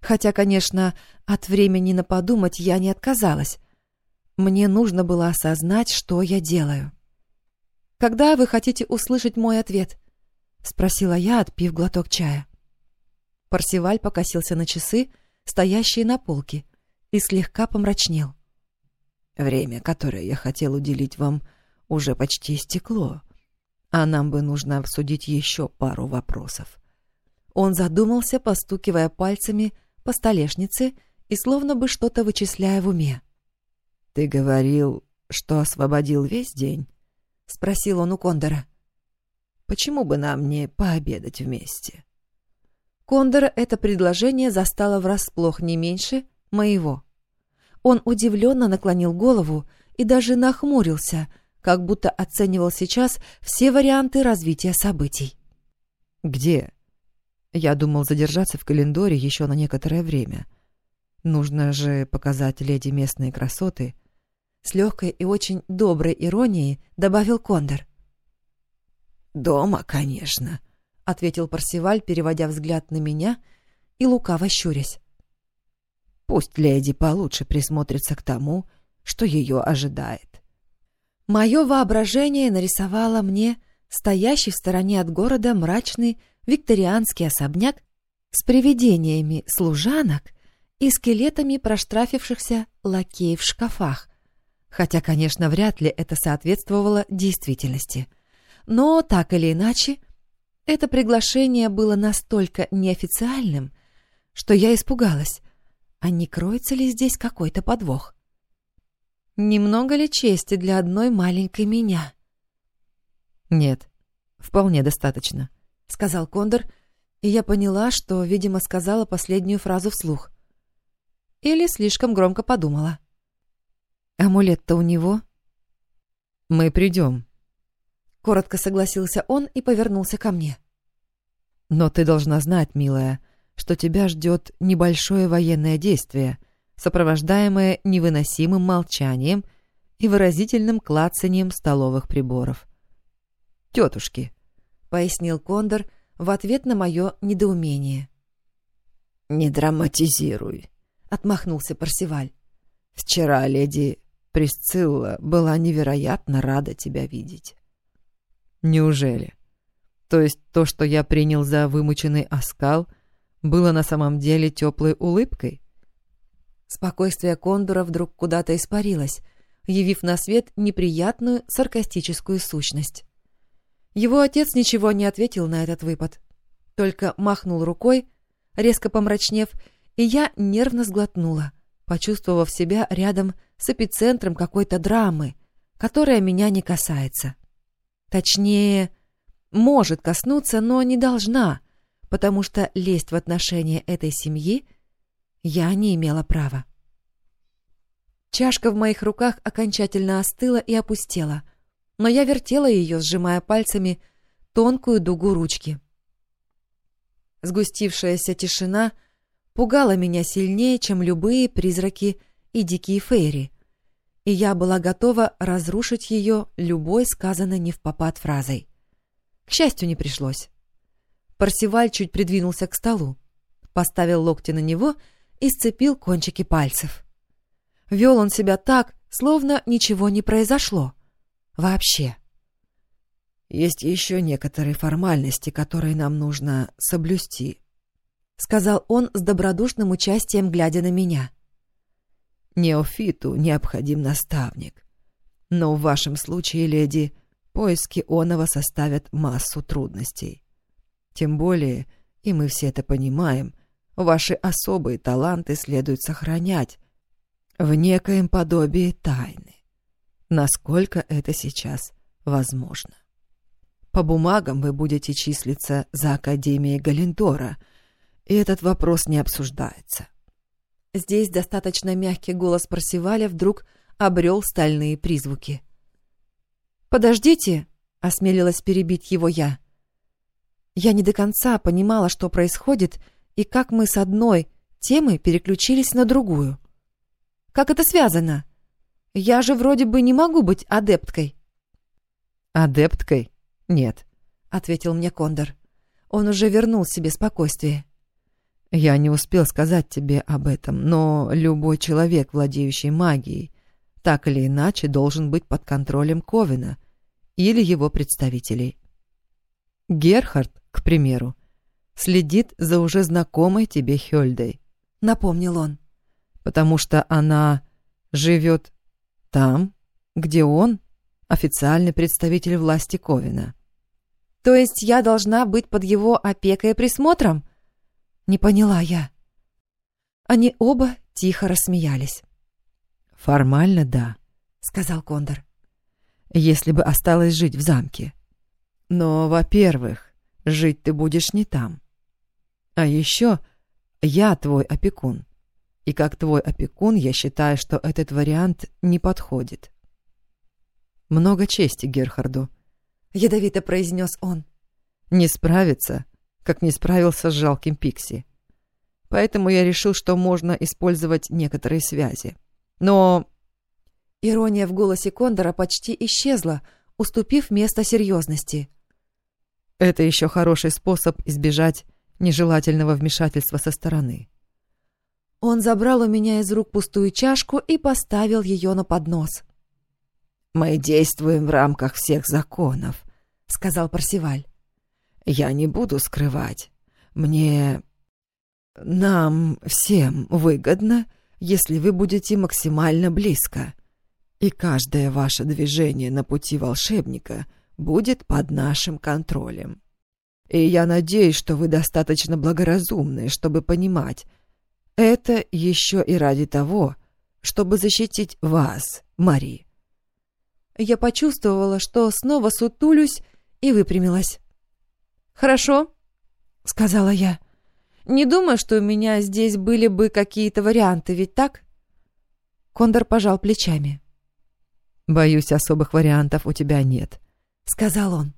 Хотя, конечно, от времени на подумать я не отказалась. Мне нужно было осознать, что я делаю. «Когда вы хотите услышать мой ответ?» — спросила я, отпив глоток чая. Парсиваль покосился на часы, стоящие на полке, и слегка помрачнел. «Время, которое я хотел уделить вам, уже почти истекло, а нам бы нужно обсудить еще пару вопросов». Он задумался, постукивая пальцами по столешнице и словно бы что-то вычисляя в уме. «Ты говорил, что освободил весь день?» — спросил он у Кондора. «Почему бы нам не пообедать вместе?» Кондора это предложение застало врасплох не меньше моего. Он удивленно наклонил голову и даже нахмурился, как будто оценивал сейчас все варианты развития событий. «Где?» Я думал задержаться в календаре еще на некоторое время. Нужно же показать леди местные красоты. С легкой и очень доброй иронией добавил Кондор. «Дома, конечно», — ответил Парсиваль, переводя взгляд на меня и лукаво щурясь. «Пусть леди получше присмотрится к тому, что ее ожидает». Мое воображение нарисовало мне стоящий в стороне от города мрачный викторианский особняк с привидениями служанок и скелетами проштрафившихся лакеев в шкафах, хотя, конечно, вряд ли это соответствовало действительности. Но, так или иначе, это приглашение было настолько неофициальным, что я испугалась, а не кроется ли здесь какой-то подвох? Немного ли чести для одной маленькой меня? Нет, вполне достаточно. — сказал Кондор, и я поняла, что, видимо, сказала последнюю фразу вслух. Или слишком громко подумала. «Амулет-то у него?» «Мы придем», — коротко согласился он и повернулся ко мне. «Но ты должна знать, милая, что тебя ждет небольшое военное действие, сопровождаемое невыносимым молчанием и выразительным клацанием столовых приборов. Тетушки, — пояснил Кондор в ответ на мое недоумение. «Не драматизируй», — отмахнулся Парсиваль. «Вчера леди Присцилла была невероятно рада тебя видеть». «Неужели? То есть то, что я принял за вымученный оскал, было на самом деле теплой улыбкой?» Спокойствие Кондора вдруг куда-то испарилось, явив на свет неприятную саркастическую сущность. Его отец ничего не ответил на этот выпад, только махнул рукой, резко помрачнев, и я нервно сглотнула, почувствовав себя рядом с эпицентром какой-то драмы, которая меня не касается. Точнее, может коснуться, но не должна, потому что лезть в отношения этой семьи я не имела права. Чашка в моих руках окончательно остыла и опустела — но я вертела ее, сжимая пальцами тонкую дугу ручки. Сгустившаяся тишина пугала меня сильнее, чем любые призраки и дикие фейри, и я была готова разрушить ее любой сказанной не в попад фразой. К счастью, не пришлось. Парсиваль чуть придвинулся к столу, поставил локти на него и сцепил кончики пальцев. Вел он себя так, словно ничего не произошло. Вообще. «Есть еще некоторые формальности, которые нам нужно соблюсти», — сказал он с добродушным участием, глядя на меня. «Неофиту необходим наставник. Но в вашем случае, леди, поиски оного составят массу трудностей. Тем более, и мы все это понимаем, ваши особые таланты следует сохранять в некоем подобии тайны, насколько это сейчас возможно. По бумагам вы будете числиться за Академией Галендора, и этот вопрос не обсуждается. Здесь достаточно мягкий голос Парсиваля вдруг обрел стальные призвуки. «Подождите!» — осмелилась перебить его я. Я не до конца понимала, что происходит, и как мы с одной темы переключились на другую. Как это связано? Я же вроде бы не могу быть адепткой. Адепткой? Нет, ответил мне Кондор. Он уже вернул себе спокойствие. Я не успел сказать тебе об этом, но любой человек, владеющий магией, так или иначе должен быть под контролем Ковина или его представителей. Герхард, к примеру, следит за уже знакомой тебе Хёльдой. Напомнил он потому что она живет там, где он официальный представитель власти Ковина. То есть я должна быть под его опекой и присмотром? Не поняла я. Они оба тихо рассмеялись. Формально да, сказал Кондор. Если бы осталась жить в замке. Но, во-первых, жить ты будешь не там. А еще я твой опекун. И как твой опекун, я считаю, что этот вариант не подходит. Много чести Герхарду. Ядовито произнес он. Не справится, как не справился с жалким Пикси. Поэтому я решил, что можно использовать некоторые связи. Но... Ирония в голосе Кондора почти исчезла, уступив место серьезности. Это еще хороший способ избежать нежелательного вмешательства со стороны. Он забрал у меня из рук пустую чашку и поставил ее на поднос. «Мы действуем в рамках всех законов», — сказал Парсиваль. «Я не буду скрывать. Мне... Нам всем выгодно, если вы будете максимально близко, и каждое ваше движение на пути волшебника будет под нашим контролем. И я надеюсь, что вы достаточно благоразумны, чтобы понимать, это еще и ради того, чтобы защитить вас, Мари. Я почувствовала, что снова сутулюсь и выпрямилась. «Хорошо», — сказала я. «Не думаю, что у меня здесь были бы какие-то варианты, ведь так?» Кондор пожал плечами. «Боюсь, особых вариантов у тебя нет», — сказал он.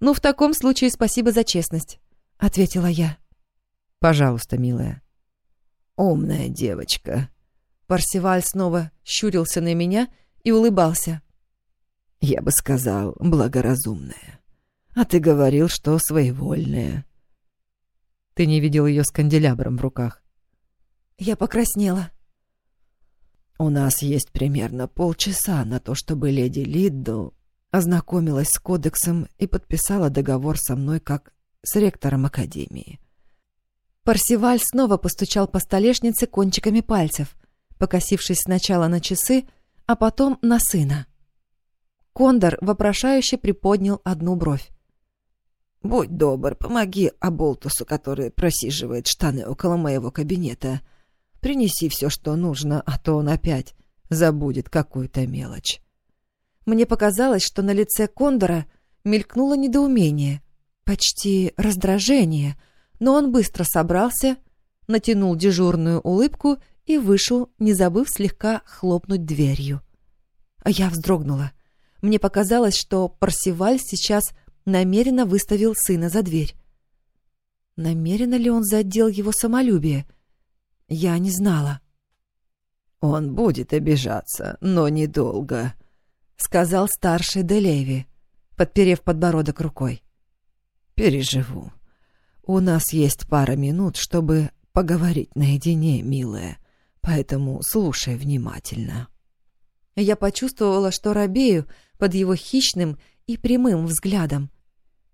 «Ну, в таком случае спасибо за честность», — ответила я. «Пожалуйста, милая». «Умная девочка». Парсиваль снова щурился на меня и улыбался. «Я бы сказал, благоразумная. А ты говорил, что своевольная». «Ты не видел ее с канделябром в руках?» Я покраснела. «У нас есть примерно полчаса на то, чтобы леди Лиддл ознакомилась с кодексом и подписала договор со мной как с ректором Академии. Парсиваль снова постучал по столешнице кончиками пальцев, покосившись сначала на часы, а потом на сына. Кондор вопрошающе приподнял одну бровь. «Будь добр, помоги Аболтусу, который просиживает штаны около моего кабинета. Принеси все, что нужно, а то он опять забудет какую-то мелочь». Мне показалось, что на лице Кондора мелькнуло недоумение, почти раздражение — но он быстро собрался, натянул дежурную улыбку и вышел, не забыв слегка хлопнуть дверью. А я вздрогнула. Мне показалось, что Парсиваль сейчас намеренно выставил сына за дверь. Намеренно ли он задел его самолюбие? Я не знала. «Он будет обижаться, но недолго», — сказал старший Делеви, подперев подбородок рукой. «Переживу. У нас есть пара минут, чтобы поговорить наедине, милая, поэтому слушай внимательно». Я почувствовала, что робею под его хищным и прямым взглядом,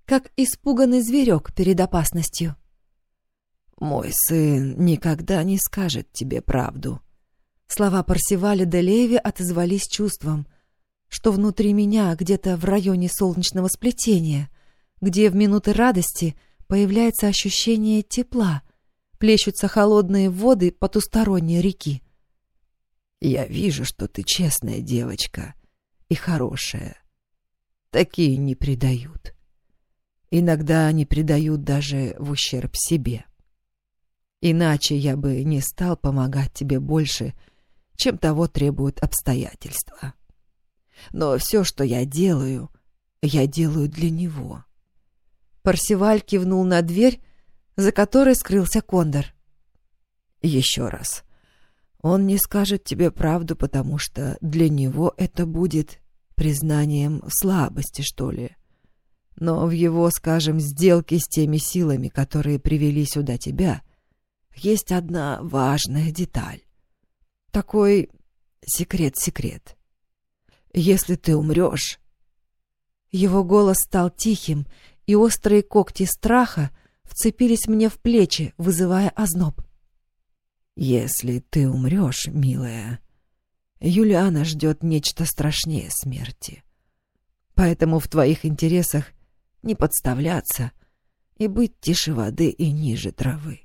как испуганный зверек перед опасностью. «Мой сын никогда не скажет тебе правду», Слова Парсиваля де Леви отозвались чувством, что внутри меня, где-то в районе солнечного сплетения, где в минуты радости появляется ощущение тепла, плещутся холодные воды потусторонней реки. «Я вижу, что ты честная девочка и хорошая. Такие не предают. Иногда они предают даже в ущерб себе. Иначе я бы не стал помогать тебе больше, — чем того требуют обстоятельства. Но все, что я делаю, я делаю для него. Парсиваль кивнул на дверь, за которой скрылся Кондор. Еще раз. Он не скажет тебе правду, потому что для него это будет признанием слабости, что ли. Но в его, скажем, сделке с теми силами, которые привели сюда тебя, есть одна важная деталь. Такой секрет-секрет. Если ты умрешь... Его голос стал тихим, и острые когти страха вцепились мне в плечи, вызывая озноб. «Если ты умрешь, милая, Юлиана ждет нечто страшнее смерти. Поэтому в твоих интересах не подставляться и быть тише воды и ниже травы.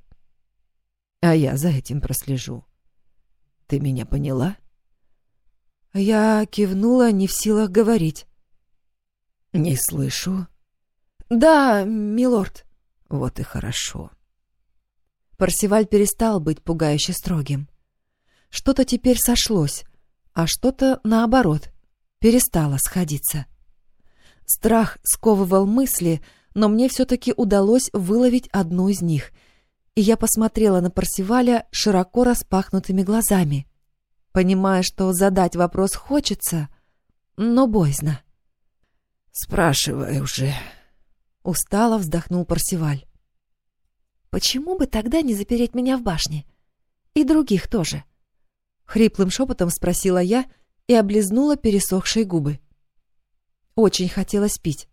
А я за этим прослежу. Ты меня поняла? Я кивнула, не в силах говорить. Не слышу. Да, милорд. Вот и хорошо. Парсиваль перестал быть пугающе строгим. Что-то теперь сошлось, а что-то, наоборот, перестало сходиться. Страх сковывал мысли, но мне все-таки удалось выловить одну из них — и я посмотрела на Парсиваля широко распахнутыми глазами, понимая, что задать вопрос хочется, но боязно. «Спрашивай уже», — устало вздохнул Парсиваль. «Почему бы тогда не запереть меня в башне? И других тоже?» Хриплым шепотом спросила я и облизнула пересохшие губы. Очень хотелось пить.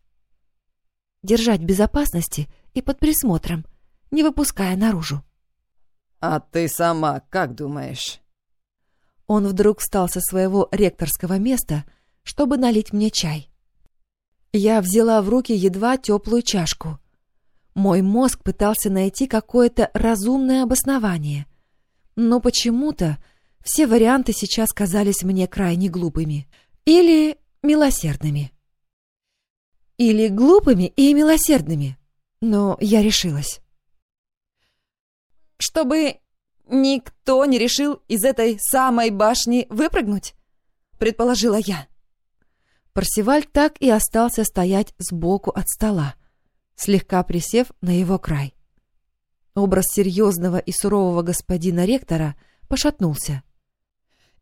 Держать в безопасности и под присмотром — не выпуская наружу. «А ты сама как думаешь?» Он вдруг встал со своего ректорского места, чтобы налить мне чай. Я взяла в руки едва теплую чашку. Мой мозг пытался найти какое-то разумное обоснование, но почему-то все варианты сейчас казались мне крайне глупыми или милосердными. Или глупыми и милосердными, но я решилась чтобы никто не решил из этой самой башни выпрыгнуть?» — предположила я. Парсиваль так и остался стоять сбоку от стола, слегка присев на его край. Образ серьезного и сурового господина ректора пошатнулся.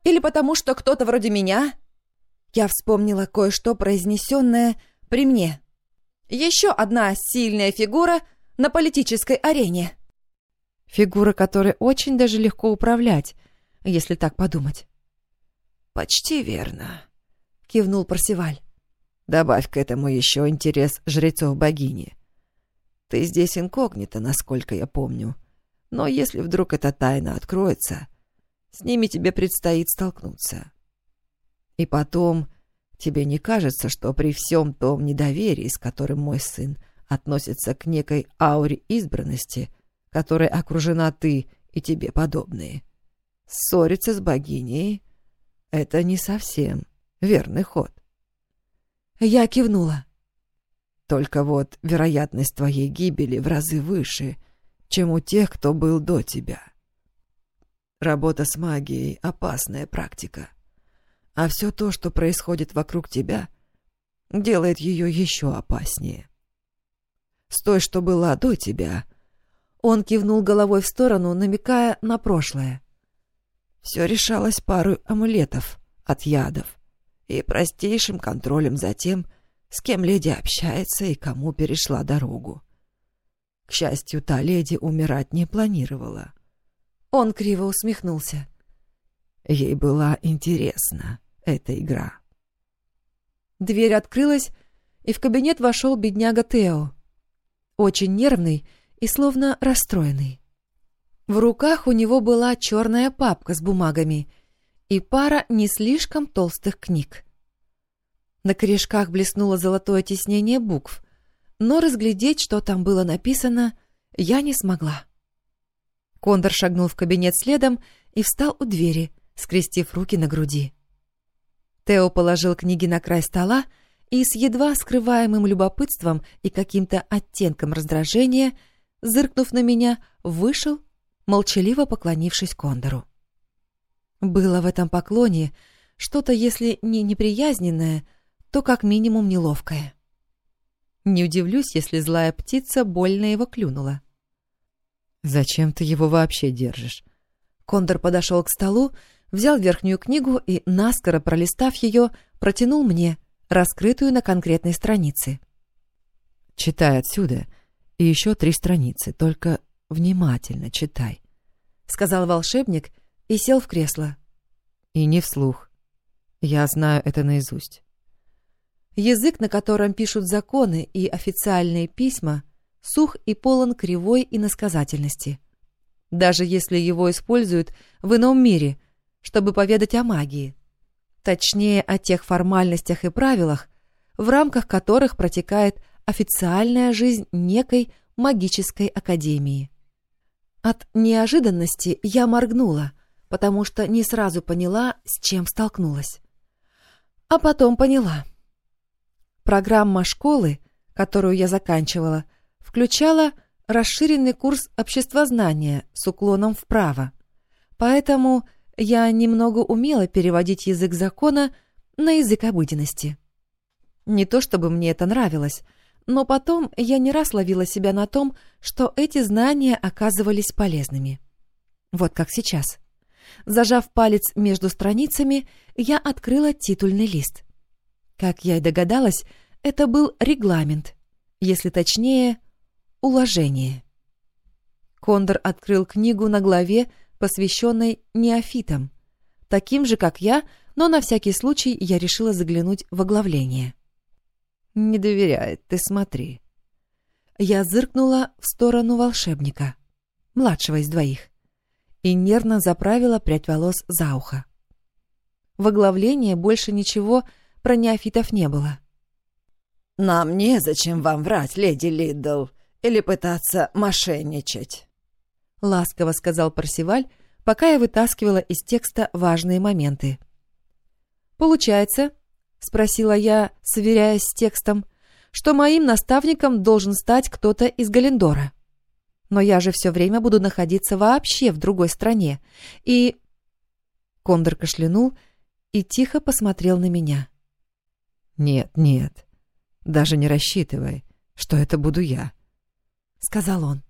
«Или потому, что кто-то вроде меня...» Я вспомнила кое-что, произнесенное при мне. «Еще одна сильная фигура на политической арене». Фигура, которой очень даже легко управлять, если так подумать. «Почти верно», — кивнул Парсиваль. «Добавь к этому еще интерес жрецов богини. Ты здесь инкогнито, насколько я помню. Но если вдруг эта тайна откроется, с ними тебе предстоит столкнуться. И потом, тебе не кажется, что при всем том недоверии, с которым мой сын относится к некой ауре избранности, которой окружена ты и тебе подобные. Ссориться с богиней — это не совсем верный ход. Я кивнула. Только вот вероятность твоей гибели в разы выше, чем у тех, кто был до тебя. Работа с магией — опасная практика. А все то, что происходит вокруг тебя, делает ее еще опаснее. С той, что была до тебя — он кивнул головой в сторону, намекая на прошлое. Все решалось пару амулетов от ядов и простейшим контролем за тем, с кем леди общается и кому перешла дорогу. К счастью, та леди умирать не планировала. Он криво усмехнулся. Ей была интересна эта игра. Дверь открылась, и в кабинет вошел бедняга Тео. Очень нервный и словно расстроенный. В руках у него была черная папка с бумагами и пара не слишком толстых книг. На корешках блеснуло золотое тиснение букв, но разглядеть, что там было написано, я не смогла. Кондор шагнул в кабинет следом и встал у двери, скрестив руки на груди. Тео положил книги на край стола и с едва скрываемым любопытством и каким-то оттенком раздражения, зыркнув на меня, вышел, молчаливо поклонившись Кондору. Было в этом поклоне что-то, если не неприязненное, то как минимум неловкое. Не удивлюсь, если злая птица больно его клюнула. «Зачем ты его вообще держишь?» Кондор подошел к столу, взял верхнюю книгу и, наскоро пролистав ее, протянул мне, раскрытую на конкретной странице. «Читай отсюда, и еще три страницы, только внимательно читай», — сказал волшебник и сел в кресло. «И не вслух. Я знаю это наизусть». Язык, на котором пишут законы и официальные письма, сух и полон кривой иносказательности. Даже если его используют в ином мире, чтобы поведать о магии. Точнее, о тех формальностях и правилах, в рамках которых протекает официальная жизнь некой магической академии. От неожиданности я моргнула, потому что не сразу поняла, с чем столкнулась. А потом поняла — Программа школы, которую я заканчивала, включала расширенный курс обществознания с уклоном вправо. Поэтому я немного умела переводить язык закона на язык обыденности. Не то чтобы мне это нравилось, но потом я не раз ловила себя на том, что эти знания оказывались полезными. Вот как сейчас. Зажав палец между страницами, я открыла титульный лист. Как я и догадалась, это был регламент, если точнее, уложение. Кондор открыл книгу на главе, посвященной неофитам, таким же, как я, но на всякий случай я решила заглянуть в оглавление. «Не доверяет, ты смотри». Я зыркнула в сторону волшебника, младшего из двоих, и нервно заправила прядь волос за ухо. В оглавлении больше ничего про неофитов не было. «Нам незачем вам врать, леди Лидл, или пытаться мошенничать», — ласково сказал Парсиваль, пока я вытаскивала из текста важные моменты. «Получается», — спросила я, сверяясь с текстом, «что моим наставником должен стать кто-то из Галендора. Но я же все время буду находиться вообще в другой стране, и...» Кондор кашлянул и тихо посмотрел на меня. «Нет, нет, даже не рассчитывай, что это буду я», — сказал он.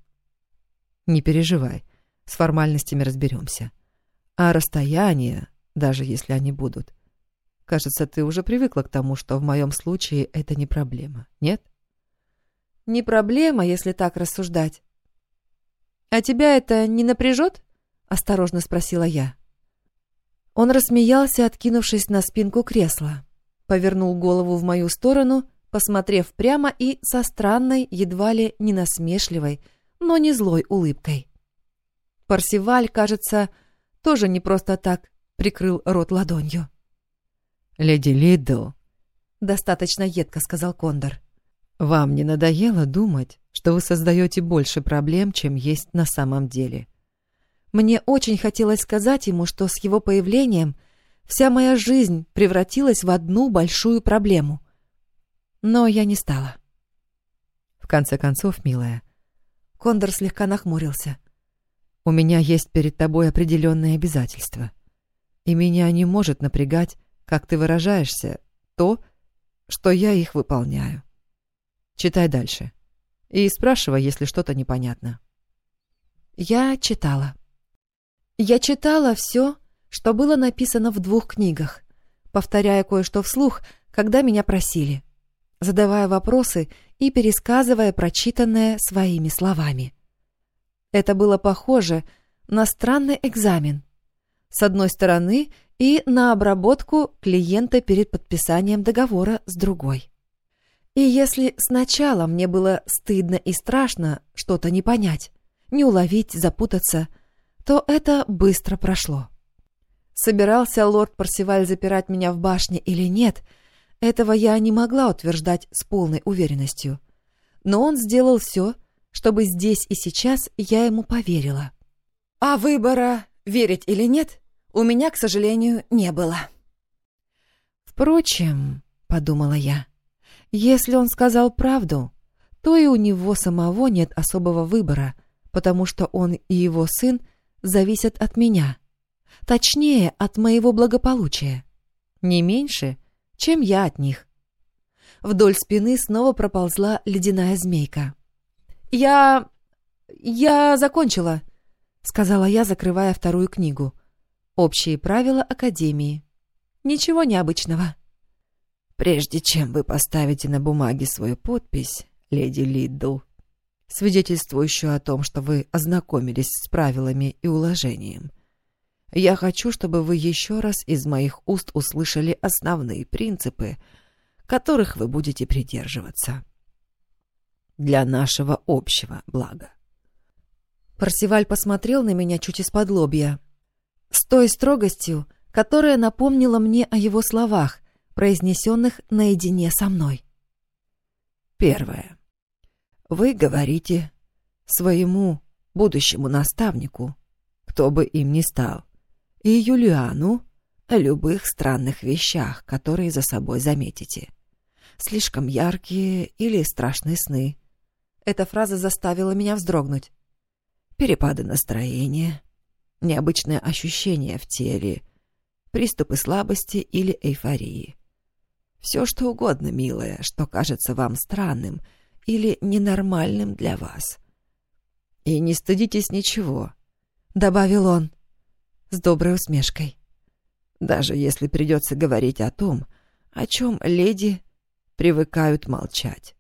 «Не переживай, с формальностями разберемся. А расстояние, даже если они будут, кажется, ты уже привыкла к тому, что в моем случае это не проблема, нет?» «Не проблема, если так рассуждать». «А тебя это не напряжет?» — осторожно спросила я. Он рассмеялся, откинувшись на спинку кресла, повернул голову в мою сторону — посмотрев прямо и со странной, едва ли не насмешливой, но не злой улыбкой. Парсиваль, кажется, тоже не просто так прикрыл рот ладонью. «Леди Лидл», — достаточно едко сказал Кондор, — «вам не надоело думать, что вы создаете больше проблем, чем есть на самом деле?» Мне очень хотелось сказать ему, что с его появлением вся моя жизнь превратилась в одну большую проблему но я не стала. В конце концов, милая, Кондор слегка нахмурился. У меня есть перед тобой определенные обязательства, и меня не может напрягать, как ты выражаешься, то, что я их выполняю. Читай дальше и спрашивай, если что-то непонятно. Я читала. Я читала все, что было написано в двух книгах, повторяя кое-что вслух, когда меня просили, задавая вопросы и пересказывая прочитанное своими словами. Это было похоже на странный экзамен. С одной стороны, и на обработку клиента перед подписанием договора с другой. И если сначала мне было стыдно и страшно что-то не понять, не уловить, запутаться, то это быстро прошло. Собирался лорд Парсиваль запирать меня в башне или нет, этого я не могла утверждать с полной уверенностью. Но он сделал все, чтобы здесь и сейчас я ему поверила. А выбора, верить или нет, у меня, к сожалению, не было. Впрочем, — подумала я, — если он сказал правду, то и у него самого нет особого выбора, потому что он и его сын зависят от меня. Точнее, от моего благополучия. Не меньше, чем я от них. Вдоль спины снова проползла ледяная змейка. «Я... я закончила», — сказала я, закрывая вторую книгу. «Общие правила Академии. Ничего необычного». «Прежде чем вы поставите на бумаге свою подпись, леди Лидл, свидетельствующую о том, что вы ознакомились с правилами и уложением, я хочу, чтобы вы еще раз из моих уст услышали основные принципы, которых вы будете придерживаться. Для нашего общего блага. Парсиваль посмотрел на меня чуть из-под лобья. С той строгостью, которая напомнила мне о его словах, произнесенных наедине со мной. Первое. Вы говорите своему будущему наставнику, кто бы им ни стал, и Юлиану о любых странных вещах, которые за собой заметите. Слишком яркие или страшные сны. Эта фраза заставила меня вздрогнуть. Перепады настроения, необычное ощущение в теле, приступы слабости или эйфории. Все что угодно, милое, что кажется вам странным или ненормальным для вас. И не стыдитесь ничего, — добавил он с доброй усмешкой. Даже если придется говорить о том, о чем леди привыкают молчать.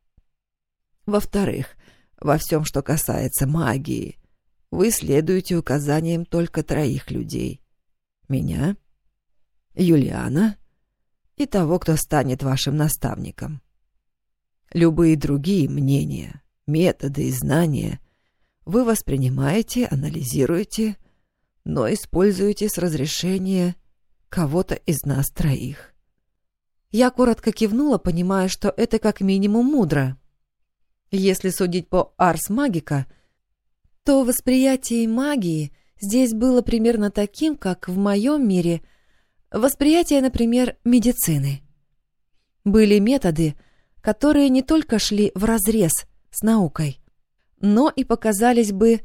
Во-вторых, во всем, что касается магии, вы следуете указаниям только троих людей. Меня, Юлиана и того, кто станет вашим наставником. Любые другие мнения, методы и знания вы воспринимаете, анализируете но используете с разрешения кого-то из нас троих. Я коротко кивнула, понимая, что это как минимум мудро. Если судить по Арс Магика, то восприятие магии здесь было примерно таким, как в моем мире восприятие, например, медицины. Были методы, которые не только шли вразрез с наукой, но и показались бы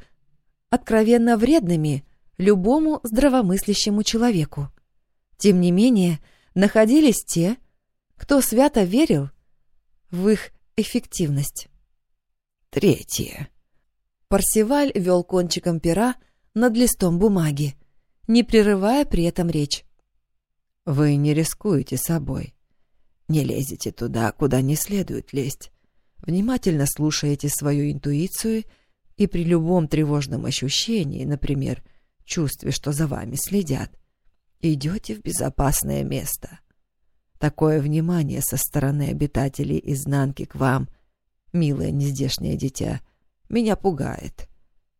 откровенно вредными любому здравомыслящему человеку. Тем не менее, находились те, кто свято верил в их эффективность. Третье. Парсиваль вел кончиком пера над листом бумаги, не прерывая при этом речь. «Вы не рискуете собой. Не лезете туда, куда не следует лезть. Внимательно слушаете свою интуицию и при любом тревожном ощущении, например, чувстве, что за вами следят, идете в безопасное место. Такое внимание со стороны обитателей изнанки к вам, милое нездешнее дитя, меня пугает.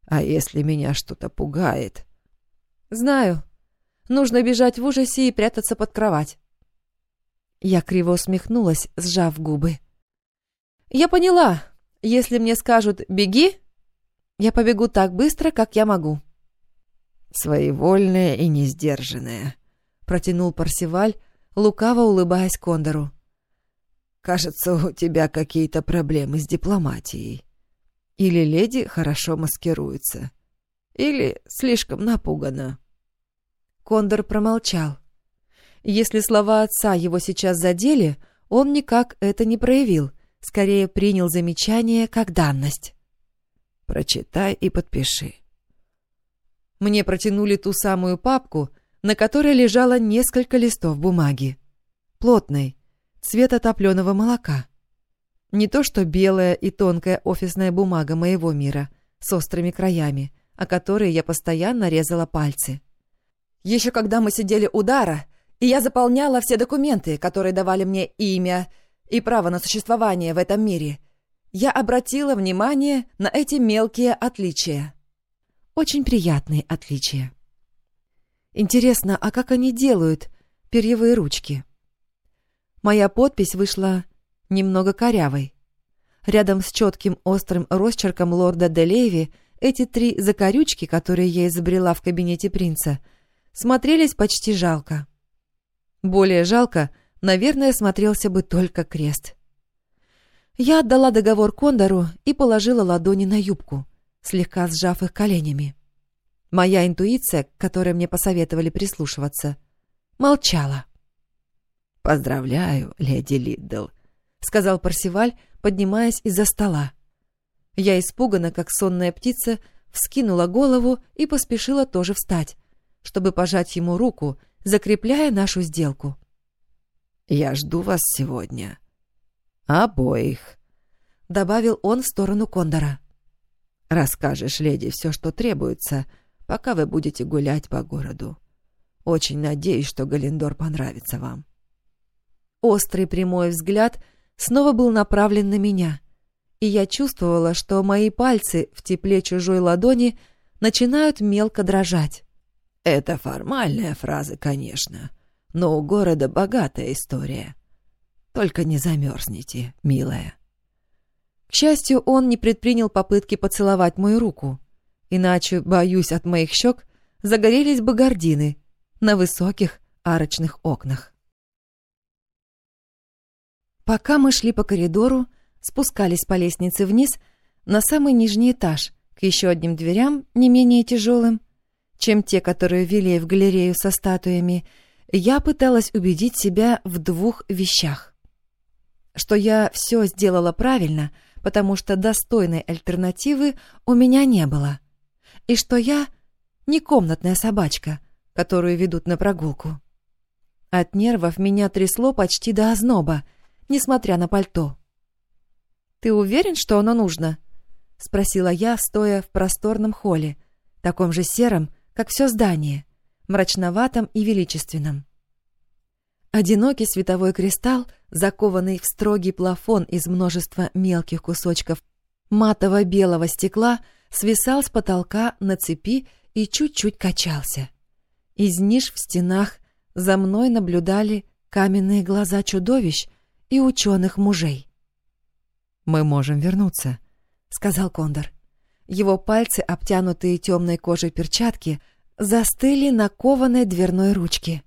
А если меня что-то пугает... Знаю. Нужно бежать в ужасе и прятаться под кровать. Я криво усмехнулась, сжав губы. Я поняла. Если мне скажут «беги», я побегу так быстро, как я могу своевольная и несдержанная», — протянул Парсиваль, лукаво улыбаясь Кондору. «Кажется, у тебя какие-то проблемы с дипломатией. Или леди хорошо маскируется, или слишком напугана». Кондор промолчал. Если слова отца его сейчас задели, он никак это не проявил, скорее принял замечание как данность. «Прочитай и подпиши», мне протянули ту самую папку, на которой лежало несколько листов бумаги. Плотной, цвета топленого молока. Не то что белая и тонкая офисная бумага моего мира с острыми краями, о которые я постоянно резала пальцы. Еще когда мы сидели у Дара, и я заполняла все документы, которые давали мне имя и право на существование в этом мире, я обратила внимание на эти мелкие отличия. Очень приятные отличия. Интересно, а как они делают перьевые ручки? Моя подпись вышла немного корявой. Рядом с четким острым росчерком лорда Делеви эти три закорючки, которые я изобрела в кабинете принца, смотрелись почти жалко. Более жалко, наверное, смотрелся бы только крест. Я отдала договор Кондору и положила ладони на юбку, слегка сжав их коленями. Моя интуиция, к которой мне посоветовали прислушиваться, молчала. «Поздравляю, леди Лиддл», — сказал Парсиваль, поднимаясь из-за стола. Я испуганно, как сонная птица, вскинула голову и поспешила тоже встать, чтобы пожать ему руку, закрепляя нашу сделку. «Я жду вас сегодня. Обоих», — добавил он в сторону Кондора. «Расскажешь леди все, что требуется, пока вы будете гулять по городу. Очень надеюсь, что Галендор понравится вам». Острый прямой взгляд снова был направлен на меня, и я чувствовала, что мои пальцы в тепле чужой ладони начинают мелко дрожать. Это формальная фраза, конечно, но у города богатая история. Только не замерзните, милая. К счастью, он не предпринял попытки поцеловать мою руку, иначе, боюсь, от моих щек загорелись бы гардины на высоких арочных окнах. Пока мы шли по коридору, спускались по лестнице вниз, на самый нижний этаж, к еще одним дверям, не менее тяжелым, чем те, которые вели в галерею со статуями, я пыталась убедить себя в двух вещах. Что я все сделала правильно, потому что достойной альтернативы у меня не было. И что я не комнатная собачка, которую ведут на прогулку. От нервов меня трясло почти до озноба — несмотря на пальто. «Ты уверен, что оно нужно?» — спросила я, стоя в просторном холле, таком же сером, как все здание, мрачноватом и величественном. Одинокий световой кристалл, закованный в строгий плафон из множества мелких кусочков матово-белого стекла, свисал с потолка на цепи и чуть-чуть качался. Из ниш в стенах за мной наблюдали каменные глаза чудовищ, и ученых мужей. «Мы можем вернуться», — сказал Кондор. Его пальцы, обтянутые темной кожей перчатки, застыли на кованой дверной ручке.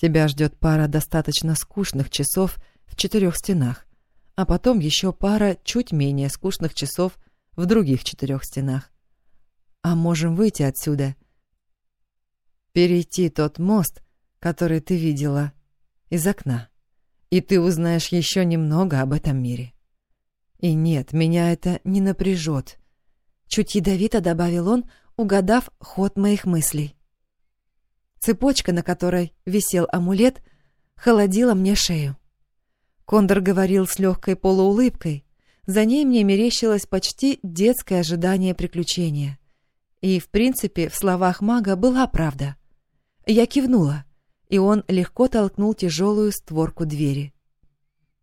«Тебя ждет пара достаточно скучных часов в четырех стенах, а потом еще пара чуть менее скучных часов в других четырех стенах. А можем выйти отсюда, перейти тот мост, который ты видела из окна и ты узнаешь еще немного об этом мире. И нет, меня это не напряжет. Чуть ядовито добавил он, угадав ход моих мыслей. Цепочка, на которой висел амулет, холодила мне шею. Кондор говорил с легкой полуулыбкой. За ней мне мерещилось почти детское ожидание приключения. И, в принципе, в словах мага была правда. Я кивнула и он легко толкнул тяжелую створку двери.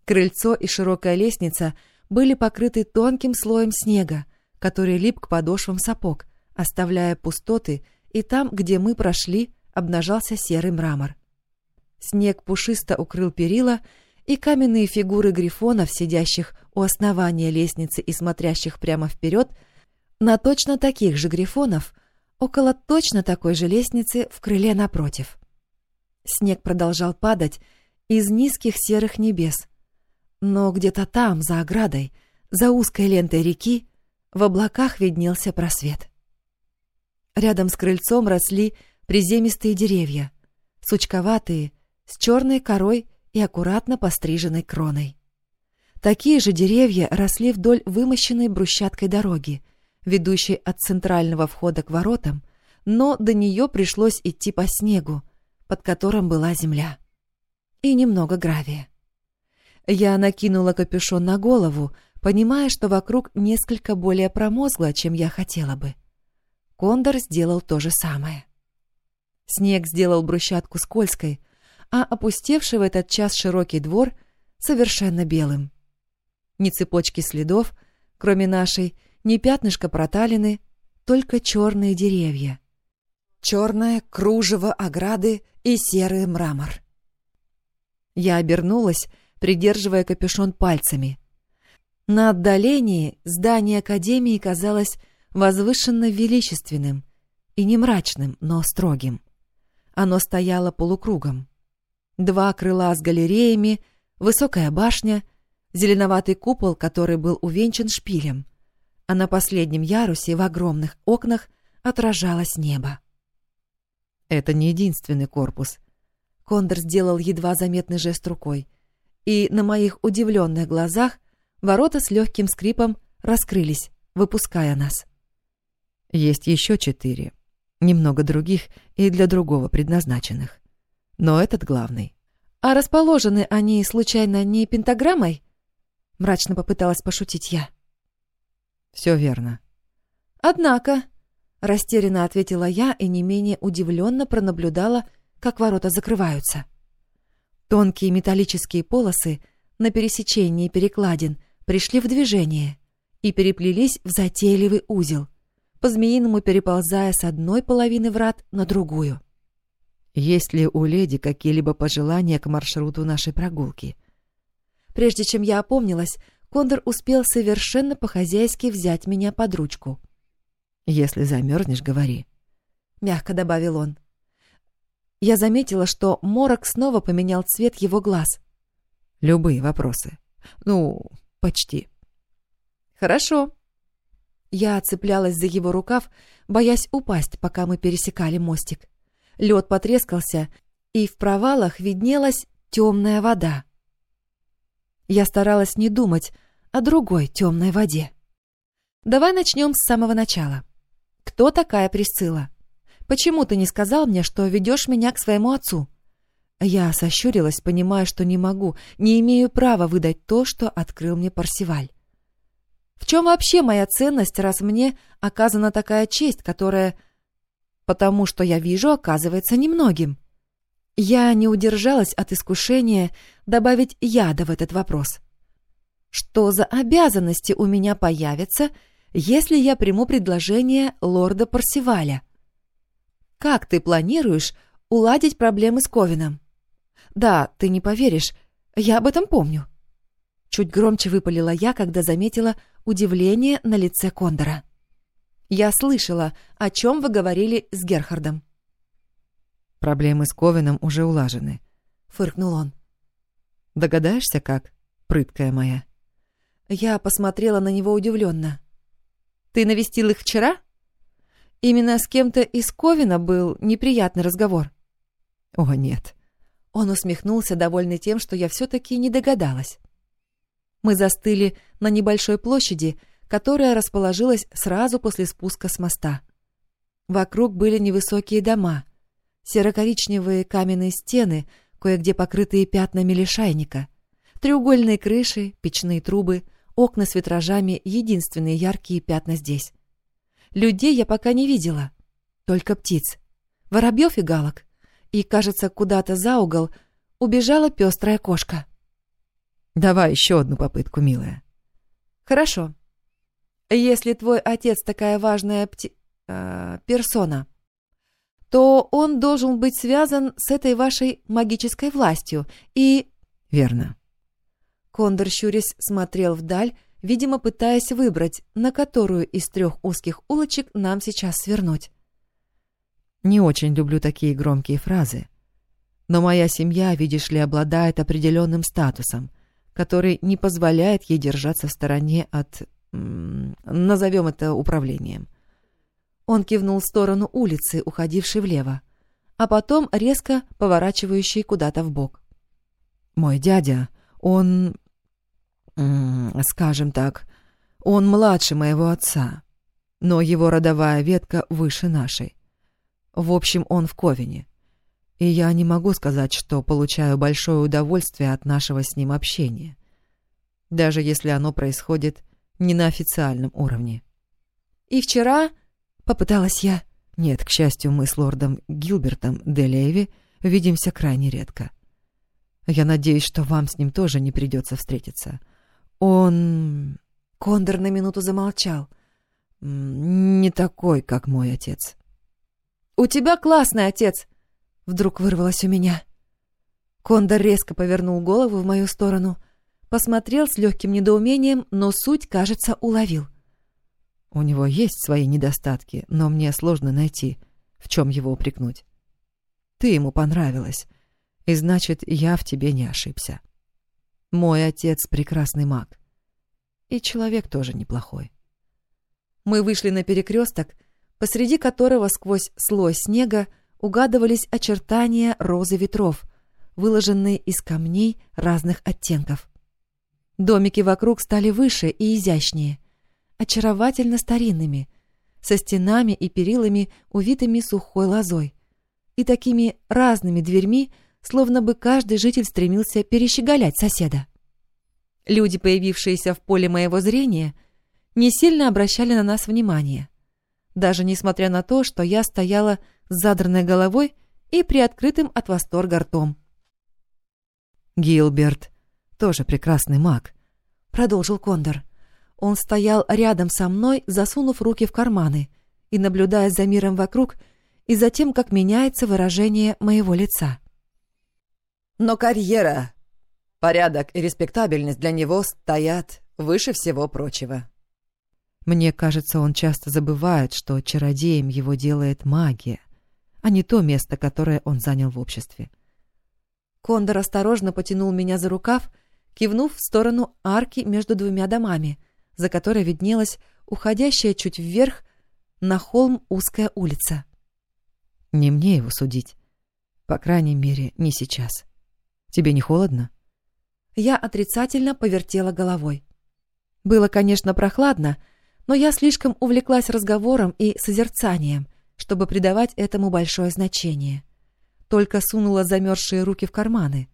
Крыльцо и широкая лестница были покрыты тонким слоем снега, который лип к подошвам сапог, оставляя пустоты, и там, где мы прошли, обнажался серый мрамор. Снег пушисто укрыл перила, и каменные фигуры грифонов, сидящих у основания лестницы и смотрящих прямо вперед, на точно таких же грифонов, около точно такой же лестницы в крыле напротив. Снег продолжал падать из низких серых небес. Но где-то там, за оградой, за узкой лентой реки, в облаках виднелся просвет. Рядом с крыльцом росли приземистые деревья, сучковатые, с черной корой и аккуратно постриженной кроной. Такие же деревья росли вдоль вымощенной брусчаткой дороги, ведущей от центрального входа к воротам, но до нее пришлось идти по снегу, под которым была земля. И немного гравия. Я накинула капюшон на голову, понимая, что вокруг несколько более промозгло, чем я хотела бы. Кондор сделал то же самое. Снег сделал брусчатку скользкой, а опустевший в этот час широкий двор совершенно белым. Ни цепочки следов, кроме нашей, ни пятнышка проталины, только черные деревья. Черное кружево ограды и серый мрамор. Я обернулась, придерживая капюшон пальцами. На отдалении здание Академии казалось возвышенно величественным и не мрачным, но строгим. Оно стояло полукругом. Два крыла с галереями, высокая башня, зеленоватый купол, который был увенчан шпилем, а на последнем ярусе в огромных окнах отражалось небо. Это не единственный корпус. Кондор сделал едва заметный жест рукой и на моих удивленных глазах ворота с легким скрипом раскрылись, выпуская нас. Есть еще четыре, немного других и для другого предназначенных. Но этот главный. А расположены они, случайно, не пентаграммой? Мрачно попыталась пошутить я. Все верно. Однако, растерянно ответила я и не менее удивленно пронаблюдала, как ворота закрываются. — Тонкие металлические полосы на пересечении перекладин пришли в движение и переплелись в затейливый узел, по-змеиному переползая с одной половины врат на другую. Есть ли у леди какие-либо пожелания к маршруту нашей прогулки? Прежде чем я опомнилась, Кондор успел совершенно по-хозяйски взять меня под ручку. «Если замерзнешь, говори», — мягко добавил он. Я заметила, что морок снова поменял цвет его глаз. Любые вопросы. Ну, почти. Хорошо. Я цеплялась за его рукав, боясь упасть, пока мы пересекали мостик. Лед потрескался, и в провалах виднелась темная вода. Я старалась не думать о другой темной воде. Давай начнем с самого начала. Кто такая Присцилла? Почему ты не сказал мне, что ведешь меня к своему отцу?» Я сощурилась, понимая, что не могу, не имею права выдать то, что открыл мне Парсиваль. В чем вообще моя ценность, раз мне оказана такая честь, которая... Потому что я вижу, оказывается немногим. Я не удержалась от искушения добавить яда в этот вопрос. Что за обязанности у меня появятся, если я приму предложение лорда Парсиваля? Как ты планируешь уладить проблемы с Ковином? Да, ты не поверишь, я об этом помню. Чуть громче выпалила я, когда заметила удивление на лице Кондора. Я слышала, о чем вы говорили с Герхардом. Проблемы с Ковином уже улажены, фыркнул он. Догадаешься как, прыткая моя? Я посмотрела на него удивленно. Ты навестил их вчера? Именно с кем-то из Ковина был неприятный разговор. О, нет. Он усмехнулся, довольный тем, что я все-таки не догадалась. Мы застыли на небольшой площади, которая расположилась сразу после спуска с моста. Вокруг были невысокие дома, серо-коричневые каменные стены, кое-где покрытые пятнами лишайника, треугольные крыши, печные трубы, окна с витражами — единственные яркие пятна здесь. Людей я пока не видела, только птиц, воробьев и галок. И, кажется, куда-то за угол убежала пестрая кошка. Давай еще одну попытку, милая. Хорошо. Если твой отец такая важная пти... Э, персона, то он должен быть связан с этой вашей магической властью и... Верно. Кондор, щурясь, смотрел вдаль, видимо, пытаясь выбрать, на которую из трех узких улочек нам сейчас свернуть. Не очень люблю такие громкие фразы. Но моя семья, видишь ли, обладает определенным статусом, который не позволяет ей держаться в стороне от... назовем это управлением. Он кивнул в сторону улицы, уходившей влево, а потом резко поворачивающей куда-то в бок. «Мой дядя, он скажем так, он младше моего отца, но его родовая ветка выше нашей. В общем, он в Ковине. И я не могу сказать, что получаю большое удовольствие от нашего с ним общения. Даже если оно происходит не на официальном уровне. И вчера попыталась я... Нет, к счастью, мы с лордом Гилбертом Делееви видимся крайне редко. Я надеюсь, что вам с ним тоже не придется встретиться. Он... Кондор на минуту замолчал. Не такой, как мой отец. «У тебя классный отец!» Вдруг вырвалось у меня. Кондор резко повернул голову в мою сторону, посмотрел с легким недоумением, но суть, кажется, уловил. У него есть свои недостатки, но мне сложно найти, в чем его упрекнуть. Ты ему понравилась, и значит, я в тебе не ошибся. Мой отец — прекрасный маг. И человек тоже неплохой. Мы вышли на перекресток, посреди которого сквозь слой снега угадывались очертания розы ветров, выложенные из камней разных оттенков. Домики вокруг стали выше и изящнее, очаровательно старинными, со стенами и перилами, увитыми сухой лозой, и такими разными дверьми, словно бы каждый житель стремился перещеголять соседа. Люди, появившиеся в поле моего зрения, не сильно обращали на нас внимание — даже несмотря на то, что я стояла с задранной головой и приоткрытым от восторга ртом. «Гилберт тоже прекрасный маг», — продолжил Кондор. Он стоял рядом со мной, засунув руки в карманы и наблюдая за миром вокруг и за тем, как меняется выражение моего лица. «Но карьера, порядок и респектабельность для него стоят выше всего прочего», мне кажется, он часто забывает, что чародеем его делает магия, а не то место, которое он занял в обществе. Кондор осторожно потянул меня за рукав, кивнув в сторону арки между двумя домами, за которой виднелась уходящая чуть вверх на холм узкая улица. Не мне его судить. По крайней мере, не сейчас. Тебе не холодно? Я отрицательно повертела головой. Было, конечно, прохладно, но я слишком увлеклась разговором и созерцанием, чтобы придавать этому большое значение. Только сунула замерзшие руки в карманы.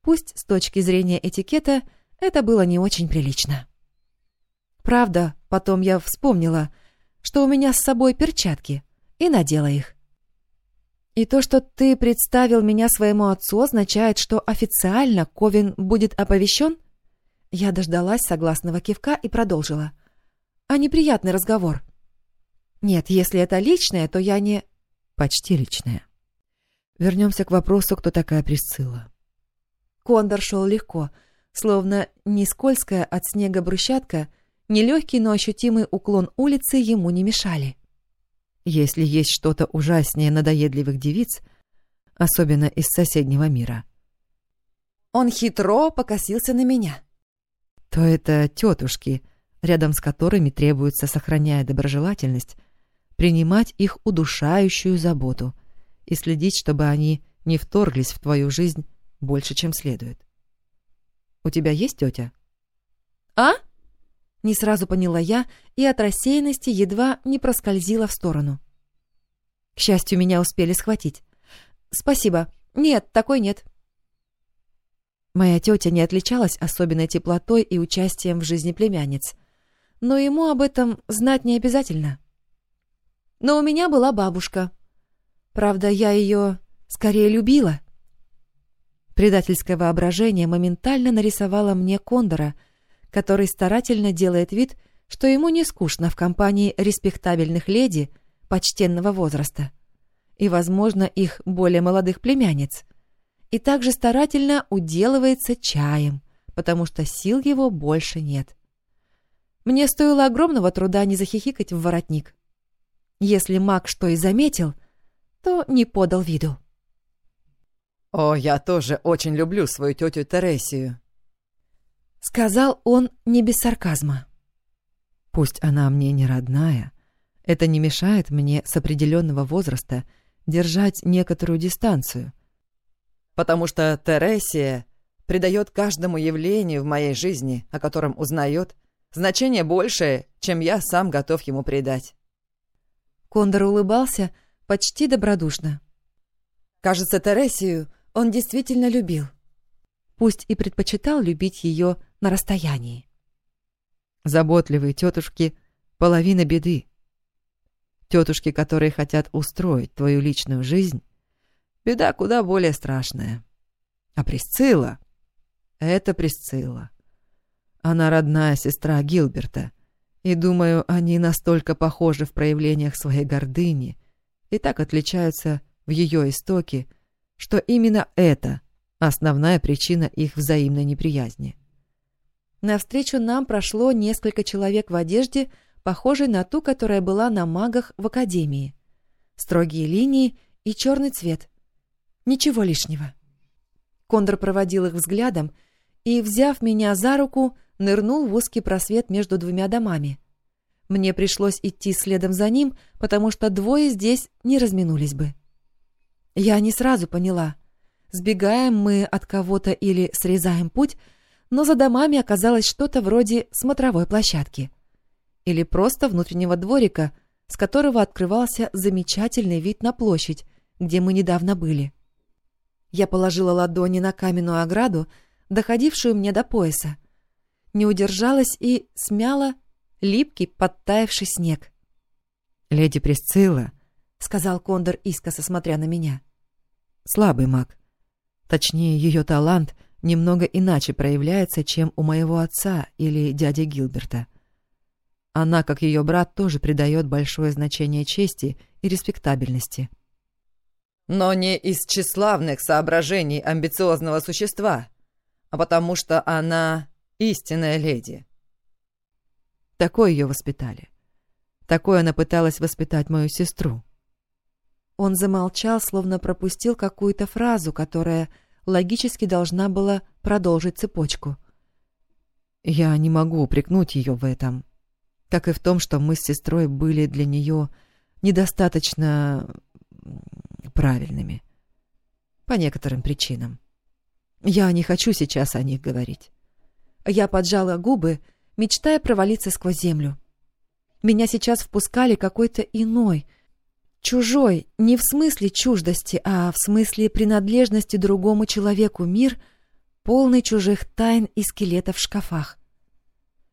Пусть с точки зрения этикета это было не очень прилично. Правда, потом я вспомнила, что у меня с собой перчатки, и надела их. И то, что ты представил меня своему отцу, означает, что официально Ковин будет оповещен? Я дождалась согласного кивка и продолжила а неприятный разговор. Нет, если это личное, то я не... Почти личное. Вернемся к вопросу, кто такая Присцилла. Кондор шел легко, словно не скользкая от снега брусчатка, ни легкий, но ощутимый уклон улицы ему не мешали. Если есть что-то ужаснее надоедливых девиц, особенно из соседнего мира. Он хитро покосился на меня. То это тетушки, рядом с которыми требуется, сохраняя доброжелательность, принимать их удушающую заботу и следить, чтобы они не вторглись в твою жизнь больше, чем следует. «У тебя есть тетя?» «А?» Не сразу поняла я и от рассеянности едва не проскользила в сторону. К счастью, меня успели схватить. «Спасибо. Нет, такой нет». Моя тетя не отличалась особенной теплотой и участием в жизни племянниц но ему об этом знать не обязательно. Но у меня была бабушка. Правда, я ее скорее любила. Предательское воображение моментально нарисовало мне Кондора, который старательно делает вид, что ему не скучно в компании респектабельных леди почтенного возраста и, возможно, их более молодых племянниц, и также старательно уделывается чаем, потому что сил его больше нет. Мне стоило огромного труда не захихикать в воротник. Если маг что и заметил, то не подал виду. «О, я тоже очень люблю свою тетю Тересию», — сказал он не без сарказма. «Пусть она мне не родная, это не мешает мне с определенного возраста держать некоторую дистанцию. Потому что Тересия придает каждому явлению в моей жизни, о котором узнает, значение большее, чем я сам готов ему придать. Кондор улыбался, почти добродушно. Кажется, Тересию он действительно любил. Пусть и предпочитал любить ее на расстоянии. Заботливые тетушки — половина беды. Тетушки, которые хотят устроить твою личную жизнь, беда куда более страшная. А Присцилла — это Присцилла. Она родная сестра Гилберта, и, думаю, они настолько похожи в проявлениях своей гордыни и так отличаются в ее истоке, что именно это основная причина их взаимной неприязни. Навстречу нам прошло несколько человек в одежде, похожей на ту, которая была на магах в академии. Строгие линии и черный цвет. Ничего лишнего. Кондор проводил их взглядом и, взяв меня за руку, нырнул в узкий просвет между двумя домами. Мне пришлось идти следом за ним, потому что двое здесь не разминулись бы. Я не сразу поняла, сбегаем мы от кого-то или срезаем путь, но за домами оказалось что-то вроде смотровой площадки. Или просто внутреннего дворика, с которого открывался замечательный вид на площадь, где мы недавно были. Я положила ладони на каменную ограду, доходившую мне до пояса, не удержалась и смяла липкий подтаявший снег. «Леди Присцилла», — сказал Кондор, искоса смотря на меня. «Слабый маг. Точнее, ее талант немного иначе проявляется, чем у моего отца или дяди Гилберта. Она, как ее брат, тоже придает большое значение чести и респектабельности». «Но не из тщеславных соображений амбициозного существа, а потому что она истинная леди. Такой ее воспитали. Такой она пыталась воспитать мою сестру. Он замолчал, словно пропустил какую-то фразу, которая логически должна была продолжить цепочку. Я не могу упрекнуть ее в этом, как и в том, что мы с сестрой были для нее недостаточно правильными. По некоторым причинам. Я не хочу сейчас о них говорить. Я поджала губы, мечтая провалиться сквозь землю. Меня сейчас впускали какой-то иной, чужой, не в смысле чуждости, а в смысле принадлежности другому человеку мир, полный чужих тайн и скелетов в шкафах.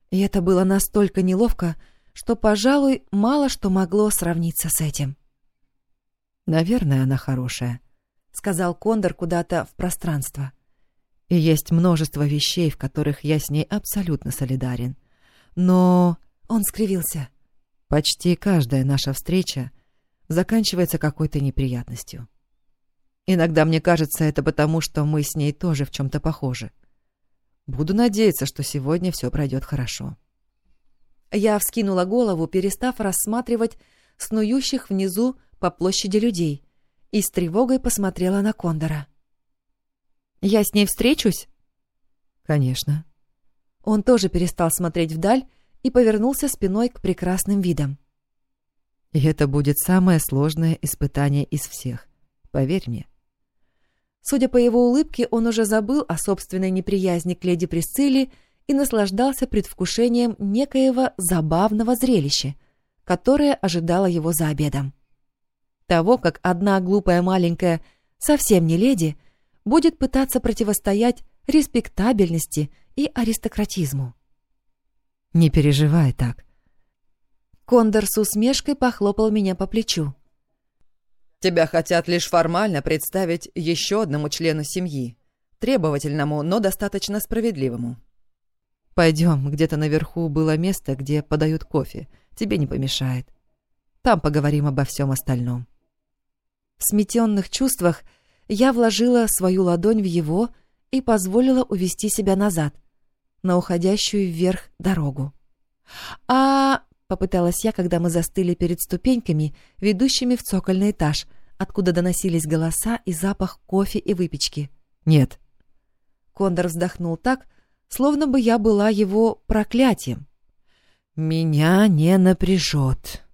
И это было настолько неловко, что, пожалуй, мало что могло сравниться с этим. «Наверное, она хорошая», — сказал Кондор куда-то в пространство. И есть множество вещей, в которых я с ней абсолютно солидарен. Но... Он скривился. Почти каждая наша встреча заканчивается какой-то неприятностью. Иногда мне кажется, это потому, что мы с ней тоже в чем-то похожи. Буду надеяться, что сегодня все пройдет хорошо. Я вскинула голову, перестав рассматривать снующих внизу по площади людей, и с тревогой посмотрела на Кондора. Я с ней встречусь? Конечно. Он тоже перестал смотреть вдаль и повернулся спиной к прекрасным видам. И это будет самое сложное испытание из всех. Поверь мне. Судя по его улыбке, он уже забыл о собственной неприязни к леди Присцилле и наслаждался предвкушением некоего забавного зрелища, которое ожидало его за обедом. Того, как одна глупая маленькая, совсем не леди, будет пытаться противостоять респектабельности и аристократизму. «Не переживай так». Кондор с усмешкой похлопал меня по плечу. «Тебя хотят лишь формально представить еще одному члену семьи, требовательному, но достаточно справедливому». «Пойдем, где-то наверху было место, где подают кофе. Тебе не помешает. Там поговорим обо всем остальном». В сметенных чувствах – я вложила свою ладонь в его и позволила увести себя назад, на уходящую вверх дорогу. «А...» — попыталась я, когда мы застыли перед ступеньками, ведущими в цокольный этаж, откуда доносились голоса и запах кофе и выпечки. «Нет». Кондор вздохнул так, словно бы я была его проклятием. «Меня не напряжет»,